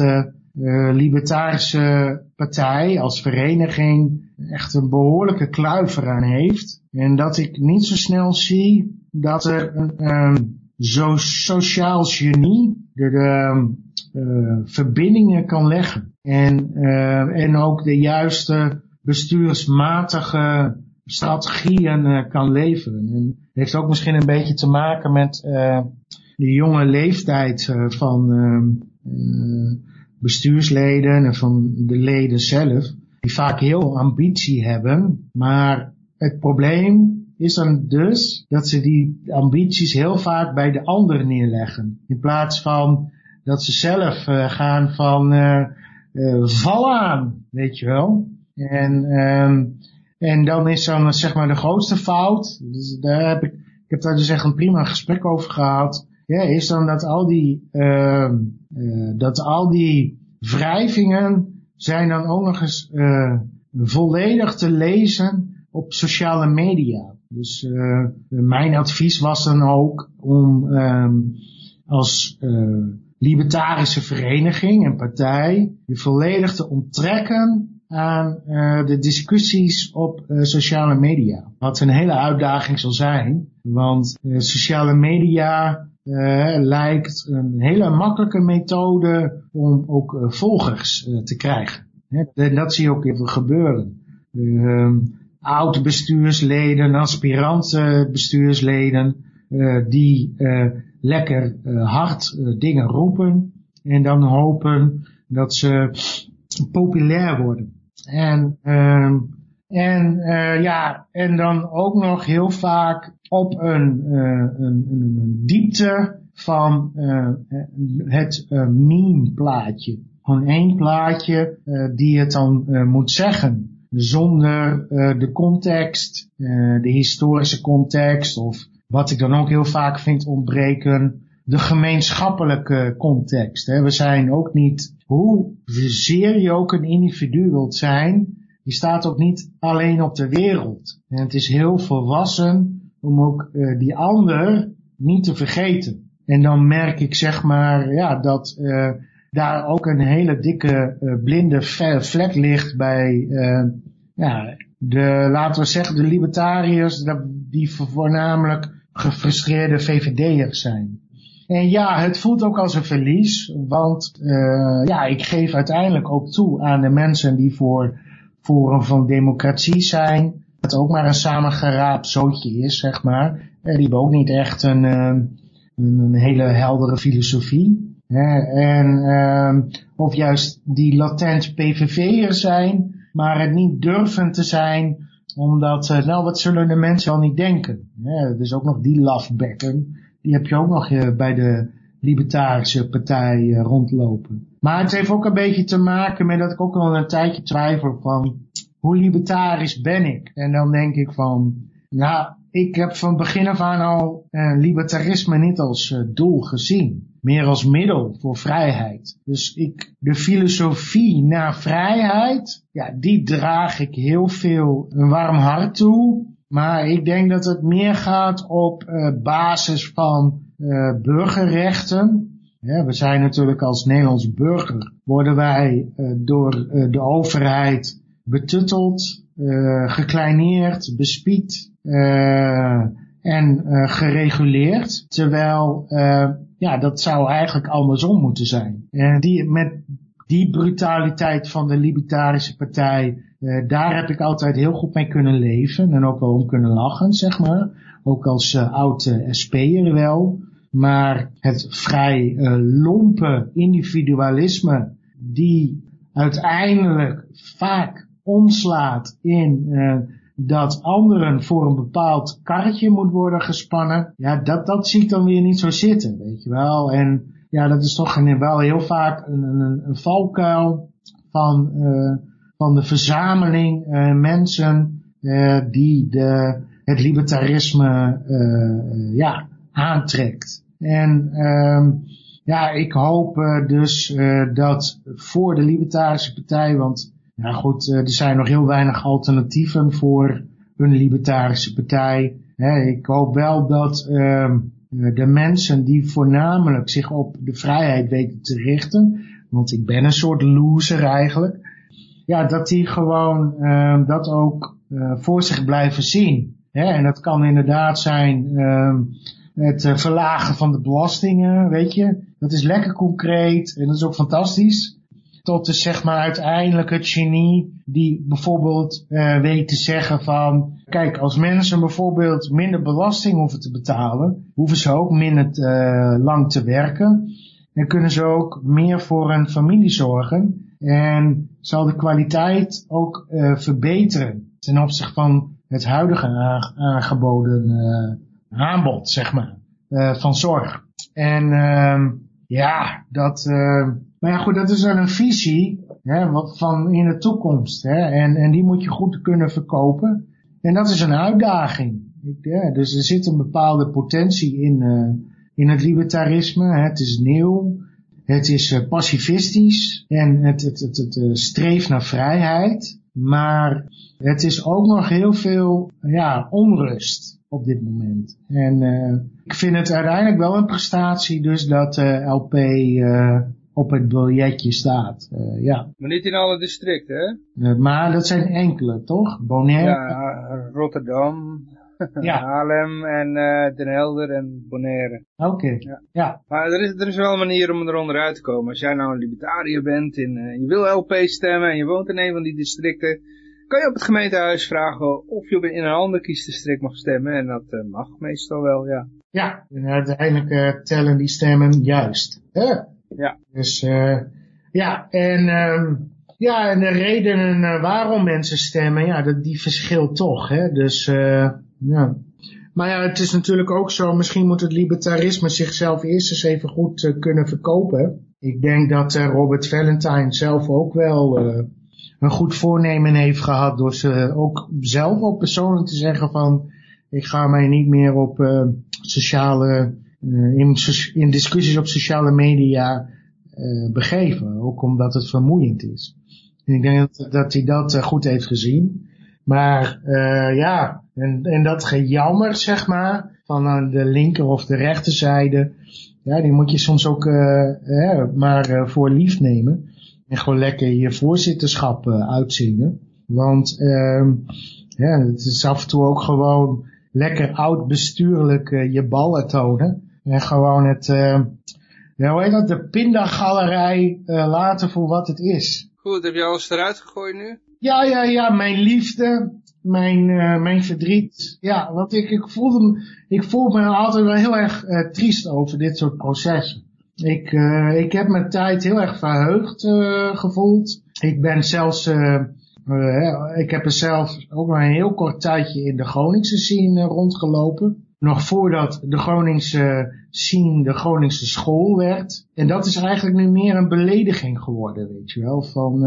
eh, Libertarische Partij als vereniging echt een behoorlijke kluif eraan heeft. En dat ik niet zo snel zie dat er een ehm, zo sociaal genie de, de eh, verbindingen kan leggen. En, eh, en ook de juiste bestuursmatige strategieën kan leveren. En het heeft ook misschien een beetje te maken met de jonge leeftijd van eh, eh, bestuursleden en van de leden zelf. die vaak heel ambitie hebben, maar het probleem is dan dus dat ze die ambities heel vaak bij de ander neerleggen. In plaats van dat ze zelf uh, gaan van uh, val aan, weet je wel. En, um, en dan is dan zeg maar de grootste fout, dus daar heb ik, ik heb daar dus echt een prima gesprek over gehad, ja, is dan dat al die, uh, dat al die wrijvingen zijn dan ook nog eens uh, volledig te lezen op sociale media. Dus uh, mijn advies was dan ook om um, als libertarische vereniging en partij je volledig te onttrekken aan uh, de discussies op sociale media. Wat een hele uitdaging zal zijn, want sociale media lijkt een hele makkelijke methode om ook volgers te krijgen. En dat zie je ook even gebeuren. Ehm, oud bestuursleden, aspirante bestuursleden, die lekker hard dingen roepen en dan hopen dat ze populair worden. En, uh, en ja, en dan ook nog heel vaak op een, uh, een, een, diepte van uh, het uh, meme plaatje. Gewoon één plaatje die het dan moet zeggen. Zonder de context, de historische context of wat ik dan ook heel vaak vind ontbreken, de gemeenschappelijke context. Hè. We zijn ook niet, hoe zeer je ook een individu wilt zijn, je staat ook niet alleen op de wereld. En het is heel volwassen om ook uh, die ander niet te vergeten. En dan merk ik zeg maar ja, dat uh, daar ook een hele dikke uh, blinde vlek ligt bij ja, de, laten we zeggen, de libertariërs, die voornamelijk gefrustreerde VVD'ers zijn. En ja, het voelt ook als een verlies, want ja, ik geef uiteindelijk ook toe aan de mensen die voor Forum van Democratie zijn, dat ook maar een samengeraapt zootje is, zeg maar. die hebben ook niet echt een, een, een hele heldere filosofie. En, uh, of juist die latent PVV'er zijn, maar het niet durven te zijn, omdat, uh, nou wat zullen de mensen al niet denken. Is ook nog die lafbekken die heb je ook nog uh, bij de Libertarische Partij rondlopen. Maar het heeft ook een beetje te maken met dat ik ook al een tijdje twijfel van hoe libertarisch ben ik? En dan denk ik van, nou, ik heb van begin af aan al uh, libertarisme niet als uh, doel gezien. Meer als middel voor vrijheid. Dus ik, de filosofie naar vrijheid, ja, die draag ik heel veel een warm hart toe. Maar ik denk dat het meer gaat op uh, basis van uh, burgerrechten. Ja, we zijn natuurlijk als Nederlands burger, worden wij door de overheid betutteld, gekleineerd, bespied en gereguleerd. Terwijl, ja, dat zou eigenlijk andersom moeten zijn. En die, met die brutaliteit van de Libertarische Partij uh, daar heb ik altijd heel goed mee kunnen leven en ook wel om kunnen lachen, zeg maar. Ook als uh, oud uh, SP'er wel. Maar het vrij lompe individualisme die uiteindelijk vaak omslaat in dat anderen voor een bepaald karretje moet worden gespannen. Ja, dat, dat zie ik dan weer niet zo zitten, weet je wel. En ja, dat is toch een, wel heel vaak een, een, een valkuil van van de verzameling uh, mensen uh, die de, het libertarisme uh, ja, aantrekt. En um, ja, ik hoop dus dat voor de Libertarische Partij, want ja goed, er zijn nog heel weinig alternatieven voor een Libertarische Partij. ik hoop wel dat uh, de mensen die voornamelijk zich op de vrijheid weten te richten, want ik ben een soort loser eigenlijk, ja, dat die gewoon uh, dat ook uh, voor zich blijven zien. En dat kan inderdaad zijn uh, het verlagen van de belastingen, weet je. Dat is lekker concreet en dat is ook fantastisch. Tot de zeg maar uiteindelijk het genie die bijvoorbeeld uh, weet te zeggen van... Kijk, als mensen bijvoorbeeld minder belasting hoeven te betalen... hoeven ze ook minder uh, lang te werken. Dan kunnen ze ook meer voor hun familie zorgen. En zal de kwaliteit ook uh, verbeteren ten opzichte van het huidige aangeboden uh, aanbod, zeg maar, uh, van zorg. En uh, ja, dat, maar ja goed, dat is dan een visie hè, van in de toekomst. Hè, en, en die moet je goed kunnen verkopen. En dat is een uitdaging. Ik, ja, dus er zit een bepaalde potentie in, in het libertarisme. Het is nieuw. Het is uh, pacifistisch en het, het, het, het uh, streeft naar vrijheid. Maar het is ook nog heel veel ja, onrust op dit moment. En ik vind het uiteindelijk wel een prestatie dus dat LP op het biljetje staat. ja. Maar niet in alle districten, hè? maar dat zijn enkele, toch? Bonaire. Ja, Rotterdam, ja. Haarlem en uh, Den Helder en Bonaire. Oké, ja. ja. Maar er is, er is wel een manier om eronder uit te komen. Als jij nou een libertariër bent en je wil LP stemmen en je woont in een van die districten, kan je op het gemeentehuis vragen of je in een ander kiesdistrict mag stemmen. En dat mag meestal wel, ja. Ja, en uiteindelijk tellen die stemmen juist. Ja. Dus ja, en... Um, ja, en de redenen waarom mensen stemmen, ja, dat, die verschilt toch. Hè? Dus uh, ja. Maar ja, het is natuurlijk ook zo, misschien moet het libertarisme zichzelf eerst eens even goed kunnen verkopen. Ik denk dat Robert Valentine zelf ook wel een goed voornemen heeft gehad door ze ook zelf ook persoonlijk te zeggen van ik ga mij niet meer op sociale, in, in, discussies op sociale media begeven. Ook omdat het vermoeiend is. En ik denk dat, dat hij dat goed heeft gezien. Maar ja, en, en dat gejammer, zeg maar, van de linker of de rechterzijde, ja, die moet je soms ook maar voor lief nemen. En gewoon lekker je voorzitterschap uitzingen. Want uh, ja, het is af en toe ook gewoon lekker oud bestuurlijk je ballen tonen. En gewoon het, ja, hoe heet dat, de pindagalerij laten voor wat het is. Goed, heb je alles eruit gegooid nu? Ja, ja, ja, mijn liefde, mijn, uh, mijn verdriet. Ja, want ik, ik, voelde, ik voel me altijd wel heel erg uh, triest over dit soort processen. Ik, uh, ik heb mijn tijd heel erg verheugd gevoeld. Ik ben zelfs, ik heb er zelf ook maar een heel kort tijdje in de Groningse scene rondgelopen. Nog voordat de Groningse scene de Groningse school werd. En dat is eigenlijk nu meer een belediging geworden, weet je wel. Van,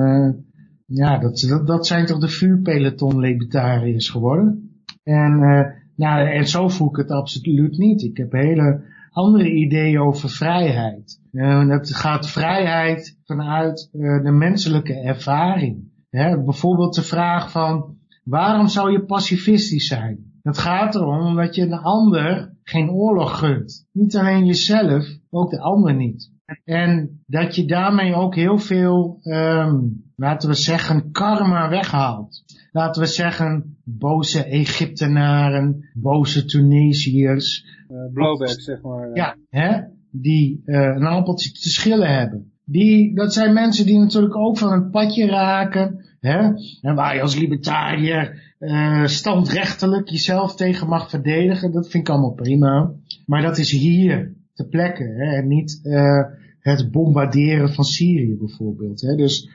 ja, dat, dat, zijn toch de vuurpeloton libertariërs geworden. En, uh, nou, en zo voel ik het absoluut niet. Ik heb hele andere ideeën over vrijheid. Uh, dat gaat vrijheid vanuit de menselijke ervaring. Hè? Bijvoorbeeld de vraag van, waarom zou je pacifistisch zijn? Het gaat erom dat je een ander geen oorlog gunt. Niet alleen jezelf, ook de ander niet. En dat je daarmee ook heel veel, um, laten we zeggen, karma weghaalt. Laten we zeggen, boze Egyptenaren, boze Tunesiërs. Uh, blowback, zeg maar. Ja, hè, die uh, een appeltje te schillen hebben. Die, dat zijn mensen die natuurlijk ook van een padje raken. Hè? En waar je als libertariër uh, standrechtelijk jezelf tegen mag verdedigen. Dat vind ik allemaal prima. Maar dat is hier te plekke. Hè? En niet uh, het bombarderen van Syrië bijvoorbeeld. Hè? Dus,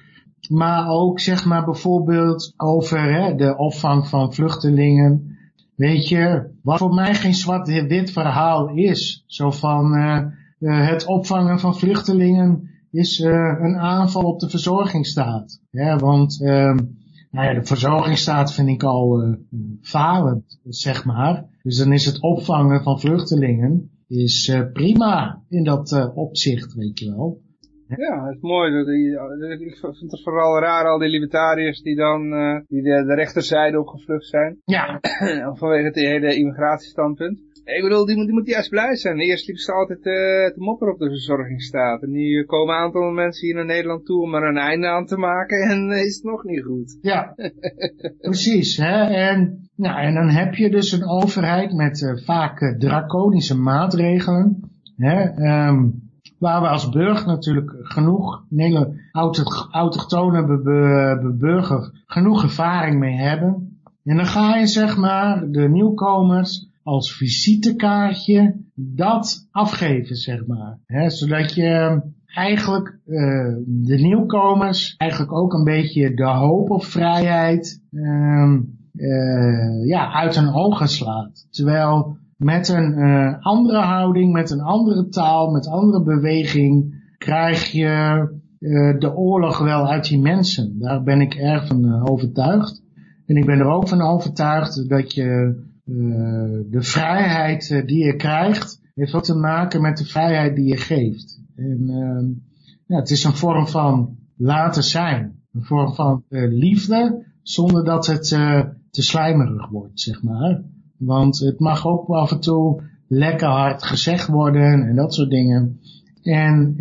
maar ook zeg maar bijvoorbeeld over hè, de opvang van vluchtelingen. Weet je, wat voor mij geen zwart-wit verhaal is. Zo van uh, het opvangen van vluchtelingen is een aanval op de verzorgingsstaat. Ja, want uh, nou ja, de verzorgingsstaat vind ik al uh, falend, zeg maar. Dus dan is het opvangen van vluchtelingen is uh, prima in dat uh, opzicht, weet je wel. Ja, het is mooi. Ik vind het vooral raar, al die libertariërs die dan uh, die de, de rechterzijde opgevlucht zijn. Ja. Vanwege het hele immigratiestandpunt. Ik bedoel, die moet, die moet juist blij zijn. Eerst liepen ze altijd uh, te mopperen op de verzorgingsstaat. En nu komen een aantal mensen hier naar Nederland toe om er een einde aan te maken. En is het nog niet goed. Ja, precies. Hè? En, nou, en dan heb je dus een overheid met uh, vaak draconische maatregelen. Hè? Um, waar we als burger natuurlijk genoeg, Nederland, autochtone be, be, burger, genoeg ervaring mee hebben. En dan ga je zeg maar de nieuwkomers als visitekaartje dat afgeven, zeg maar. Zodat je eigenlijk uh, de nieuwkomers eigenlijk ook een beetje de hoop op vrijheid uh, ja, uit hun ogen slaat. Terwijl met een uh, andere houding, met een andere taal, met andere beweging krijg je de oorlog wel uit die mensen. Daar ben ik erg van overtuigd. En ik ben er ook van overtuigd dat je de vrijheid die je krijgt, heeft ook te maken met de vrijheid die je geeft. En uh, ja, het is een vorm van laten zijn. Een vorm van uh, liefde, zonder dat het te slijmerig wordt, zeg maar. Want het mag ook af en toe lekker hard gezegd worden en dat soort dingen. En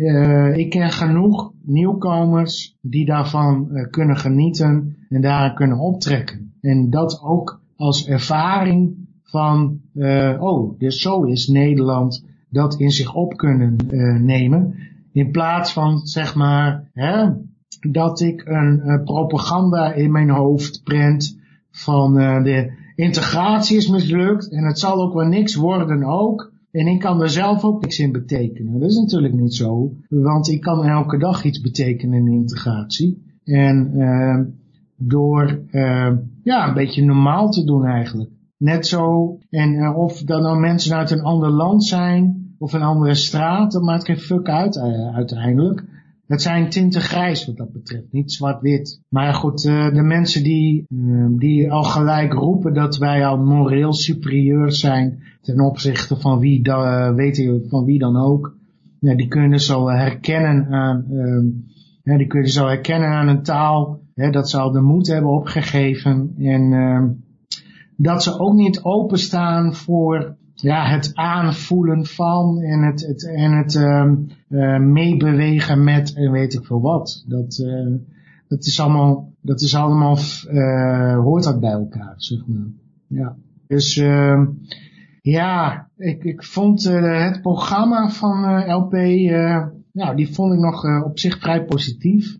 ik ken genoeg nieuwkomers die daarvan kunnen genieten en daar kunnen optrekken. En dat ook als ervaring van, uh, oh, dus zo is Nederland dat in zich op kunnen uh, nemen. In plaats van, zeg maar, hè, dat ik een uh, propaganda in mijn hoofd prent van de integratie is mislukt en het zal ook wel niks worden ook. En ik kan er zelf ook niks in betekenen. Dat is natuurlijk niet zo, want ik kan elke dag iets betekenen in integratie. En door ja, een beetje normaal te doen eigenlijk. Net zo, en of dan nou mensen uit een ander land zijn, of een andere straat, dat maakt geen fuck uit uh, uiteindelijk. Het zijn tinten grijs wat dat betreft, niet zwart-wit. Maar goed, uh, de mensen die, die al gelijk roepen dat wij al moreel superieur zijn ten opzichte van wie, da, weet van wie dan ook, die kunnen zo herkennen aan, ja, die kunnen zo herkennen aan een taal, hè, dat ze al de moed hebben opgegeven en dat ze ook niet openstaan voor ja, het aanvoelen van en het, het, en het uh, meebewegen met en weet ik veel wat. Dat, uh, dat is allemaal, dat is allemaal uh, hoort dat bij elkaar, zeg maar. Ja. Dus uh, ja, ik, ik vond het programma van LP, nou, die vond ik nog op zich vrij positief,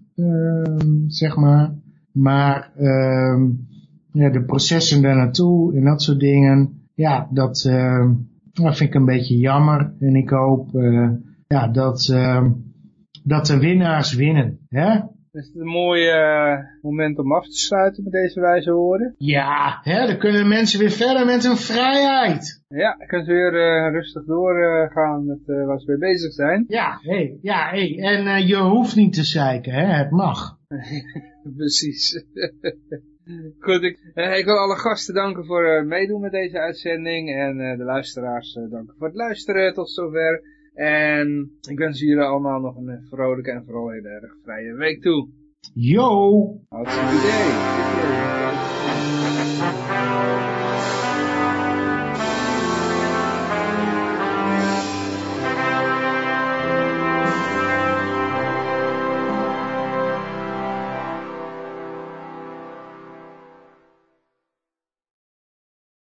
zeg maar. Maar ja, de processen daar naartoe en dat soort dingen, ja, dat, uh, dat vind ik een beetje jammer. En ik hoop uh, ja, dat, uh, dat de winnaars winnen. Hè? Is het een mooi uh, moment om af te sluiten met deze wijze woorden? Ja, hè, dan kunnen mensen weer verder met hun vrijheid. Ja, dan kunnen ze weer uh, rustig doorgaan met waar ze mee bezig zijn. Ja, hey, ja hey. en je hoeft niet te zeiken, hè? het mag. Precies. Goed, ik, eh, ik, wil alle gasten danken voor eh, meedoen met deze uitzending. En eh, de luisteraars danken voor het luisteren tot zover. En ik wens jullie allemaal nog een vrolijke en vooral heel erg vrije week toe. Yo! Hartstikke idee.